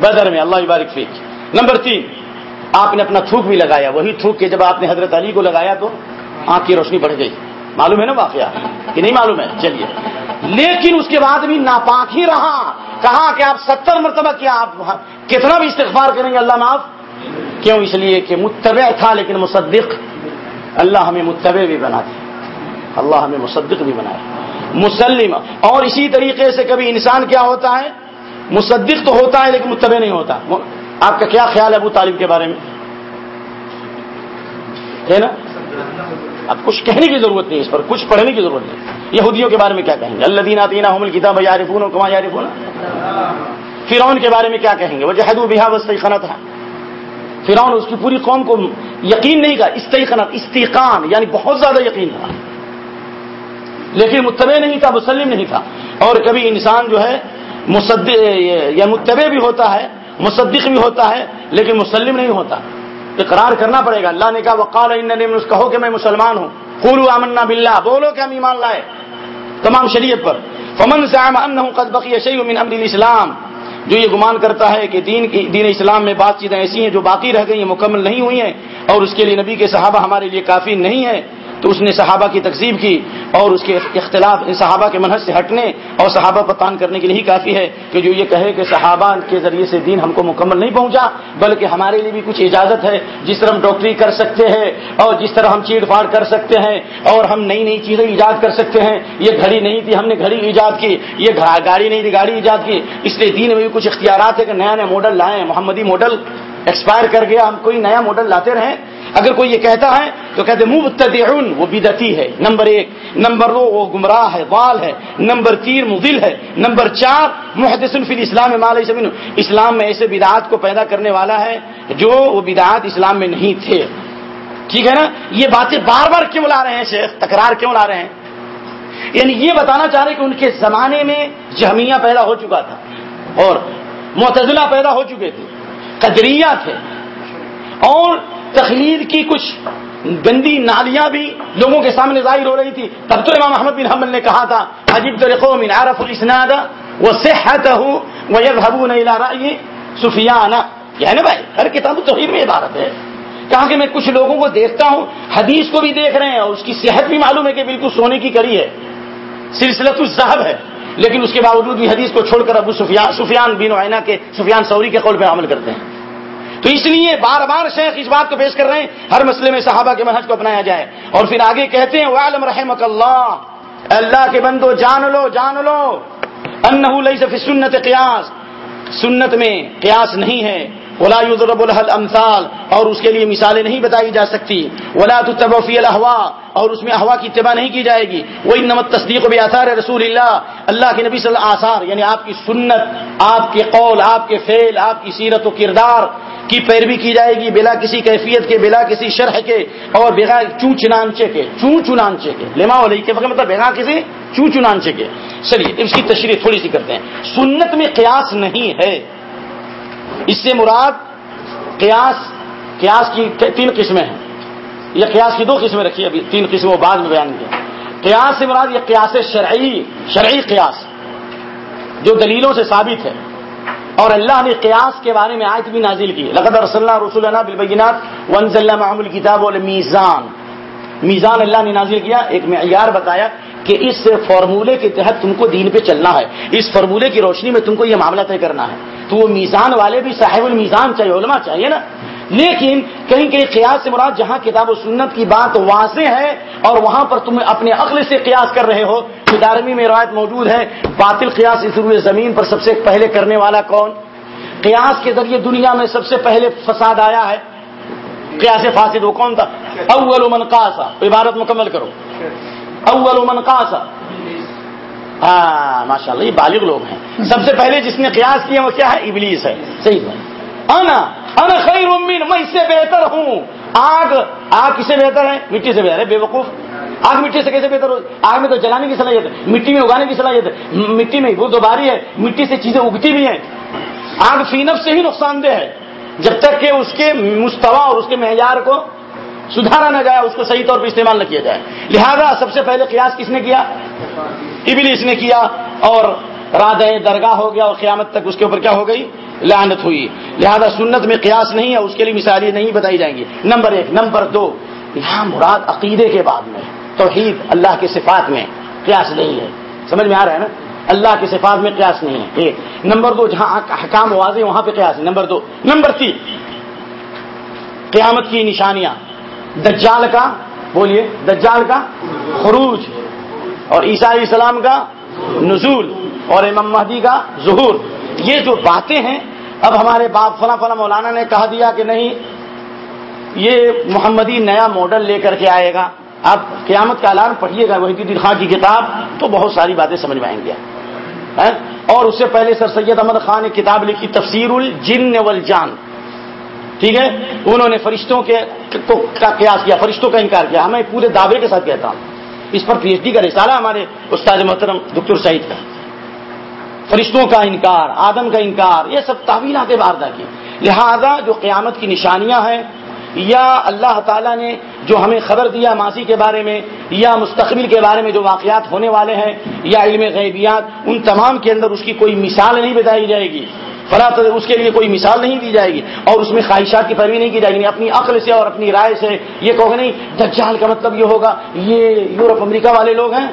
بدر میں۔ اللہ بارک فیق نمبر تین، آپ نے اپنا تھوک بھی لگایا۔ وہی تھوک کے جب آپ نے حضرت علی کو لگایا تو آنکھ کی روشنی بڑھ گئی۔ معلوم ہے نا واقعہ؟ کہ نہیں معلوم ہے؟ چلیے۔ لیکن اس کے بعد بھی ناپاک ہی رہا۔ کہا کہ آپ ستر مرتبہ کیا، آپ کتنا بھی استغفار کریں گے، اللہ معاف۔ کیوں اس لیے کہ متبع تھا لیکن مصدق اللہ ہمیں متبع بھی بنا دے۔ اللہ ہمیں مصدق بھی بنائے مسلم، اور اسی طریقے سے کبھی انسان کیا ہوتا ہے؟ مصدق تو ہوتا ہے لیکن متبع نہیں ہوتا۔ آپ کا کیا خیال ہے ابو طالب کے بارے میں؟ ہے نا؟ اب کچھ کہنے کی ضرورت نہیں، اس پر کچھ پڑھنے کی ضرورت نہیں۔ یہودیوں کے بارے میں کیا کہیں گے؟ اللہ دینا دینا حمل کتاب یارفون کما یارفون فرعون کے بارے میں کیا کہیں گے؟ وہ جہدو بہا وسطنت ہے فرعون اس کی پوری قوم کو یقین نہیں کا استیقنت، استیقان یعنی بہت زیادہ یقین تھا۔ لیکن متبع نہیں تھا، مسلم نہیں تھا۔ اور کبھی انسان جو ہے، مصدق، یا متبع بھی ہوتا ہے، مصدق بھی ہوتا ہے، لیکن مسلم نہیں ہوتا۔ اقرار کرنا پڑے گا۔ اللہ نے کہا، وقال ان کہو کہ میں مسلمان ہوں۔ قولوا آمنا باللہ، بولو کہ ہم ایمان لائے۔ تمام شریعت پر۔ فمن زعم انه قد بقي شيء من امر الاسلام۔ جو یہ گمان کرتا ہے کہ دین دین اسلام میں بات چیتیں ایسی ہیں جو باقی رہ گئی ہیں، مکمل نہیں ہوئی ہیں، اور اس کے لیے نبی کے صحابہ ہمارے لیے کافی نہیں ہے تو اس نے صحابہ کی تقسیم کی اور اس کے اختلاف صحابہ کے منحص سے ہٹنے اور صحابہ پر تان کرنے کے لیے ہی کافی ہے کہ جو یہ کہے کہ صحابہ کے ذریعے سے دین ہم کو مکمل نہیں پہنچا، بلکہ ہمارے لیے بھی کچھ اجازت ہے۔ جس طرح ہم ڈاکٹری کر سکتے ہیں اور جس طرح ہم چیڑ پھاڑ کر سکتے ہیں اور ہم نئی نئی چیزیں ایجاد کر سکتے ہیں، یہ گھڑی نہیں تھی، ہم نے گھڑی ایجاد کی۔ یہ گاڑی نہیں تھی، گاڑی ایجاد کی۔ اس لیے دین میں بھی کچھ اختیارات ہے کہ نیا نیا ماڈل لائیں محمدی ماڈل ایکسپائر کر گیا۔ ہم کوئی نیا ماڈل لاتے رہیں اگر کوئی یہ کہتا ہے تو کہتے مبتدعن وہ بدتی ہے، نمبر ایک. نمبر دو، وہ گمراہ ہے وال ہے. نمبر تین مدل ہے. نمبر چار، محدث فی الاسلام مال سمین اسلام میں ایسے بدعات کو پیدا کرنے والا ہے جو وہ بدعات اسلام میں نہیں تھے. ٹھیک ہے نا؟ یہ باتیں بار بار کیوں لا رہے ہیں شیخ؟ تکرار کیوں لا رہے ہیں؟ یعنی یہ بتانا چاہ رہے کہ ان کے زمانے میں جہمیہ پیدا ہو چکا تھا اور معتزلہ پیدا ہو چکے تھے، قدریہ تھے اور تخلیل کی کچھ گندی نالیاں بھی لوگوں کے سامنے ظاہر ہو رہی تھی۔ تب تو امام محمد بن حمل نے کہا تھا عجیب تو من عرف الاسناد وصحته ويذهبون الى راي سفیان یہ یعنی نا بھائی، ہر کتاب توحید میں عبارت ہے۔ کہا کہ میں کچھ لوگوں کو دیکھتا ہوں، حدیث کو بھی دیکھ رہے ہیں اور اس کی صحت بھی معلوم ہے کہ بالکل سونے کی کری ہے۔ سلسلت الزہب ہے، لیکن اس کے باوجود بھی حدیث کو چھوڑ کر ابو سفیان سفیان بین عینا کے، سفیان سوری کے قول پہ عمل کرتے ہیں۔ تو اس لیے بار بار شیخ اس بات کو پیش کر رہے ہیں، ہر مسئلے میں صحابہ کے منہج کو اپنایا جائے۔ اور پھر آگے کہتے ہیں وعلم رحمک اللہ اللہ کے بندو، جان لو جان لو۔ انہو لیس فی سنت قیاس سنت میں قیاس نہیں ہے۔ ولا يضرب لها الامثال اور اس کے لیے مثالیں نہیں بتائی جا سکتی۔ ولا تتبع في الاهواء اور اس میں احوا کی اتباع نہیں کی جائے گی۔ وہ نمت تصدیق بھی آثار رسول اللہ اللہ کے نبی صلی اللہ آثار یعنی آپ کی سنت، آپ کے قول، آپ کے فعل، آپ کی سیرت و کردار کی پیروی کی جائے گی بلا کسی کیفیت کے، بلا کسی شرح کے، اور بغیر چون چنانچے کے چون چنانچے کے۔ لما علیہ کے مطلب بغیر کسی چون چنانچے کے۔ چلیے، اس کی تشریح تھوڑی سی کرتے ہیں۔ سنت میں قیاس نہیں ہے۔ اس سے مراد قیاس قیاس کی تین قسمیں ہیں۔ یہ قیاس کی دو قسمیں رکھی ابھی، تین قسموں بعد میں بیان کیا۔ قیاس سے مراد یہ قیاس شرعی شرعی قیاس، جو دلیلوں سے ثابت ہے۔ اور اللہ نے قیاس کے بارے میں آیت بھی نازل کی لقد رسول رسول بالبینات ونز اللہ محمد کتاب میزان میزان اللہ نے نازل کیا، ایک معیار بتایا کہ اس فارمولے کے تحت تم کو دین پہ چلنا ہے، اس فارمولے کی روشنی میں تم کو یہ معاملہ طے کرنا ہے۔ تو وہ میزان والے بھی صاحب المیزان چاہیے علماء چاہیے نا؟ لیکن کہیں کہیں قیاس سے مراد جہاں کتاب و سنت کی بات واضح ہے اور وہاں پر تم اپنے عقل سے قیاس کر رہے ہو دارمی میں روایت موجود ہے، باطل قیاس اس روئے زمین پر سب سے پہلے کرنے والا کون؟ قیاس کے ذریعے دنیا میں سب سے پہلے فساد آیا ہے۔ قیاس فاسد وہ کون تھا؟ اول من قاسا عبارت مکمل کرو۔ اول من قاسا ہاں ماشاء اللہ یہ بالغ لوگ ہیں۔ سب سے پہلے جس نے قیاس کیا وہ کیا ہے؟ ابلیس ہے۔ صحیح بات۔ انا انا خیر امین میں اس سے بہتر ہوں۔ آگ آگ کس سے بہتر ہے؟ مٹی سے بہتر ہے بے وقوف آگ مٹی سے کیسے بہتر ہو؟ آگ میں تو جلانے کی صلاحیت ہے، مٹی میں اگانے کی صلاحیت ہے۔ مٹی میں وہ دوباری ہے، مٹی سے چیزیں اگتی بھی ہیں۔ آگ فینف سے ہی نقصان دہ ہے۔ جب تک کہ اس کے مستوا اور اس کے معیار کو سدھارا نہ جائے، اس کو صحیح طور پہ استعمال نہ کیا جائے۔ لہذا سب سے پہلے قیاس کس نے کیا؟ ابلیس نے کیا اور راد درگاہ ہو گیا اور قیامت تک اس کے اوپر کیا ہو گئی؟ لعنت ہوئی۔ لہذا سنت میں قیاس نہیں ہے اس کے لیے مثالیں نہیں بتائی جائیں گی۔ نمبر ایک، نمبر دو، یہاں مراد عقیدے کے بعد میں، توحید اللہ کے صفات میں قیاس نہیں ہے۔ سمجھ میں آ رہا ہے نا؟ اللہ کے صفات میں قیاس نہیں ہے۔ ایک، نمبر دو، جہاں حکام واضح وہاں پہ قیاس ہے۔ نمبر دو، نمبر تین، قیامت کی نشانیاں۔ دجال کا، بولیے، دجال کا خروج، اور عیسیٰ علیہ السلام کا نزول۔ اور امام مہدی کا ظہور۔ یہ جو باتیں ہیں، اب ہمارے باپ فلاں فلاں مولانا نے کہا دیا کہ نہیں، یہ محمدی نیا ماڈل لے کر کے آئے گا۔ آپ قیامت کا اعلان پڑھیے گا وحید الدین خان کی کتاب، تو بہت ساری باتیں سمجھ میں آئیں گے اور اس سے پہلے سر سید احمد خان نے کتاب لکھی، تفسیر الجن والجان۔ ٹھیک ہے؟ انہوں نے فرشتوں کے کا قیاس کیا، فرشتوں کا انکار کیا۔ ہمیں پورے دعوے کے ساتھ کہتا ہوں۔ اس پر پی ایچ ڈی کا رسالہ ہمارے استاد محترم دکتر سعید کا۔ فرشتوں کا انکار، آدم کا انکار، یہ سب تعویلات واردہ کی۔ لہذا جو قیامت کی نشانیاں ہیں، یا اللہ تعالیٰ نے جو ہمیں خبر دیا ماضی کے بارے میں، یا مستقبل کے بارے میں جو واقعات ہونے والے ہیں، یا علم غیبیات، ان تمام کے اندر اس کی کوئی مثال نہیں بتائی جائے گی۔ فلاں اس کے لیے کوئی مثال نہیں دی جائے گی۔ اور اس میں خواہشات کی پیروی نہیں کی جائے گی، اپنی عقل سے اور اپنی رائے سے۔ یہ کہو گے نہیں، دجال کا مطلب یہ ہوگا، یہ یورپ امریکہ والے لوگ ہیں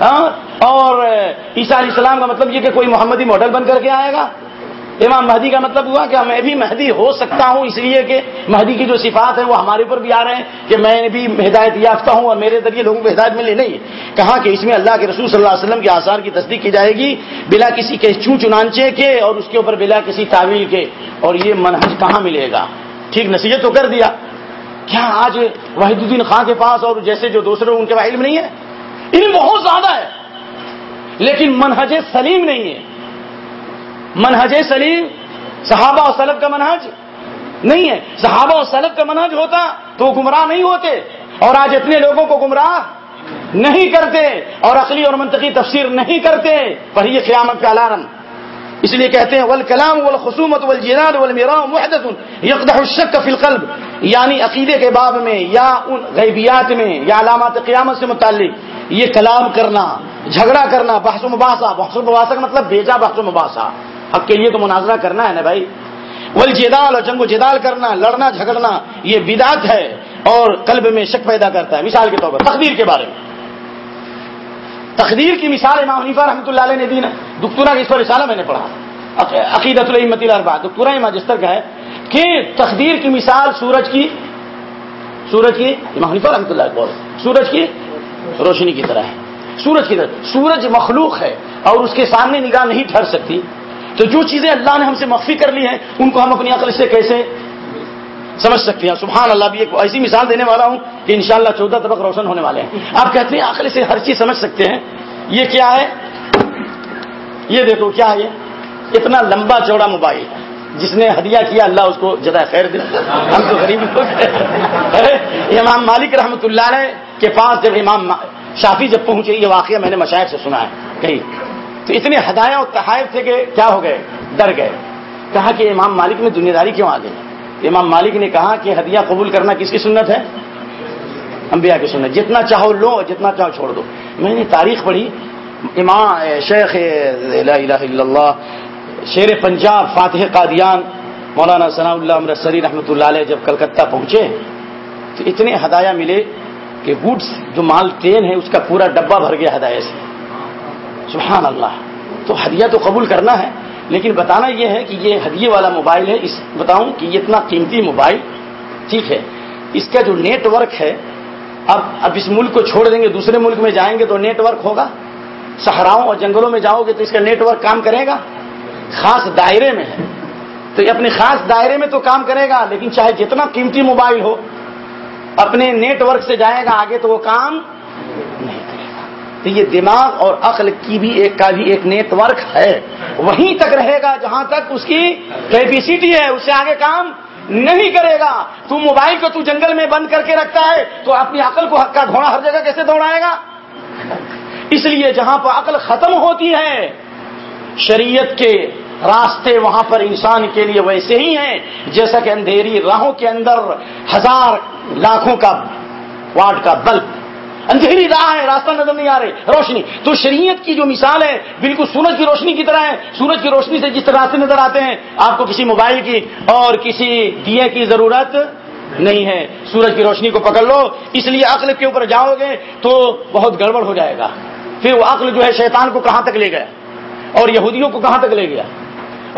ہاں؟ اور عیسیٰ علیہ السلام کا مطلب یہ کہ کوئی محمدی ماڈل بن کر کے آئے گا؟ امام مہدی کا مطلب ہوا کہ میں بھی مہدی ہو سکتا ہوں، اس لیے کہ مہدی کی جو صفات ہیں وہ ہمارے اوپر بھی آ رہے ہیں کہ میں بھی ہدایت یافتہ ہوں اور میرے ذریعے لوگوں کو ہدایت ملے نہیں، کہا کہ اس میں اللہ کے رسول صلی اللہ علیہ وسلم کے آثار کی تصدیق کی جائے گی بلا کسی کے چون چنانچے کے اور اس کے اوپر بلا کسی تعویل کے، اور یہ منہج کہاں ملے گا؟ ٹھیک، نصیحت تو کر دیا۔ کیا آج وحید الدین خان کے پاس اور جیسے جو دوسرے ان کے پاس علم نہیں ہے؟ علم بہت زیادہ ہے۔ لیکن منہج سلیم نہیں ہے۔ منہج سلیم صحابہ و سلب کا منہج نہیں ہے۔ صحابہ و سلب کا منہج ہوتا تو گمراہ نہیں ہوتے اور آج اتنے لوگوں کو گمراہ نہیں کرتے اور عقلی اور منطقی تفسیر نہیں کرتے، پر یہ قیامت کا الارم۔ اس لیے کہتے ہیں ول کلام ول خصومت ول جناد ول محدت یکدہ الشک فی القلب۔ یعنی عقیدے کے باب میں یا ان غیبیات میں یا علامات قیامت سے متعلق۔ یہ کلام کرنا، جھگڑا کرنا، بحث و مباحثہ، بحث و مباحثہ کا مطلب بیجا، بحث و مباحثہ۔ حق کے لیے تو مناظرہ کرنا ہے نا بھائی؟ ول جدال اور جنگ و جدال کرنا، لڑنا، جھگڑنا، یہ بدعت ہے اور قلب میں شک پیدا کرتا ہے۔ مثال کے طور پر تقدیر کے بارے میں۔ تقدیر کی مثال امام حنیفہ رحمۃ اللہ علیہ نے دی نا۔ دکتورا اس پر رسالہ میں نے پڑھا۔ عقیدت الحمت الربا دکتورا ماجستر کا ہے کہ تقدیر کی مثال سورج کی سورج کی، امام حنیفہ رحمۃ اللہ بول سورج کی روشنی کی طرح ہے۔ سورج کی طرح۔ سورج مخلوق ہے اور اس کے سامنے نگاہ نہیں ٹھہر سکتی۔ تو جو چیزیں اللہ نے ہم سے مخفی کر لی ہیں، ان کو ہم اپنی عقل سے کیسے سمجھ سکتے ہیں؟ سبحان اللہ بھی ایک ایسی مثال دینے والا ہوں کہ انشاءاللہ چودہ طبق روشن ہونے والے ہیں۔ آپ کہتے ہیں عقل سے ہر چیز سمجھ سکتے ہیں۔ یہ کیا ہے؟ یہ دیکھو، کیا ہے یہ؟ اتنا لمبا چوڑا موبائل۔ جس نے ہدیہ کیا، اللہ اس کو جدا خیر دے۔ ہم تو غریب لوگ امام مالک رحمۃ اللہ علیہ کے پاس جب امام شافی جب پہنچے، یہ واقعہ میں نے مشاہد سے سنا ہے۔ کہیں تو اتنے ہدایات اور تحائف تھے کہ کیا ہو گئے؟ ڈر گئے۔ کہا کہ امام مالک میں دنیا داری کیوں آ گئی؟ امام مالک نے کہا کہ ہدیہ قبول کرنا کس کی سنت ہے؟ انبیاء کی سنت۔ جتنا چاہو لو، جتنا چاہو چھوڑ دو۔ میں نے تاریخ پڑھی۔ امام، شیخ، لا الہ الا اللہ شیر پنجاب، فاتح قادیان، مولانا ثناء اللہ امرتسری رحمۃ اللہ علیہ جب کلکتہ پہنچے، تو اتنے ہدایا ملے کہ گڈس جو مال ٹرین ہے، اس کا پورا ڈبہ بھر گیا ہدایہ سے۔ سبحان اللہ۔ تو ہدیہ تو قبول کرنا ہے، لیکن بتانا یہ ہے کہ یہ ہدیے والا موبائل ہے۔ اس بتاؤں کہ یہ اتنا قیمتی موبائل، ٹھیک ہے۔ اس کا جو نیٹ ورک ہے، اب اب اس ملک کو چھوڑ دیں گے، دوسرے ملک میں جائیں گے تو نیٹ ورک ہوگا۔ صحراؤں اور جنگلوں میں جاؤ گے تو اس کا نیٹ ورک کام کرے گا۔ خاص دائرے میں ہے۔ تو یہ اپنے خاص دائرے میں تو کام کرے گا، لیکن چاہے جتنا قیمتی موبائل ہو، اپنے نیٹ ورک سے جائے گا آگے تو وہ کام نہیں کرے گا۔ تو یہ دماغ اور عقل کی بھی ایک کا بھی ایک نیٹ ورک ہے۔ وہیں تک رہے گا جہاں تک اس کی کیپیسٹی ہے، اس سے آگے کام نہیں کرے گا۔ تو موبائل کو تو جنگل میں بند کر کے رکھتا ہے، تو اپنی عقل کو حق کا گھوڑا ہر جگہ کیسے دوڑائے گا؟ اس لیے جہاں پر عقل ختم ہوتی ہے شریعت کے راستے وہاں پر انسان کے لیے ویسے ہی ہیں، جیسا کہ اندھیری راہوں کے اندر ہزار لاکھوں کا واٹ کا بلب۔ اندھیری راہ ہے، راستہ نظر نہیں آ رہے، روشنی۔ تو شریعت کی جو مثال ہے، بالکل سورج کی روشنی کی طرح ہے۔ سورج کی روشنی سے جس طرح راستے نظر آتے ہیں، آپ کو کسی موبائل کی اور کسی دیے کی ضرورت نہیں ہے۔ سورج کی روشنی کو پکڑ لو، اس لیے عقل کے اوپر جاؤ گے تو بہت گڑبڑ ہو جائے گا۔ پھر وہ عقل جو ہے، شیطان کو کہاں تک لے گیا؟ اور یہودیوں کو کہاں تک لے گیا؟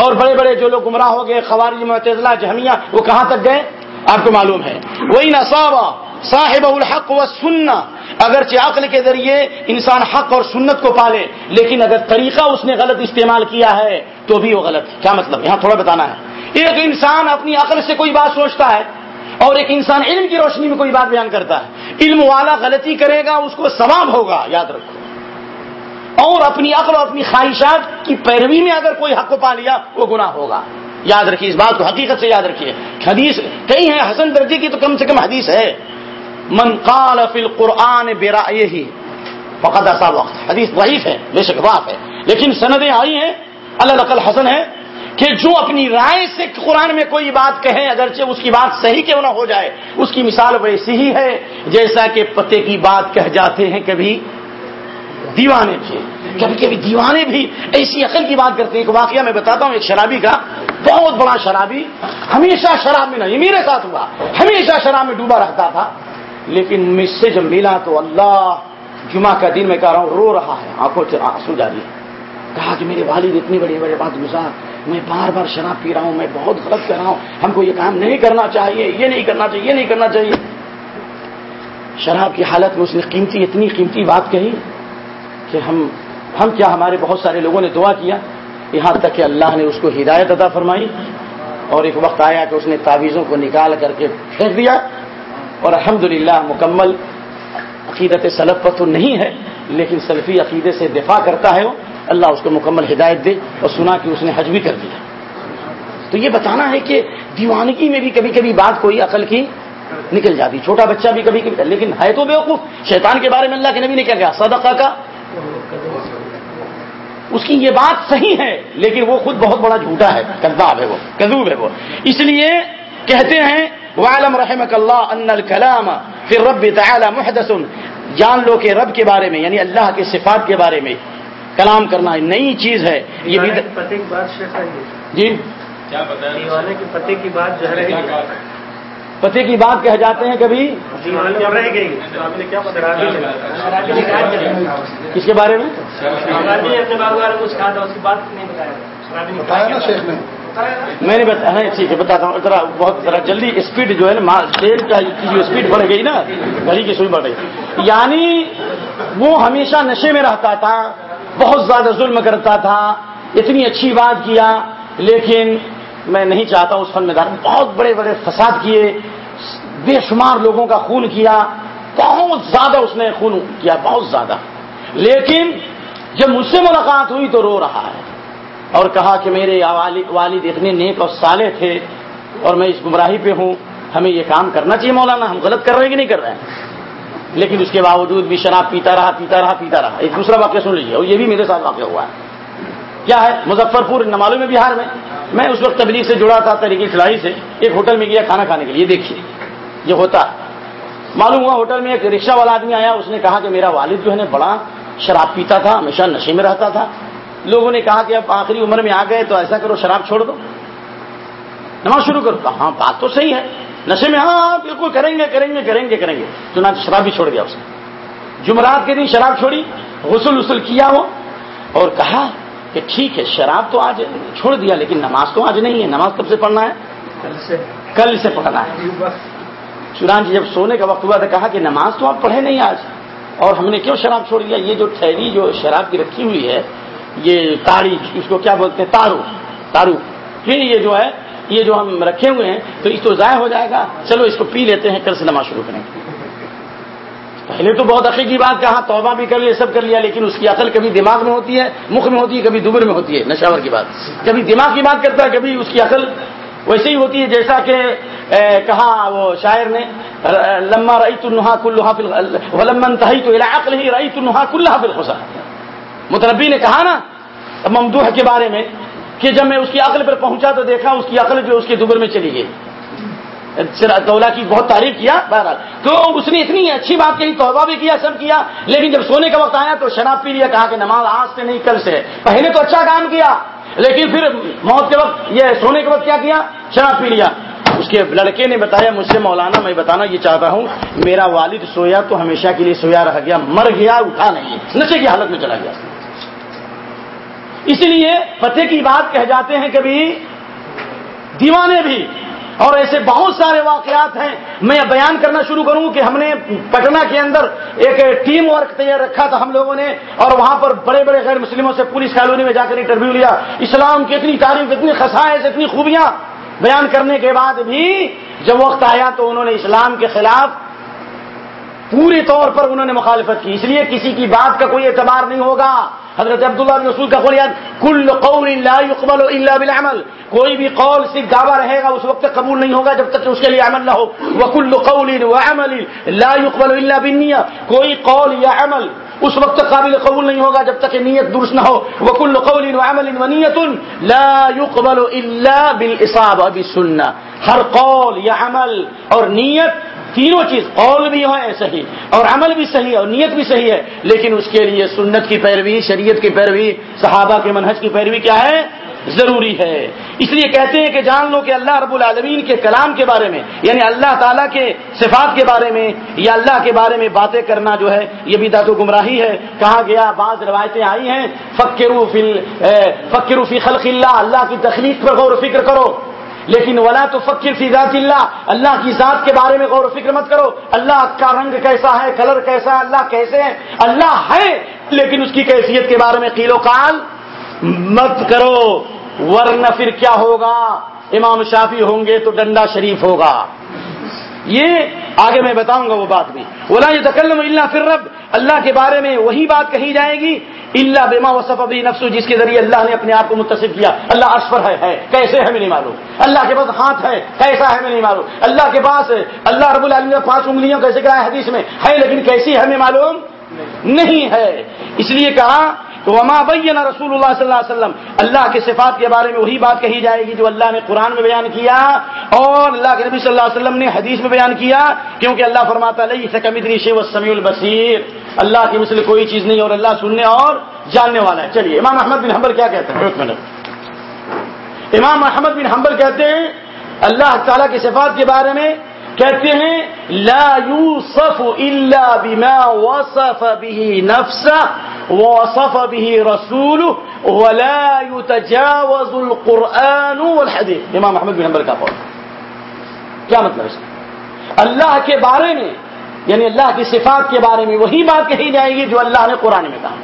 اور بڑے بڑے جو لوگ گمراہ ہو گئے، خوارج، معتزلہ جہمیہ وہ کہاں تک گئے؟ آپ کو معلوم ہے۔ وہی نصابہ صاحب الحق و سننا اگرچہ عقل کے ذریعے انسان حق اور سنت کو پالے، لیکن اگر طریقہ اس نے غلط استعمال کیا ہے، تو بھی وہ غلط کیا مطلب؟ یہاں تھوڑا بتانا ہے۔ ایک انسان اپنی عقل سے کوئی بات سوچتا ہے، اور ایک انسان علم کی روشنی میں کوئی بات بیان کرتا ہے۔ علم والا غلطی کرے گا، اس کو ثواب ہوگا، یاد رکھو۔ اور اپنی عقل اور اپنی خواہشات کی پیروی میں اگر کوئی حق کو پا لیا، وہ گناہ ہوگا۔ یاد رکھیے، اس بات کو حقیقت سے یاد رکھیے۔ حدیث کئی ہیں، حسن درجے کی تو کم سے کم حدیث ہے۔ من قال فی القرآن برائے فقد ایسا وقت۔ حدیث ضعیف ہے، بے شک واف ہے۔ لیکن سندیں آئی ہیں، اللہ نقل حسن ہے کہ جو اپنی رائے سے قرآن میں کوئی بات کہے، اگرچہ اس کی بات صحیح کیوں نہ ہو جائے۔ اس کی مثال ویسی ہی ہے، جیسا کہ پتے کی بات کہہ جاتے ہیں کبھی۔ دیوانے بھی کبھی کبھی دیوانے بھی ایسی عقل کی بات کرتے ہیں ایک واقعہ میں بتاتا ہوں، ایک شرابی کا بہت بڑا شرابی ہمیشہ شراب میں نہیں میرے ساتھ ہوا، ہمیشہ شراب میں ڈوبا رہتا تھا۔ لیکن مجھ سے جب ملا تو اللہ جمعہ کا دن میں کہہ رہا ہوں، رو رہا ہے، آنکھوں سے آنسو جاری کہا کہ میرے والد اتنی بڑی بڑی بات گزار میں بار بار شراب پی رہا ہوں، میں بہت غلط کر رہا ہوں، ہم کو یہ کام نہیں کرنا چاہیے، یہ نہیں کرنا چاہیے، یہ نہیں کرنا چاہیے۔ شراب کی حالت میں اس نے قیمتی، اتنی قیمتی بات کہی۔ کہ ہم ہم کیا ہمارے بہت سارے لوگوں نے دعا کیا؟ یہاں تک کہ اللہ نے اس کو ہدایت عطا فرمائی اور ایک وقت آیا کہ اس نے تعویذوں کو نکال کر کے پھینک دیا اور الحمدللہ مکمل عقیدت سلف پر تو نہیں ہے، لیکن سلفی عقیدے سے دفاع کرتا ہے وہ۔ اللہ اس کو مکمل ہدایت دے اور سنا کہ اس نے حج بھی کر دیا۔ تو یہ بتانا ہے کہ دیوانگی میں بھی کبھی کبھی بات کوئی عقل کی نکل جاتی، چھوٹا بچہ بھی کبھی کبھی، لیکن ہے تو بیوقوف۔ شیطان کے بارے میں اللہ کے نبی نے کیا کہا؟ صدقہ کا اس کی یہ بات صحیح ہے لیکن وہ خود بہت بڑا جھوٹا ہے کذاب ہے وہ کذوب ہے وہ۔ اس لیے کہتے ہیں وعلم رحمک اللہ ان الکلام فی رب تعالی محدث۔ جان لو کہ رب کے بارے میں یعنی اللہ کے صفات کے بارے میں کلام کرنا نئی چیز ہے۔ یہ بھی پتے کی بات شیخ ہے۔ جی؟ دیوانے کے پتے کی بات جو ہے؟ پتے کی بات کہہ جاتے ہیں کبھی؟ کس کے بارے میں؟ میں نے بتایا ہاں، ٹھیک ہے بتاتا ہوں۔ ذرا بہت ذرا جلدی اسپیڈ جو ہے نا تیل کا جو اسپیڈ بڑھ گئی نا گھڑی کی سوئی بڑھ گئی۔ یعنی وہ ہمیشہ نشے میں رہتا تھا بہت زیادہ ظلم کرتا تھا اتنی اچھی بات کیا لیکن میں نہیں چاہتا اس فن میں بہت بڑے بڑے فساد کیے، بے شمار لوگوں کا خون کیا، بہت زیادہ اس نے خون کیا، بہت زیادہ۔ لیکن جب مجھ سے ملاقات ہوئی تو رو رہا ہے۔ اور کہا کہ میرے والد والد اتنے نیک اور سالے تھے اور میں اس گمراہی پہ ہوں، ہمیں یہ کام کرنا چاہیے مولانا، ہم غلط کر رہے ہیں کہ نہیں کر رہے ہیں؟ لیکن اس کے باوجود بھی شراب پیتا رہا پیتا رہا پیتا رہا۔ ایک دوسرا واقعہ سن لیجیے اور یہ بھی میرے ساتھ واقع ہوا ہے۔ کیا ہے؟ مظفر پور نمالوں میں، بہار میں۔ میں اس وقت تبلیغ سے جڑا تھا طریقے کھلاڑی سے، ایک ہوٹل میں گیا کھانا کھانے کے لیے، دیکھیے، یہ ہوتا۔ معلوم ہوا ہوٹل میں ایک رکشہ والا آدمی آیا، اس نے کہا کہ میرا والد جو ہے نا، بڑا شراب پیتا تھا، ہمیشہ نشے میں رہتا تھا۔ لوگوں نے کہا کہ اب آخری عمر میں آ گئے، تو ایسا کرو، شراب چھوڑ دو۔ نماز شروع کرو۔ کہا ہاں بات تو صحیح ہے۔ نشے میں ہاں بالکل کریں گے کریں گے کریں گے کریں گے۔ چنانچہ شراب بھی چھوڑ دیا اس نے۔ جمعرات کے دن شراب چھوڑی، غسل وسل کیا وہ، اور کہا کہ ٹھیک ہے شراب تو آج چھوڑ دیا لیکن نماز تو آج نہیں ہے۔ نماز کب سے پڑھنا ہے؟ کل سے۔ پڑھنا ہے۔ چنانچہ جب سونے کا وقت ہوا تو کہا کہ نماز تو آپ پڑھے نہیں آج۔ اور ہم نے کیوں شراب چھوڑ دیا؟ یہ جو ٹھہری جو شراب کی رکھی ہوئی ہے یہ تاڑی اس کو کیا بولتے ہیں؟ تارو۔ تارو۔ پھر یہ جو ہے یہ جو ہم رکھے ہوئے ہیں تو اس تو ضائع ہو جائے گا۔ چلو اس کو پی لیتے ہیں کل سے نماز شروع کریں گے۔ پہلے تو بہت عقیق کی بات کہا، توبہ بھی کر لیا، سب کر لیا، لیکن اس کی عقل کبھی دماغ میں ہوتی ہے مکھ میں ہوتی ہے، کبھی دبر میں ہوتی ہے، نشاور کی بات۔ کبھی دماغ کی بات کرتا ہے، کبھی اس کی عقل ویسے ہی ہوتی ہے، جیسا کہ کہا وہ شاعر نے، لما رئی تو نہا کلحا ولمن تہی تو عقل ہی رئی تو نہا کلحا فل خسا متربی نے کہا نا ممدوح کے بارے میں، کہ جب میں اس کی عقل پر پہنچا تو دیکھا اس کی عقل جو اس کے دبر میں چلی گئی۔ تولا کی بہت تعریف کیا، بہرحال۔ تو اس نے اتنی اچھی بات کہی، توبہ بھی کیا، سب کیا، لیکن جب سونے کا وقت آیا تو شراب پی لیا، کہا کہ نماز آج سے نہیں، کل سے۔ پہلے تو اچھا کام کیا، لیکن پھر موت کے وقت، یہ سونے کے وقت کیا کیا؟ شراب پی لیا۔ اس کے لڑکے نے بتایا، مجھ سے مولانا، میں بتانا یہ چاہتا ہوں، میرا والد سویا تو ہمیشہ کے لیے سویا رہ گیا، مر گیا، اٹھا نہیں نشے کی حالت میں چلا گیا۔ اس لیے پتے کی بات کہہ جاتے ہیں کبھی، دیوانے بھی۔ اور ایسے بہت سارے واقعات ہیں۔ میں بیان کرنا شروع کروں کہ ہم نے پٹنہ کے اندر ایک ٹیم ورک تیار رکھا تھا ہم لوگوں نے، اور وہاں پر بڑے بڑے غیر مسلموں سے پولیس کالونی میں جا کر انٹرویو لیا۔ اسلام کی اتنی تعریف اتنی خسائش اتنی خوبیاں بیان کرنے کے بعد بھی جب وقت آیا تو انہوں نے اسلام کے خلاف پورے طور پر انہوں نے مخالفت کی۔ اس لیے کسی کی بات کا کوئی اعتبار نہیں ہوگا۔ حضرت عبداللہ بن رسول کا قول یاد کل قول لا يقبل الا بالعمل۔ کوئی بھی قول صرف دعویٰ رہے گا، اس وقت تک قبول نہیں ہوگا جب تک کہ اس کے لیے عمل نہ ہو۔ وکل قول وعمل لا يقبل الا بالنیہ کوئی قول یا عمل اس وقت تک قابل قبول نہیں ہوگا جب تک کہ نیت درست نہ ہو۔ وکل قول وعمل ونیت لا يقبل الا بالاصابه بالسنه ہر قول یا عمل اور نیت تینوں چیز، قول بھی ہے، صحیح۔ اور عمل بھی صحیح ہے، اور نیت بھی صحیح ہے۔ لیکن اس کے لیے سنت کی پیروی، شریعت کی پیروی، صحابہ کے منہج کی پیروی کیا ہے؟ ضروری ہے۔ اس لیے کہتے ہیں کہ جان لو کہ اللہ رب العالمین کے کلام کے بارے میں یعنی اللہ تعالیٰ کے صفات کے بارے میں، یا اللہ کے بارے میں باتیں کرنا جو ہے، یہ بھی داد و گمراہی ہے۔ کہا گیا، بعض روایتیں آئی ہیں فکرو فی فکرو فی خلق اللہ اللہ کی تخلیق پر غور و فکر کرو۔ لیکن ولا تو فکر فی ذات اللہ. اللہ کی ذات کے بارے میں غور و فکر مت کرو. اللہ کا رنگ کیسا ہے، کلر کیسا ہے، اللہ کیسے ہے اللہ ہے، لیکن اس کی کیفیت کے بارے میں قیل و کال مت کرو. ورنہ پھر کیا ہوگا؟ امام شافی ہوں گے تو ڈنڈا شریف ہوگا. یہ آگے میں بتاؤں گا وہ بات بھی. بولا یہ تکلم اللہ پھر رب اللہ کے بارے میں وہی بات کہی جائے گی اللہ بما وصف ابھی نفسو جس کے ذریعے اللہ نے اپنے آپ کو متصف کیا۔ اللہ عرش پر ہے ہے۔ کیسے ہمیں نہیں معلوم۔ اللہ کے پاس ہاتھ ہے، کیسا ہے ہمیں نہیں معلوم۔ اللہ کے پاس اللہ رب العالمین نے پانچ انگلیوں کیسے کرایا حدیث میں؟ ہے، لیکن کیسی ہمیں معلوم نہیں ہے۔ اس لیے کہا تو وما بین رسول اللہ صلی اللہ علیہ وسلم۔ اللہ کے صفات کے بارے میں وہی بات کہی جائے گی جو اللہ نے قرآن میں بیان کیا اور اللہ کے نبی صلی اللہ علیہ وسلم نے حدیث میں بیان کیا، کیونکہ اللہ فرماتا علیہ شیو سمیع البصیر اللہ کی مثل کوئی چیز نہیں اور اللہ سننے اور جاننے والا ہے۔ چلیے، امام احمد بن حنبل کیا کہتے ہیں؟ ایک منٹ۔ امام احمد بن حنبل کہتے ہیں، اللہ تعالیٰ کی صفات کے بارے میں کہتے ہیں، لا یوسف الا بما وصف به نفسه ووصف به رسول ولا يتجاوز القرآن والحديث. امام احمد بن حنبل کا قول. کیا مطلب اس کا؟ اللہ کے بارے میں یعنی اللہ کی صفات کے بارے میں وہی بات کہی جائے گی جو اللہ نے قرآن میں کہا،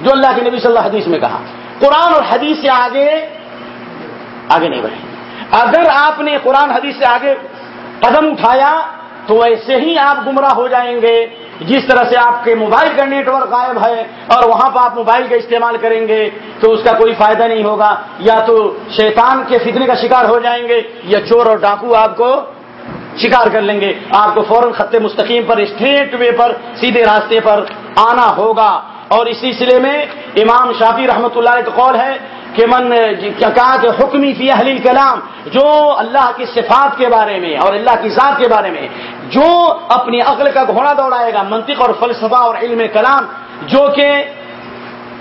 جو اللہ کے نبی صلی اللہ حدیث میں کہا۔ قرآن اور حدیث سے آگے آگے نہیں بڑھیں۔ اگر آپ نے قرآن حدیث سے آگے قدم اٹھایا تو ایسے ہی آپ گمراہ ہو جائیں گے۔ جس طرح سے آپ کے موبائل کا نیٹ ورک غائب ہے اور وہاں پہ آپ موبائل کا استعمال کریں گے تو اس کا کوئی فائدہ نہیں ہوگا۔ یا تو شیطان کے فتنے کا شکار ہو جائیں گے یا چور اور ڈاکو آپ کو شکار کر لیں گے۔ آپ کو فوراً خط مستقیم پر، اسٹریٹ وے پر، سیدھے راستے پر آنا ہوگا۔ اور اس سلسلے میں امام شافی رحمت اللہ کا قول ہے کہ من جی، کہا کہ حکمی فی اہل کلام جو اللہ کی صفات کے بارے میں اور اللہ کی ذات کے بارے میں، جو اپنی عقل کا گھوڑا دوڑائے گا، منطق اور فلسفہ اور علم کلام، جو کہ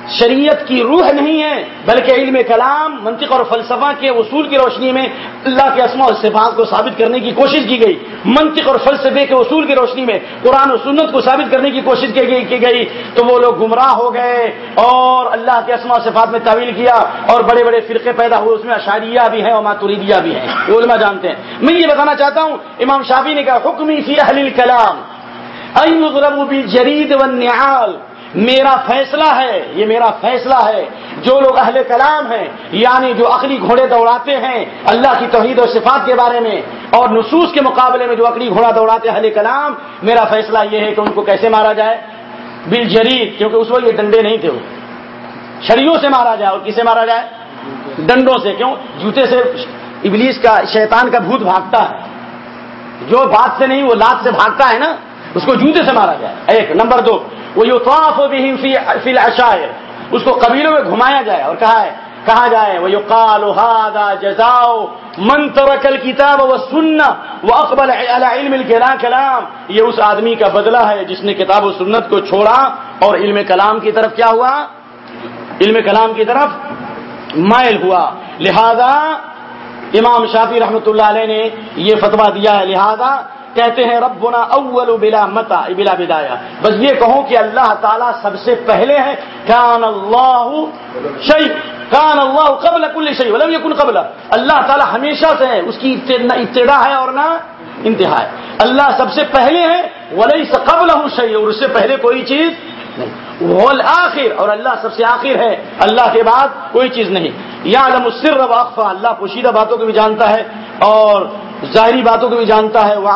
شریعت کی روح نہیں ہے، بلکہ علم کلام، منطق اور فلسفہ کے اصول کی روشنی میں اللہ کے اسما و صفات کو ثابت کرنے کی کوشش کی گئی۔ منطق اور فلسفے کے اصول کی روشنی میں قرآن و سنت کو ثابت کرنے کی کوشش کی گئی تو وہ لوگ گمراہ ہو گئے اور اللہ کے اسما و صفات میں تعویل کیا اور بڑے بڑے فرقے پیدا ہوئے۔ اس میں اشاریہ بھی ہیں اور ماتوریدیہ بھی ہیں۔ وہ علماء جانتے ہیں۔ میں یہ بتانا چاہتا ہوں، امام شافی نے کہا، حکمی فی اہل کلام جرید و نیال میرا فیصلہ ہے، یہ میرا فیصلہ ہے۔ جو لوگ اہل کلام ہیں یعنی جو عقلی گھوڑے دوڑاتے ہیں اللہ کی توحید و صفات کے بارے میں اور نصوص کے مقابلے میں جو عقلی گھوڑا دوڑاتے اہل کلام، میرا فیصلہ یہ ہے کہ ان کو کیسے مارا جائے؟ بل جرید کیونکہ اس وقت یہ ڈنڈے نہیں تھے وہ۔ چھڑیوں سے مارا جائے اور کسے مارا جائے؟ ڈنڈوں سے۔ کیوں؟ جوتے سے ابلیس کا، شیطان کا بھوت بھاگتا ہے۔ جو بات سے نہیں، وہ لات سے بھاگتا ہے نا؟ اس کو جوتے سے مارا جائے۔ ایک، نمبر دو وہ یو فی العشائر۔ اس کو قبیلوں میں گھمایا جائے اور کہا ہے، کہا جائے وہ یو کال جزاؤ من ترکل کتاب و سننا وہ اقبال علم کلام یہ اس آدمی کا بدلہ ہے جس نے کتاب و سنت کو چھوڑا اور علم کلام کی طرف کیا ہوا؟ علم کلام کی طرف مائل ہوا۔ لہذا امام شافی رحمت اللہ علیہ نے یہ فتوا دیا ہے، لہذا کہتے ہیں ربنا اول بلا متا بلا بدایا۔ بس یہ کہوں کہ اللہ تعالیٰ سب سے پہلے ہے کان اللہ شعی کان اللہ قبل کل شعی ولم یکن قبل۔ اللہ تعالیٰ ہمیشہ سے ہے اس کی نہ ابتدا ہے اور نہ انتہا ہے۔ اللہ سب سے پہلے ہے ولی قبل ہوں شعی اور اس سے پہلے کوئی چیز نہیں۔ آخر اور اللہ سب سے آخر ہے۔ اللہ کے بعد کوئی چیز نہیں۔ یا علم السر واقفہ اللہ پوشیدہ باتوں کو بھی جانتا ہے۔ اور ظاہری باتوں کو بھی جانتا ہے وہ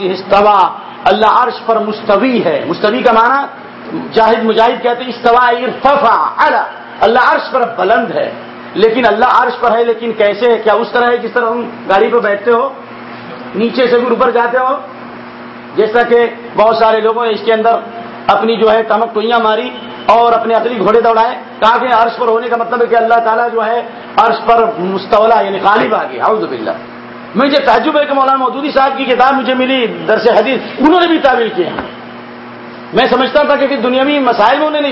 استوا اللہ عرش پر مستوی ہے۔ مستوی کا معنی جاہد مجاہد کہتے ہیں استوا ارتفع اللہ عرش پر بلند ہے۔ لیکن اللہ عرش پر ہے، لیکن کیسے ہے؟ کیا اس طرح ہے جس طرح ہم گاڑی پہ بیٹھتے ہو؟ نیچے سے بھی اوپر جاتے ہو؟ جیسا کہ بہت سارے لوگوں نے اس کے اندر اپنی جو ہے تمک ٹوئیاں ماری اور اپنے اصلی گھوڑے دوڑائے۔ کہا کہ عرش پر ہونے کا مطلب ہے کہ اللہ تعالیٰ جو ہے عرش پر مستولا یعنی غالب آ گیا باللہ۔ مجھے تعجب ہے کہ مولانا مودودی صاحب کی کتاب مجھے ملی، درس حدیث، انہوں نے بھی تعویل کیا میں سمجھتا تھا کہ دنیاوی مسائل میں انہوں نے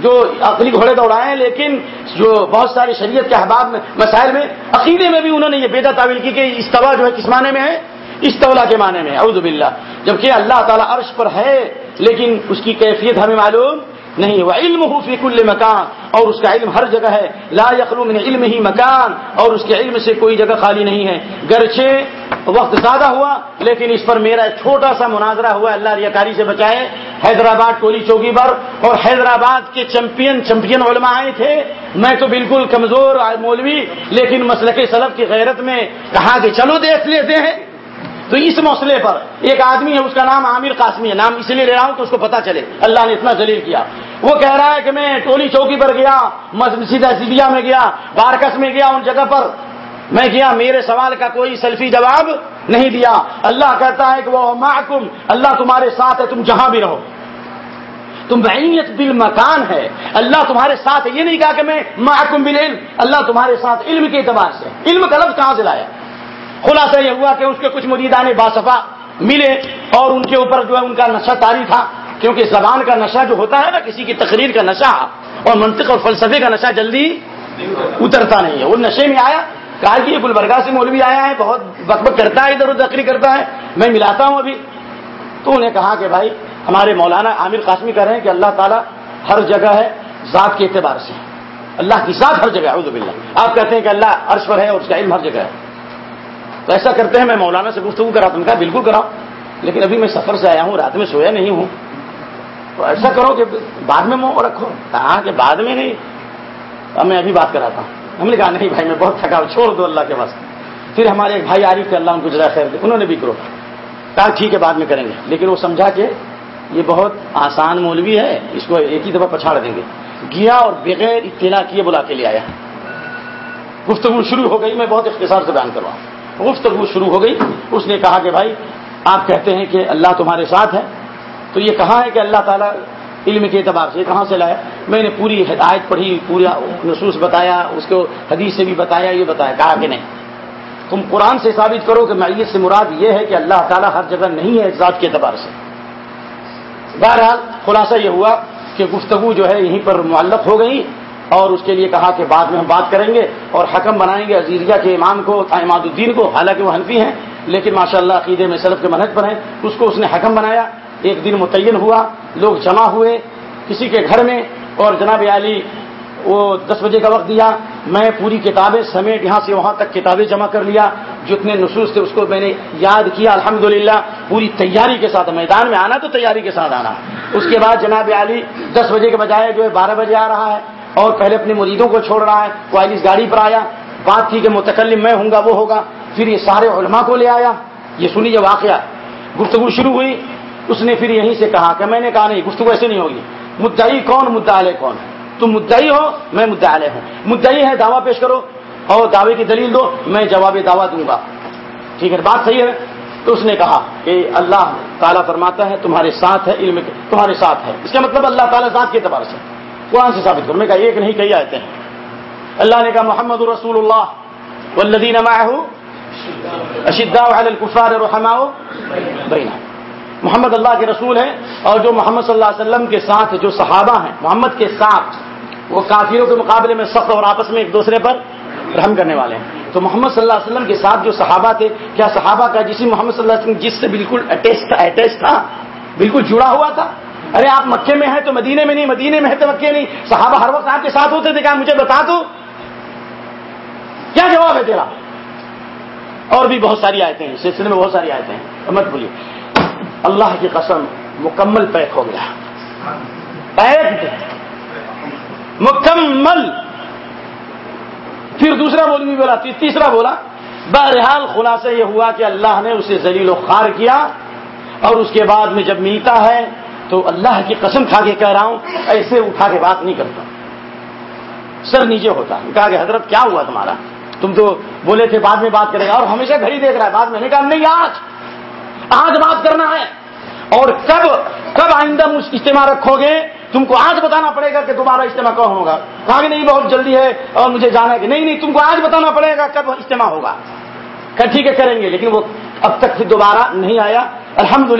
جو عقلی گھوڑے دوڑائے ہیں، لیکن جو بہت ساری شریعت کے احباب میں، مسائل میں، عقیدے میں بھی انہوں نے یہ بیدا تعویل کی کہ استوا جو ہے کس معنی میں ہے؟ استولا کے معنی میں۔ اعوذ باللہ۔ جبکہ اللہ تعالیٰ عرش پر ہے، لیکن اس کی کیفیت ہمیں معلوم نہیں وہ علم ہو فی کل مکان، اور اس کا علم ہر جگہ ہے۔ لا یخلو من علم ہی مکان، اور اس کے علم سے کوئی جگہ خالی نہیں ہے۔ گرچہ وقت زیادہ ہوا، لیکن اس پر میرا چھوٹا سا مناظرہ ہوا، اللہ ریاکاری سے بچائے۔ حیدرآباد ٹولی چوکی پر، اور حیدرآباد کے چمپئن چمپئن علماء آئے تھے۔ میں تو بالکل کمزور مولوی، لیکن مسلک سلب کی غیرت میں کہا کہ چلو دیکھ لیتے ہیں۔ تو اس مسئلے پر ایک آدمی ہے، اس کا نام عامر قاسمی ہے، نام اس لیے لے رہا ہوں کہ اس کو پتا چلے۔ اللہ نے اتنا ذلیل کیا۔ وہ کہہ رہا ہے کہ میں ٹولی چوکی پر گیا، مسجد سیدیا میں گیا، بارکس میں گیا، ان جگہ پر میں گیا۔ میرے سوال کا کوئی سیلفی جواب نہیں دیا۔ اللہ کہتا ہے کہ وہ محکم اللہ تمہارے ساتھ ہے، تم جہاں بھی رہو۔ تم بعیت بل مکان ہے۔ اللہ تمہارے ساتھ یہ نہیں کہا کہ میں محکم بل اللہ تمہارے ساتھ علم کے اعتبار سے علم کا لفظ کہاں سے لایا؟ خلاصہ یہ ہوا کہ اس کے کچھ مریدان باصفا ملے اور ان کے اوپر جو ہے ان کا نشہ تاری تھا، کیونکہ زبان کا نشہ جو ہوتا ہے نا، کسی کی تقریر کا نشہ اور منطق اور فلسفے کا نشہ جلدی اترتا نہیں ہے۔ وہ نشے میں آیا، کہا کہ یہ گلبرگہ سے مولوی آیا ہے، بہت بک بک کرتا ہے، ادھر ادھر کرتا ہے۔ میں ملاتا ہوں ابھی۔ تو انہیں کہا کہ بھائی، ہمارے مولانا عامر قاسمی کہہ رہے ہیں کہ اللہ تعالیٰ ہر جگہ ہے ذات کے اعتبار سے۔ اللہ کی ذات ہر جگہ ہے آپ کہتے ہیں کہ اللہ عرش پر ہے اور اس کا علم ہر جگہ ہے۔ تو ایسا کرتے ہیں، میں مولانا سے گفتگو کرا تم کہا بالکل کراؤ۔ لیکن ابھی میں سفر سے آیا ہوں، رات میں سویا نہیں ہوں۔ تو ایسا کرو کہ بعد میں منہ رکھو۔ کہا کہ بعد میں نہیں۔ اب میں ابھی بات کراتا ہوں۔ ہم نے کہا، نہیں بھائی، میں بہت تھکا چھوڑ دو اللہ کے پاس پھر ہمارے ایک بھائی عارف تھے، اللہ ان کو جزا خیر دے، انہوں نے بھی کرو کہا، ٹھیک ہے، بعد میں کریں گے۔ لیکن وہ سمجھا کہ یہ بہت آسان مولوی ہے، اس کو ایک ہی دفعہ پچھاڑ دیں گے۔ گیا اور بغیر اطلاع کیے بلا کے لے آیا۔ گفتگو شروع ہو گئی، میں بہت اختصار سے بیان کرواؤں گفتگو شروع ہو گئی۔ اس نے کہا کہ بھائی، آپ کہتے ہیں کہ اللہ تمہارے ساتھ ہے۔ تو یہ کہاں ہے کہ اللہ تعالیٰ علم کے اعتبار سے کہاں سے لایا؟ میں نے پوری ہدایت پڑھی، پورا نصوص بتایا، اس کو حدیث سے بھی بتایا، یہ بتایا۔ کہا کہ نہیں۔ تم قرآن سے ثابت کرو کہ معیت سے مراد یہ ہے کہ اللہ تعالیٰ ہر جگہ نہیں ہے ذات کے اعتبار سے۔ بہرحال خلاصہ یہ ہوا کہ گفتگو جو ہے یہیں پر معلق ہو گئی۔ اور اس کے لیے کہا کہ بعد میں ہم بات کریں گے اور حکم بنائیں گے عزیزیہ کے امام کو اماد الدین کو، حالانکہ وہ حنفی ہیں، لیکن ماشاء اللہ عقیدے میں سلف کے منہج پر ہیں، اس کو اس نے حکم بنایا۔ ایک دن متعین ہوا، لوگ جمع ہوئے کسی کے گھر میں اور جناب علی وہ دس بجے کا وقت دیا، میں پوری کتابیں سمیٹ یہاں سے وہاں تک کتابیں جمع کر لیا، جتنے نصوص تھے اس کو میں نے یاد کیا، الحمدللہ، پوری تیاری کے ساتھ، میدان میں آنا تو تیاری کے ساتھ آنا۔ اس کے بعد جناب علی دس بجے کے بجائے جو ہے بارہ بجے آ رہا ہے۔ اور پہلے اپنے مریدوں کو چھوڑ رہا ہے، وہ اس گاڑی پر آیا، بات تھی کہ متکلم میں ہوں گا، وہ ہوگا، پھر یہ سارے علماء کو لے آیا۔ یہ سنی جو واقعہ۔ گفتگو شروع ہوئی، اس نے پھر یہیں سے کہا کہ میں نے کہا نہیں، گفتگو ایسے نہیں ہوگی۔ مدعی کون؟ مدعا کون؟ ہے تم مدعی ہو، میں مدعا ہوں۔ مدعی ہے، دعویٰ پیش کرو۔ اور دعوے کی دلیل دو، میں جواب دعویٰ دوں گا۔ ٹھیک ہے، بات صحیح ہے۔ تو اس نے کہا کہ اللہ تعالیٰ فرماتا ہے، تمہارے ساتھ ہے، علم تمہارے ساتھ ہے۔ اس کا مطلب اللہ تعالیٰ ذات کے اعتبار سے۔ قرآن سے ثابت کروں میں کہا ایک نہیں، کئی آتے ہیں۔ اللہ نے کہا، محمد رسول اللہ، والذین معه اشداء علی الكفار رحماء بینہ۔ محمد اللہ کے رسول ہیں اور جو محمد صلی اللہ علیہ وسلم کے ساتھ جو صحابہ ہیں، محمد کے ساتھ، وہ کافروں کے مقابلے میں سخت اور آپس میں ایک دوسرے پر رحم کرنے والے ہیں۔ تو محمد صلی اللہ علیہ وسلم کے ساتھ جو صحابہ تھے، کیا صحابہ کا جسم محمد صلی اللہ علیہ وسلم جس سے بالکل اٹیچ تھا اٹیچ تھا، بالکل جڑا ہوا تھا؟ ارے آپ مکے میں ہیں تو مدینے میں نہیں، مدینے میں ہے تو مکے نہیں۔ صحابہ ہر وقت آپ کے ساتھ ہوتے تھے کیا مجھے بتا دو۔ کیا جواب ہے تیرا؟ اور بھی بہت ساری آیتیں ہیں، سلسلے میں بہت ساری آیتیں ہیں۔ مت بولیے۔ اللہ کی قسم، مکمل پیک ہو گیا۔ پیک مکمل۔ پھر دوسرا بول بھی بولا تیسرا بولا، بہرحال خلاصہ یہ ہوا کہ اللہ نے اسے ذلیل و خار کیا اور اس کے بعد میں جب ملتا ہے تو اللہ کی قسم کھا کے کہہ رہا ہوں، ایسے اٹھا کے بات نہیں کرتا۔ سر نیچے ہوتا کہا کہ حضرت، کیا ہوا تمہارا؟ تم تو بولے تھے بعد میں بات کرے گا، اور ہمیشہ گھڑی دیکھ رہا ہے۔ بعد میں نے کہا، نہیں، آج آج بات کرنا ہے۔ اور کب کب آئندہ اجتماع رکھو گے؟ تم کو آج بتانا پڑے گا کہ تمہارا اجتماع کب ہوگا۔ کہا کہ نہیں، بہت جلدی ہے، اور مجھے جانا ہے کہ نہیں نہیں، تم کو آج بتانا پڑے گا کب اجتماع ہوگا۔ کہ ٹھیک ہے، کریں گے، لیکن وہ اب تک پھر دوبارہ نہیں آیا۔ الحمد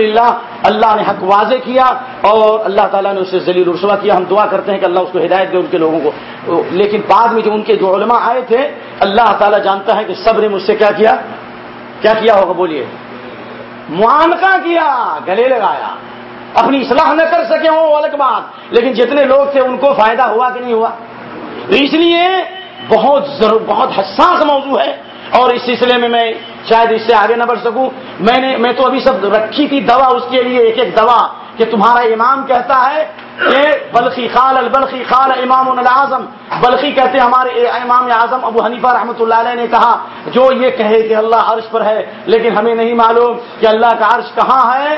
اللہ نے حق واضح کیا اور اللہ تعالیٰ نے اسے ذلیل رسوا کیا۔ ہم دعا کرتے ہیں کہ اللہ اس کو ہدایت دے ان کے لوگوں کو۔ لیکن بعد میں جو ان کے جو علماء آئے تھے، اللہ تعالیٰ جانتا ہے کہ سب نے مجھ سے کیا کیا۔ کیا کیا ہوگا؟ بولیے۔ معانقہ کیا، گلے لگایا۔ اپنی اصلاح نہ کر سکے ہوں وہ الگ بات، لیکن جتنے لوگ تھے ان کو فائدہ ہوا کہ نہیں ہوا؟ اس لیے بہت ضرور، بہت حساس موضوع ہے اور اس سلسلے میں میں شاید اس سے آگے نہ بڑھ سکوں۔ میں نے میں تو ابھی سب رکھی تھی دوا، اس کے لیے ایک ایک دوا کہ تمہارا امام کہتا ہے کہ بلخی خال البلخی خال امام العظم۔ بلخی کہتے ہمارے امام اعظم ابو حنیفہ رحمۃ اللہ علیہ نے کہا، جو یہ کہے کہ اللہ عرش پر ہے، لیکن ہمیں نہیں معلوم کہ اللہ کا عرش کہاں ہے۔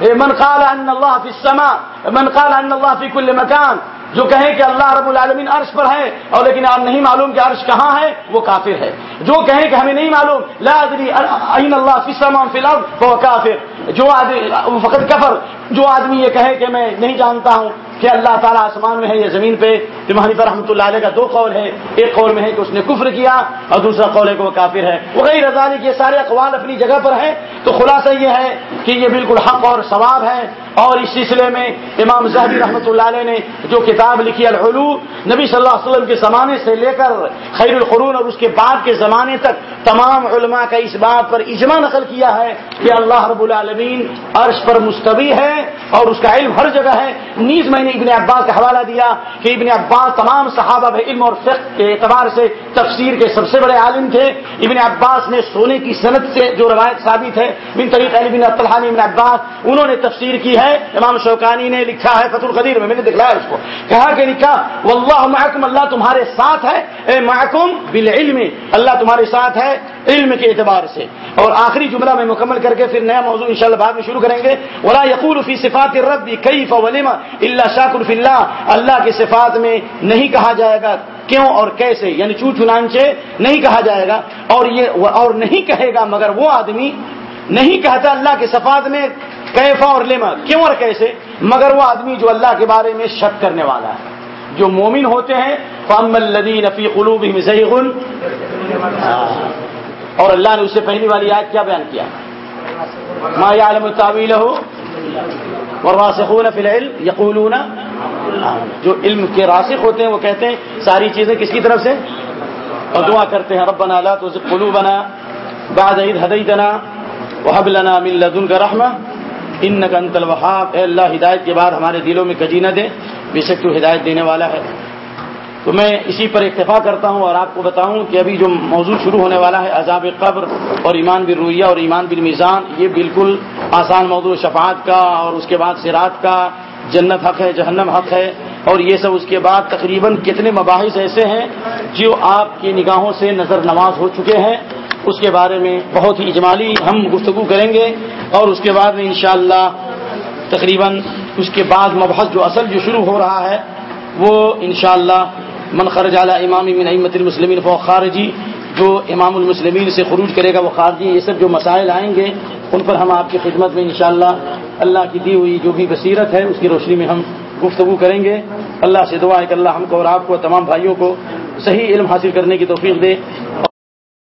من قال ان اللہ فی السماء من قال ان اللہ فی کل مکان، جو کہیں کہ اللہ رب العالمین عرش پر ہے، اور لیکن آپ نہیں معلوم کہ عرش کہاں ہے، وہ کافر ہے۔ جو کہیں کہ ہمیں نہیں معلوم، لا ادری عین اللہ فی السماء فی الارض، وہ کافر۔ جو آدمی فقط کفر۔ جو آدمی یہ کہے کہ میں نہیں جانتا ہوں کہ اللہ تعالیٰ آسمان میں ہے یا زمین پہ امام پر رحمۃ اللہ علیہ کا دو قول ہے ایک قول میں ہے کہ اس نے کفر کیا اور دوسرا قول ہے کہ وہ کافر ہے۔ وہ غیر رضا یہ سارے اقوال اپنی جگہ پر ہیں۔ تو خلاصہ یہ ہے کہ یہ بالکل حق اور ثواب ہے۔ اور اس سلسلے میں امام زہبی رحمۃ اللہ علیہ نے جو کتاب لکھی، العلو، نبی صلی اللہ علیہ وسلم کے زمانے سے لے کر خیر القرون اور اس کے بعد کے زمانے تک تمام علماء کا اس بات پر اجماع نقل کیا ہے کہ اللہ رب العالمین عرش پر مستوی ہے اور اس کا علم ہر جگہ ہے۔ نیز میں نے ابن عباس کا حوالہ دیا کہ ابن عباس تمام صحابہ میں علم اور فقہ کے اعتبار سے تفسیر کے سب سے بڑے عالم تھے۔ ابن عباس نے سونے کی صنعت سے جو روایت ثابت ہے بن طریق علی بن ابن عباس، انہوں نے تفسیر کی ہے۔ امام شوکانی نے لکھا ہے فت القدیر میں میں نے دکھلایا اس کو۔ کہا کہ لکھا، واللہ محکم اللہ تمہارے ساتھ ہے۔ اے محکم بالعلم، اللہ تمہارے ساتھ ہے علم کے اعتبار سے۔ اور آخری جملہ میں مکمل کر کے پھر نیا موضوع انشاءاللہ بعد میں شروع کریں گے۔ ولا یقول فی صفات الرب کیف ولما الا شاکر فی اللہ اللہ کی صفات میں نہیں کہا جائے گا کیوں اور کیسے یعنی چو چنانچے نہیں کہا جائے گا اور یہ اور نہیں کہے گا مگر وہ آدمی نہیں کہتا اللہ کے صفات میں کیفا اور لما، کیوں اور کیسے؟ مگر وہ آدمی جو اللہ کے بارے میں شک کرنے والا ہے۔ جو مومن ہوتے ہیں فام الدین فی قلوب اور اللہ نے اس سے پہلی والی آیت کیا بیان کیا؟ ما يعلم التاویل ہو اور فی العلم یقولون. جو علم کے راسخ ہوتے ہیں، وہ کہتے ہیں، ساری چیزیں کس کی طرف سے؟ اور دعا کرتے ہیں، ربنا لا تزغ قلوبنا بعد اذ هديتنا وهب لنا من لدنك رحمه انك انت الوهاب۔ اے اللہ، ہدایت کے بعد ہمارے دلوں میں کجی نہ دے، بے شک تو ہدایت دینے والا ہے۔ تو میں اسی پر اکتفا کرتا ہوں اور آپ کو بتاؤں کہ ابھی جو موضوع شروع ہونے والا ہے، عذاب قبر اور ایمان بن رویہ اور ایمان بن میزان یہ بالکل آسان موضوع شفاعت کا اور اس کے بعد سرات کا، جنت حق ہے، جہنم حق ہے، اور یہ سب اس کے بعد تقریباً کتنے مباحث ایسے ہیں جو آپ کی نگاہوں سے نظر نواز ہو چکے ہیں۔ اس کے بارے میں بہت ہی اجمالی ہم گفتگو کریں گے اور اس کے بعد میں انشاءاللہ تقریباً اس کے بعد مبحث جو اصل جو شروع ہو رہا ہے، وہ انشاءاللہ من خرج علی امام من امت المسلمین فو خارجی، جو امام المسلمین سے خروج کرے گا وہ خارجی، یہ سب جو مسائل آئیں گے، ان پر ہم آپ کی خدمت میں انشاءاللہ اللہ کی دی ہوئی جو بھی بصیرت ہے، اس کی روشنی میں ہم گفتگو کریں گے۔ اللہ سے دعا ہے کہ اللہ ہم کو اور آپ کو تمام بھائیوں کو صحیح علم حاصل کرنے کی توفیق دے۔